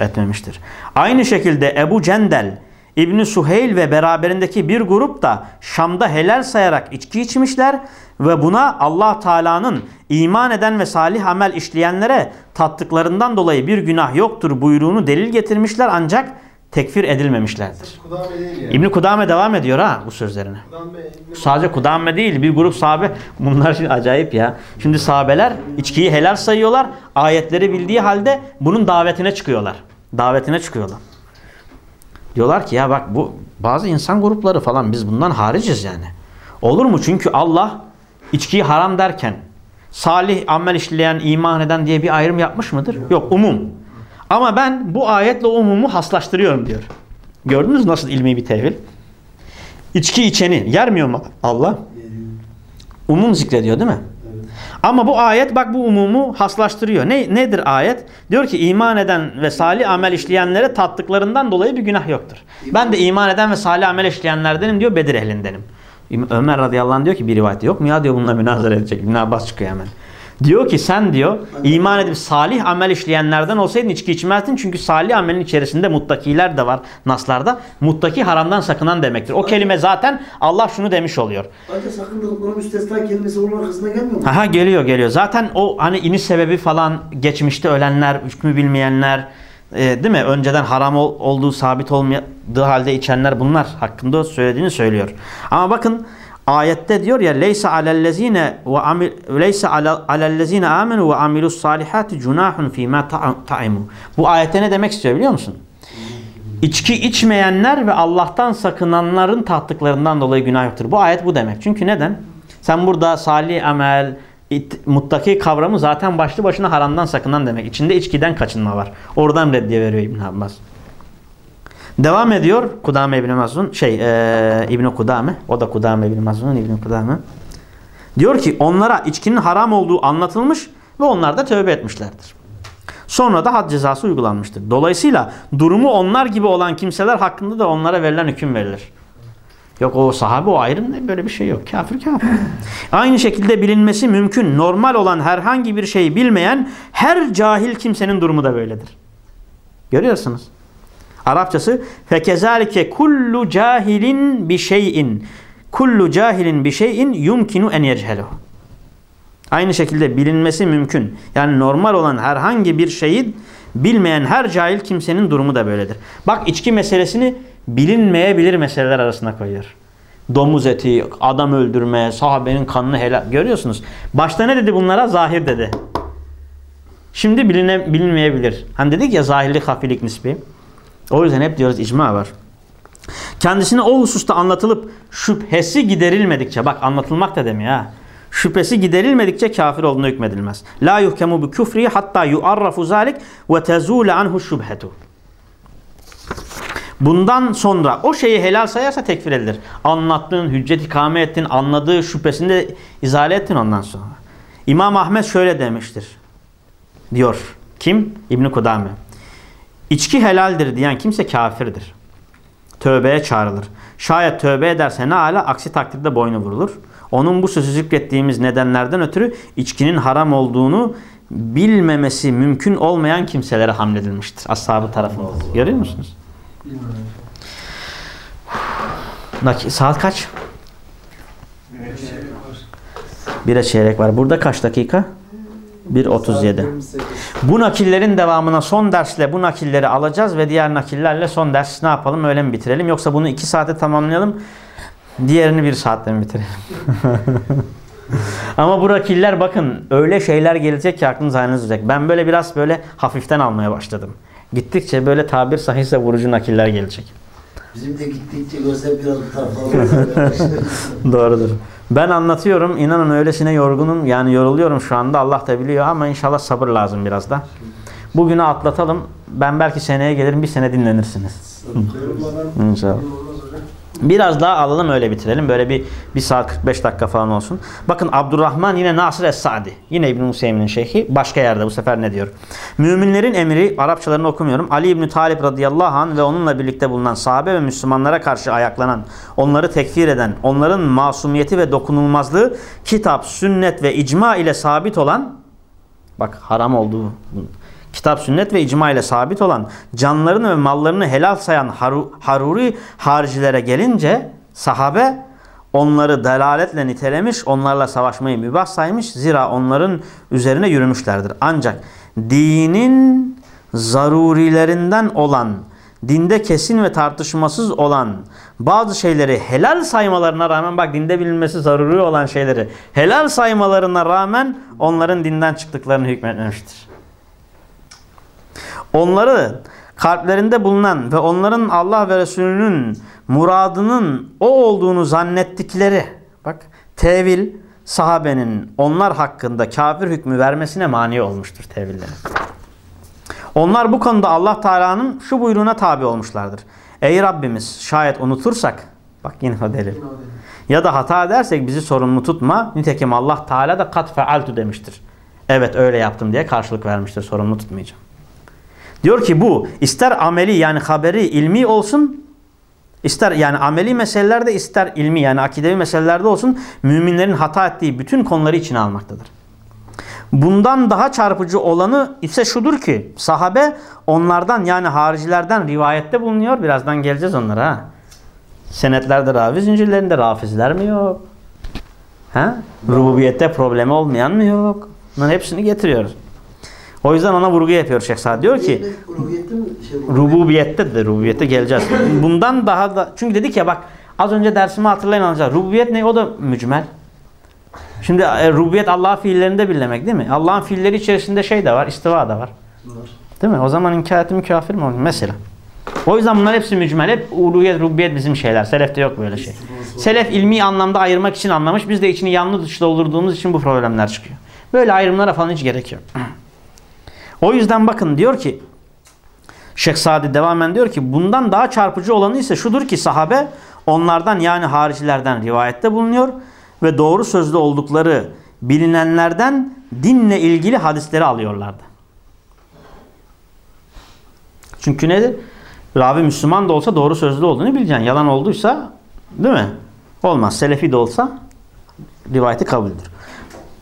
etmemiştir. Aynı şekilde Ebu Cendel, İbni Suheyl ve beraberindeki bir grup da Şam'da helal sayarak içki içmişler ve buna Allah Teala'nın iman eden ve salih amel işleyenlere tattıklarından dolayı bir günah yoktur buyruğunu delil getirmişler ancak tekfir edilmemişlerdir. Yani. İbni Kudame devam ediyor ha bu sözlerine. Kudame, İbn- Sadece Kudame değil bir grup sahabe bunlar şimdi acayip ya. Şimdi sahabeler içkiyi helal sayıyorlar. Ayetleri bildiği halde bunun davetine çıkıyorlar. Davetine çıkıyorlar. Diyorlar ki ya bak bu bazı insan grupları falan biz bundan hariciz yani. Olur mu? Çünkü Allah içkiyi haram derken salih amel işleyen, iman eden diye bir ayrım yapmış mıdır? Yok umum. Ama ben bu ayetle umumu haslaştırıyorum diyor. Gördünüz nasıl ilmi bir tevil? İçki içeni yermiyor mu Allah? Umum zikrediyor değil mi? Ama bu ayet bak bu umumu haslaştırıyor. Ne, nedir ayet? Diyor ki iman eden ve salih amel işleyenlere tattıklarından dolayı bir günah yoktur. Ben de iman eden ve salih amel işleyenlerdenim diyor Bedir ehlindenim. İm- Ömer radıyallahu anh diyor ki bir rivayette yok mu ya diyor bununla münazara edecek. İbn Abbas çıkıyor hemen. Diyor ki sen diyor iman edip salih amel işleyenlerden olsaydın içki içmezdin. Çünkü salih amelin içerisinde muttakiler de var naslarda. Muttaki haramdan sakınan demektir. O kelime zaten Allah şunu demiş oluyor. Ancak sakındırdıkları müstesna kelimesi onun arkasına gelmiyor mu? Aha geliyor geliyor. Zaten o hani iniş sebebi falan geçmişte ölenler, hükmü bilmeyenler, e, değil mi? Önceden haram ol- olduğu sabit olmadığı halde içenler bunlar hakkında söylediğini söylüyor. Ama bakın ayette diyor ya leysa alellezine ve amil leysa alellezine amenu ve amilus salihati cunahun ta'a- ta'imu. Bu ayette ne demek istiyor biliyor musun? İçki içmeyenler ve Allah'tan sakınanların tattıklarından dolayı günah yoktur. Bu ayet bu demek. Çünkü neden? Sen burada salih amel, it- muttaki kavramı zaten başlı başına haramdan sakınan demek. İçinde içkiden kaçınma var. Oradan reddiye veriyor İbn Abbas. Devam ediyor Kudame İbn Mazun şey e, İbn Kudame o da Kudame İbn Mazun'un İbn Kudame. Diyor ki onlara içkinin haram olduğu anlatılmış ve onlar da tövbe etmişlerdir. Sonra da had cezası uygulanmıştır. Dolayısıyla durumu onlar gibi olan kimseler hakkında da onlara verilen hüküm verilir. Yok o sahabe o ayrım ne böyle bir şey yok. Kafir kafir. Aynı şekilde bilinmesi mümkün. Normal olan herhangi bir şeyi bilmeyen her cahil kimsenin durumu da böyledir. Görüyorsunuz. Arapçası fekezalike kullu cahilin bir şeyin kullu cahilin bir şeyin yumkinu en yechelehu. Aynı şekilde bilinmesi mümkün. Yani normal olan herhangi bir şeyi bilmeyen her cahil kimsenin durumu da böyledir. Bak içki meselesini bilinmeyebilir meseleler arasına koyuyor. Domuz eti, adam öldürme, sahabenin kanını helal. Görüyorsunuz. Başta ne dedi bunlara? Zahir dedi. Şimdi biline, bilinmeyebilir. Hani dedik ya zahirlik, hafilik nispi. O yüzden hep diyoruz icma var. Kendisine o hususta anlatılıp şüphesi giderilmedikçe bak anlatılmak da demiyor ha. Şüphesi giderilmedikçe kafir olduğuna hükmedilmez. La yuhkemu bi küfri hatta yuarrafu zalik ve tezule anhu şübhetu. Bundan sonra o şeyi helal sayarsa tekfir edilir. Anlattığın, hüccet ikame ettin, anladığı şüphesini de izale ettin ondan sonra. İmam Ahmet şöyle demiştir. Diyor. Kim? İbn Kudame. İçki helaldir diyen kimse kafirdir. Tövbeye çağrılır. Şayet tövbe ederse ne ala aksi takdirde boynu vurulur. Onun bu sözü zikrettiğimiz nedenlerden ötürü içkinin haram olduğunu bilmemesi mümkün olmayan kimselere hamledilmiştir. Ashab-ı tarafından. Görüyor musunuz? Saat kaç? Bire çeyrek var. Burada kaç dakika? 1.37. Bu nakillerin devamına son dersle bu nakilleri alacağız ve diğer nakillerle son ders ne yapalım öyle mi bitirelim yoksa bunu 2 saate tamamlayalım diğerini 1 saatte mi bitirelim? Ama bu nakiller bakın öyle şeyler gelecek ki aklınız haliniz olacak. Ben böyle biraz böyle hafiften almaya başladım. Gittikçe böyle tabir sahihse vurucu nakiller gelecek. Bizim de gittikçe gözler biraz bu tarafa Doğrudur. Ben anlatıyorum. inanın öylesine yorgunum. Yani yoruluyorum şu anda. Allah da biliyor ama inşallah sabır lazım biraz da. Bugünü atlatalım. Ben belki seneye gelirim. Bir sene dinlenirsiniz. İnşallah. Biraz daha alalım öyle bitirelim. Böyle bir, bir saat 45 dakika falan olsun. Bakın Abdurrahman yine Nasır Es-Sa'di. Yine İbn-i Museymin'in şeyhi. Başka yerde bu sefer ne diyor? Müminlerin emri, Arapçalarını okumuyorum. Ali İbni Talip radıyallahu anh ve onunla birlikte bulunan sahabe ve Müslümanlara karşı ayaklanan, onları tekfir eden, onların masumiyeti ve dokunulmazlığı kitap, sünnet ve icma ile sabit olan bak haram olduğu kitap, sünnet ve icma ile sabit olan canlarını ve mallarını helal sayan haru, haruri haricilere gelince sahabe onları delaletle nitelemiş, onlarla savaşmayı mübah saymış. Zira onların üzerine yürümüşlerdir. Ancak dinin zarurilerinden olan, dinde kesin ve tartışmasız olan bazı şeyleri helal saymalarına rağmen bak dinde bilinmesi zaruri olan şeyleri helal saymalarına rağmen onların dinden çıktıklarını hükmetmemiştir. Onları kalplerinde bulunan ve onların Allah ve Resulünün muradının o olduğunu zannettikleri bak tevil sahabenin onlar hakkında kafir hükmü vermesine mani olmuştur tevillerin. Onlar bu konuda Allah Teala'nın şu buyruğuna tabi olmuşlardır. Ey Rabbimiz şayet unutursak bak yine o delil. Ya da hata edersek bizi sorumlu tutma. Nitekim Allah Teala da kat fealtu demiştir. Evet öyle yaptım diye karşılık vermiştir. Sorumlu tutmayacağım. Diyor ki bu ister ameli yani haberi ilmi olsun ister yani ameli meselelerde ister ilmi yani akidevi meselelerde olsun müminlerin hata ettiği bütün konuları içine almaktadır. Bundan daha çarpıcı olanı ise şudur ki sahabe onlardan yani haricilerden rivayette bulunuyor. Birazdan geleceğiz onlara. Ha. Senetlerde ravi zincirlerinde rafizler mi yok? Ha? Rububiyette problemi olmayan mı yok? Bunların hepsini getiriyoruz. O yüzden ona vurgu yapıyor Şeyh Sa'd. Diyor ki Rububiyette de rububiyette geleceğiz. Bundan daha da çünkü dedik ya bak az önce dersimi hatırlayın alacağız. Rububiyet ne? O da mücmel. Şimdi e, rububiyet Allah'ın fiillerinde birlemek değil mi? Allah'ın fiilleri içerisinde şey de var, istiva da var. Değil mi? O zaman inkar ettim kafir mi? Mesela. O yüzden bunlar hepsi mücmel. Hep uluhiyet, rububiyet bizim şeyler. Selefte yok böyle şey. Selef ilmi anlamda ayırmak için anlamış. Biz de içini yanlı dışı doldurduğumuz için bu problemler çıkıyor. Böyle ayrımlara falan hiç gerek yok. O yüzden bakın diyor ki Şeyh Sadi devamen diyor ki bundan daha çarpıcı olanı ise şudur ki sahabe onlardan yani haricilerden rivayette bulunuyor ve doğru sözlü oldukları bilinenlerden dinle ilgili hadisleri alıyorlardı. Çünkü nedir? Ravi Müslüman da olsa doğru sözlü olduğunu bileceksin. Yalan olduysa değil mi? Olmaz. Selefi de olsa rivayeti kabuldür.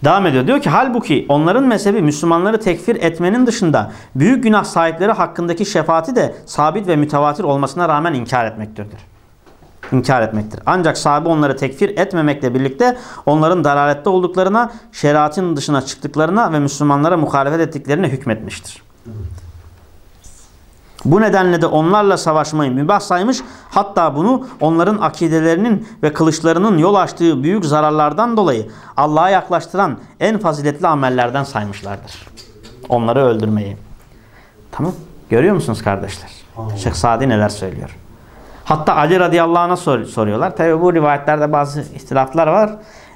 Devam ediyor. Diyor ki halbuki onların mezhebi Müslümanları tekfir etmenin dışında büyük günah sahipleri hakkındaki şefaati de sabit ve mütevatir olmasına rağmen inkar etmektedir. İnkar etmektir. Ancak sahabe onları tekfir etmemekle birlikte onların dalalette olduklarına, şeriatın dışına çıktıklarına ve Müslümanlara muhalefet ettiklerine hükmetmiştir. Bu nedenle de onlarla savaşmayı mübah saymış. Hatta bunu onların akidelerinin ve kılıçlarının yol açtığı büyük zararlardan dolayı Allah'a yaklaştıran en faziletli amellerden saymışlardır. Onları öldürmeyi. Tamam. Görüyor musunuz kardeşler? Şeyh Sadi neler söylüyor? Hatta Ali radıyallahu anh'a sor soruyorlar. Tabi bu rivayetlerde bazı ihtilaflar var.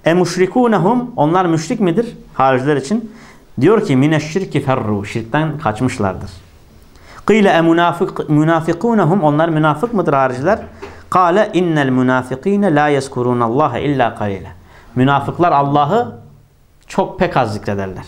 E müşrikunehum onlar müşrik midir? Hariciler için. Diyor ki mineşşirki ferru. Şirkten kaçmışlardır. Kıyle e münafık, münafikunehum onlar münafık mıdır hariciler? Kale innel münafikine la yezkurunallaha illa kalile. Münafıklar Allah'ı çok pek az zikrederler.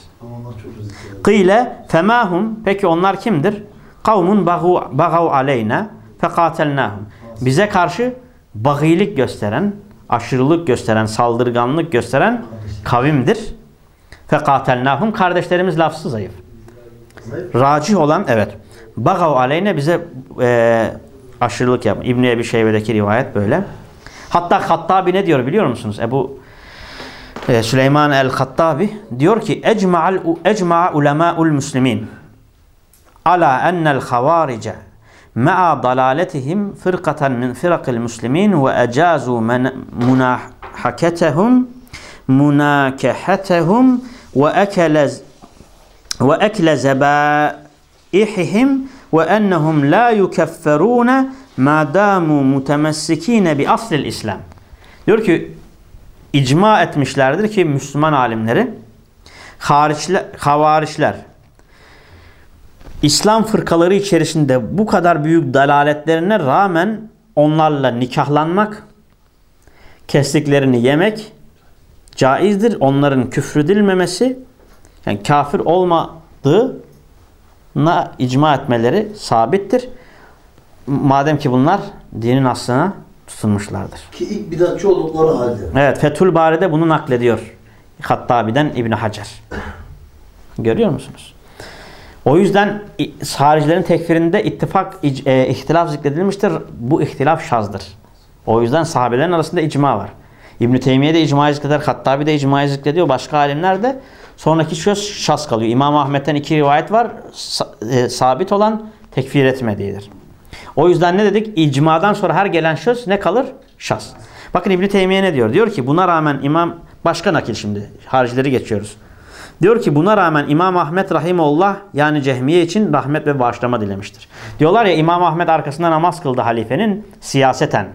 Kıyle femahum peki onlar kimdir? Kavmun bagav aleyna fekatelnahum. Bize karşı bagilik gösteren, aşırılık gösteren, saldırganlık gösteren kavimdir. Fekatelnahum kardeşlerimiz lafzı zayıf. Zayıf. Racih olan evet. Bagav aleyne bize e, aşırılık yap. İbn-i Ebi Şeybe'deki rivayet böyle. Hatta Hattabi ne diyor biliyor musunuz? Ebu e, Süleyman el-Hattabi diyor ki ecma'al ecma'a ulema'ul muslimin ala ennel havarice ma'a dalaletihim fırkatan min firakil muslimin ve ecazu munahaketehum munakehetehum ve ekele ve ekle zebaihihim ve ennehum la yukefferune ma damu mutemessikine bi aslil İslam. Diyor ki icma etmişlerdir ki Müslüman alimleri hariçler, havariçler İslam fırkaları içerisinde bu kadar büyük dalaletlerine rağmen onlarla nikahlanmak, kestiklerini yemek caizdir. Onların küfredilmemesi, yani kafir olmadığına icma etmeleri sabittir. Madem ki bunlar dinin aslına tutunmuşlardır. Ki ilk bidatçı oldukları halde. Evet, Fethül Bari'de bunu naklediyor. Hattabi'den İbn Hacer. Görüyor musunuz? O yüzden haricilerin tekfirinde ittifak, e, ihtilaf zikredilmiştir. Bu ihtilaf şazdır. O yüzden sahabelerin arasında icma var. İbn-i Teymiye de icmayı zikreder, Hattabi de icmayı zikrediyor. Başka alimler de sonraki söz şaz kalıyor. İmam Ahmet'ten iki rivayet var. E, sabit olan tekfir etmediğidir. O yüzden ne dedik? İcmadan sonra her gelen söz ne kalır? Şaz. Bakın İbn-i Teymiye ne diyor? Diyor ki buna rağmen İmam başka nakil şimdi. Haricileri geçiyoruz. Diyor ki buna rağmen İmam Ahmet Rahimullah yani Cehmiye için rahmet ve bağışlama dilemiştir. Diyorlar ya İmam Ahmet arkasında namaz kıldı halifenin siyaseten.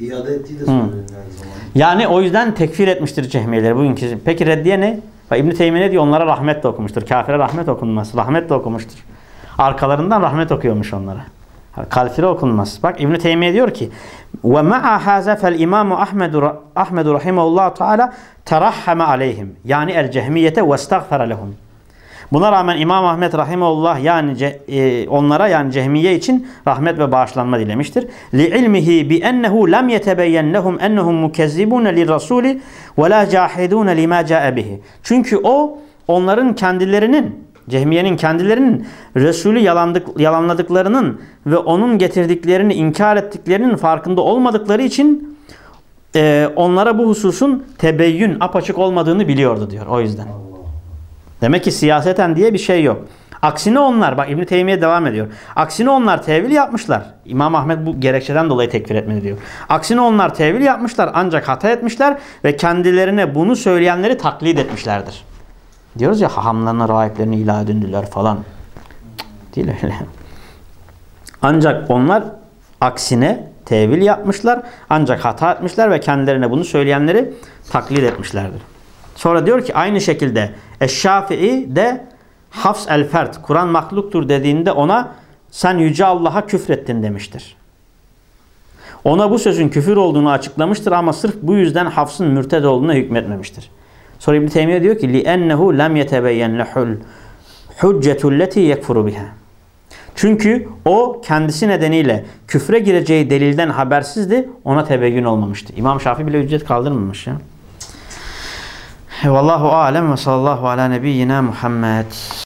İade ettiği de söyleniyor zamanda. Yani o yüzden tekfir etmiştir Cehmiyeleri bugünkü. Peki reddiye ne? İbn-i Teymiye ne diyor? Onlara rahmet de okumuştur. Kafire rahmet okunmaz. Rahmet de okumuştur. Arkalarından rahmet okuyormuş onlara. Kalfire okunmaz. Bak İbn Teymiye diyor ki: "Ve ma'a haza fel İmam Ahmed Ahmed rahimehullah Teala terahhama aleyhim." Yani el cehmiyete ve estağfara lehum. Buna rağmen İmam Ahmet Rahimullah yani e, onlara yani Cehmiye için rahmet ve bağışlanma dilemiştir. Li ilmihi bi ennehu lem yetebeyyen lehum ennehum mukezzibun li rasuli ve la cahidun lima. Çünkü o onların kendilerinin Cehmiye'nin kendilerinin Resulü yalandık, yalanladıklarının ve onun getirdiklerini inkar ettiklerinin farkında olmadıkları için e, onlara bu hususun tebeyyün apaçık olmadığını biliyordu diyor o yüzden. Demek ki siyaseten diye bir şey yok. Aksine onlar, bak İbn Teymiye devam ediyor. Aksine onlar tevil yapmışlar. İmam Ahmet bu gerekçeden dolayı tekfir etmedi diyor. Aksine onlar tevil yapmışlar ancak hata etmişler ve kendilerine bunu söyleyenleri taklit etmişlerdir. Diyoruz ya hahamlarına rahiplerini ilah edindiler falan. Cık, Değil öyle. Ancak onlar aksine tevil yapmışlar ancak hata etmişler ve kendilerine bunu söyleyenleri taklit etmişlerdir. Sonra diyor ki aynı şekilde Eşşafi'i de Hafs el-Fert, Kur'an mahluktur dediğinde ona sen Yüce Allah'a küfrettin demiştir. Ona bu sözün küfür olduğunu açıklamıştır ama sırf bu yüzden Hafs'ın mürted olduğuna hükmetmemiştir. Sonra İbn Teymiye diyor ki: "Li'ennehu lem yetebeyyen lehul hüccetulleti yekfuru biha." Çünkü o kendisi nedeniyle küfre gireceği delilden habersizdi, ona tebeyyün olmamıştı. İmam Şafii bile hüccet kaldırmamış ya. Vallahu alem ve sallallahu ala nebiyyina Muhammed.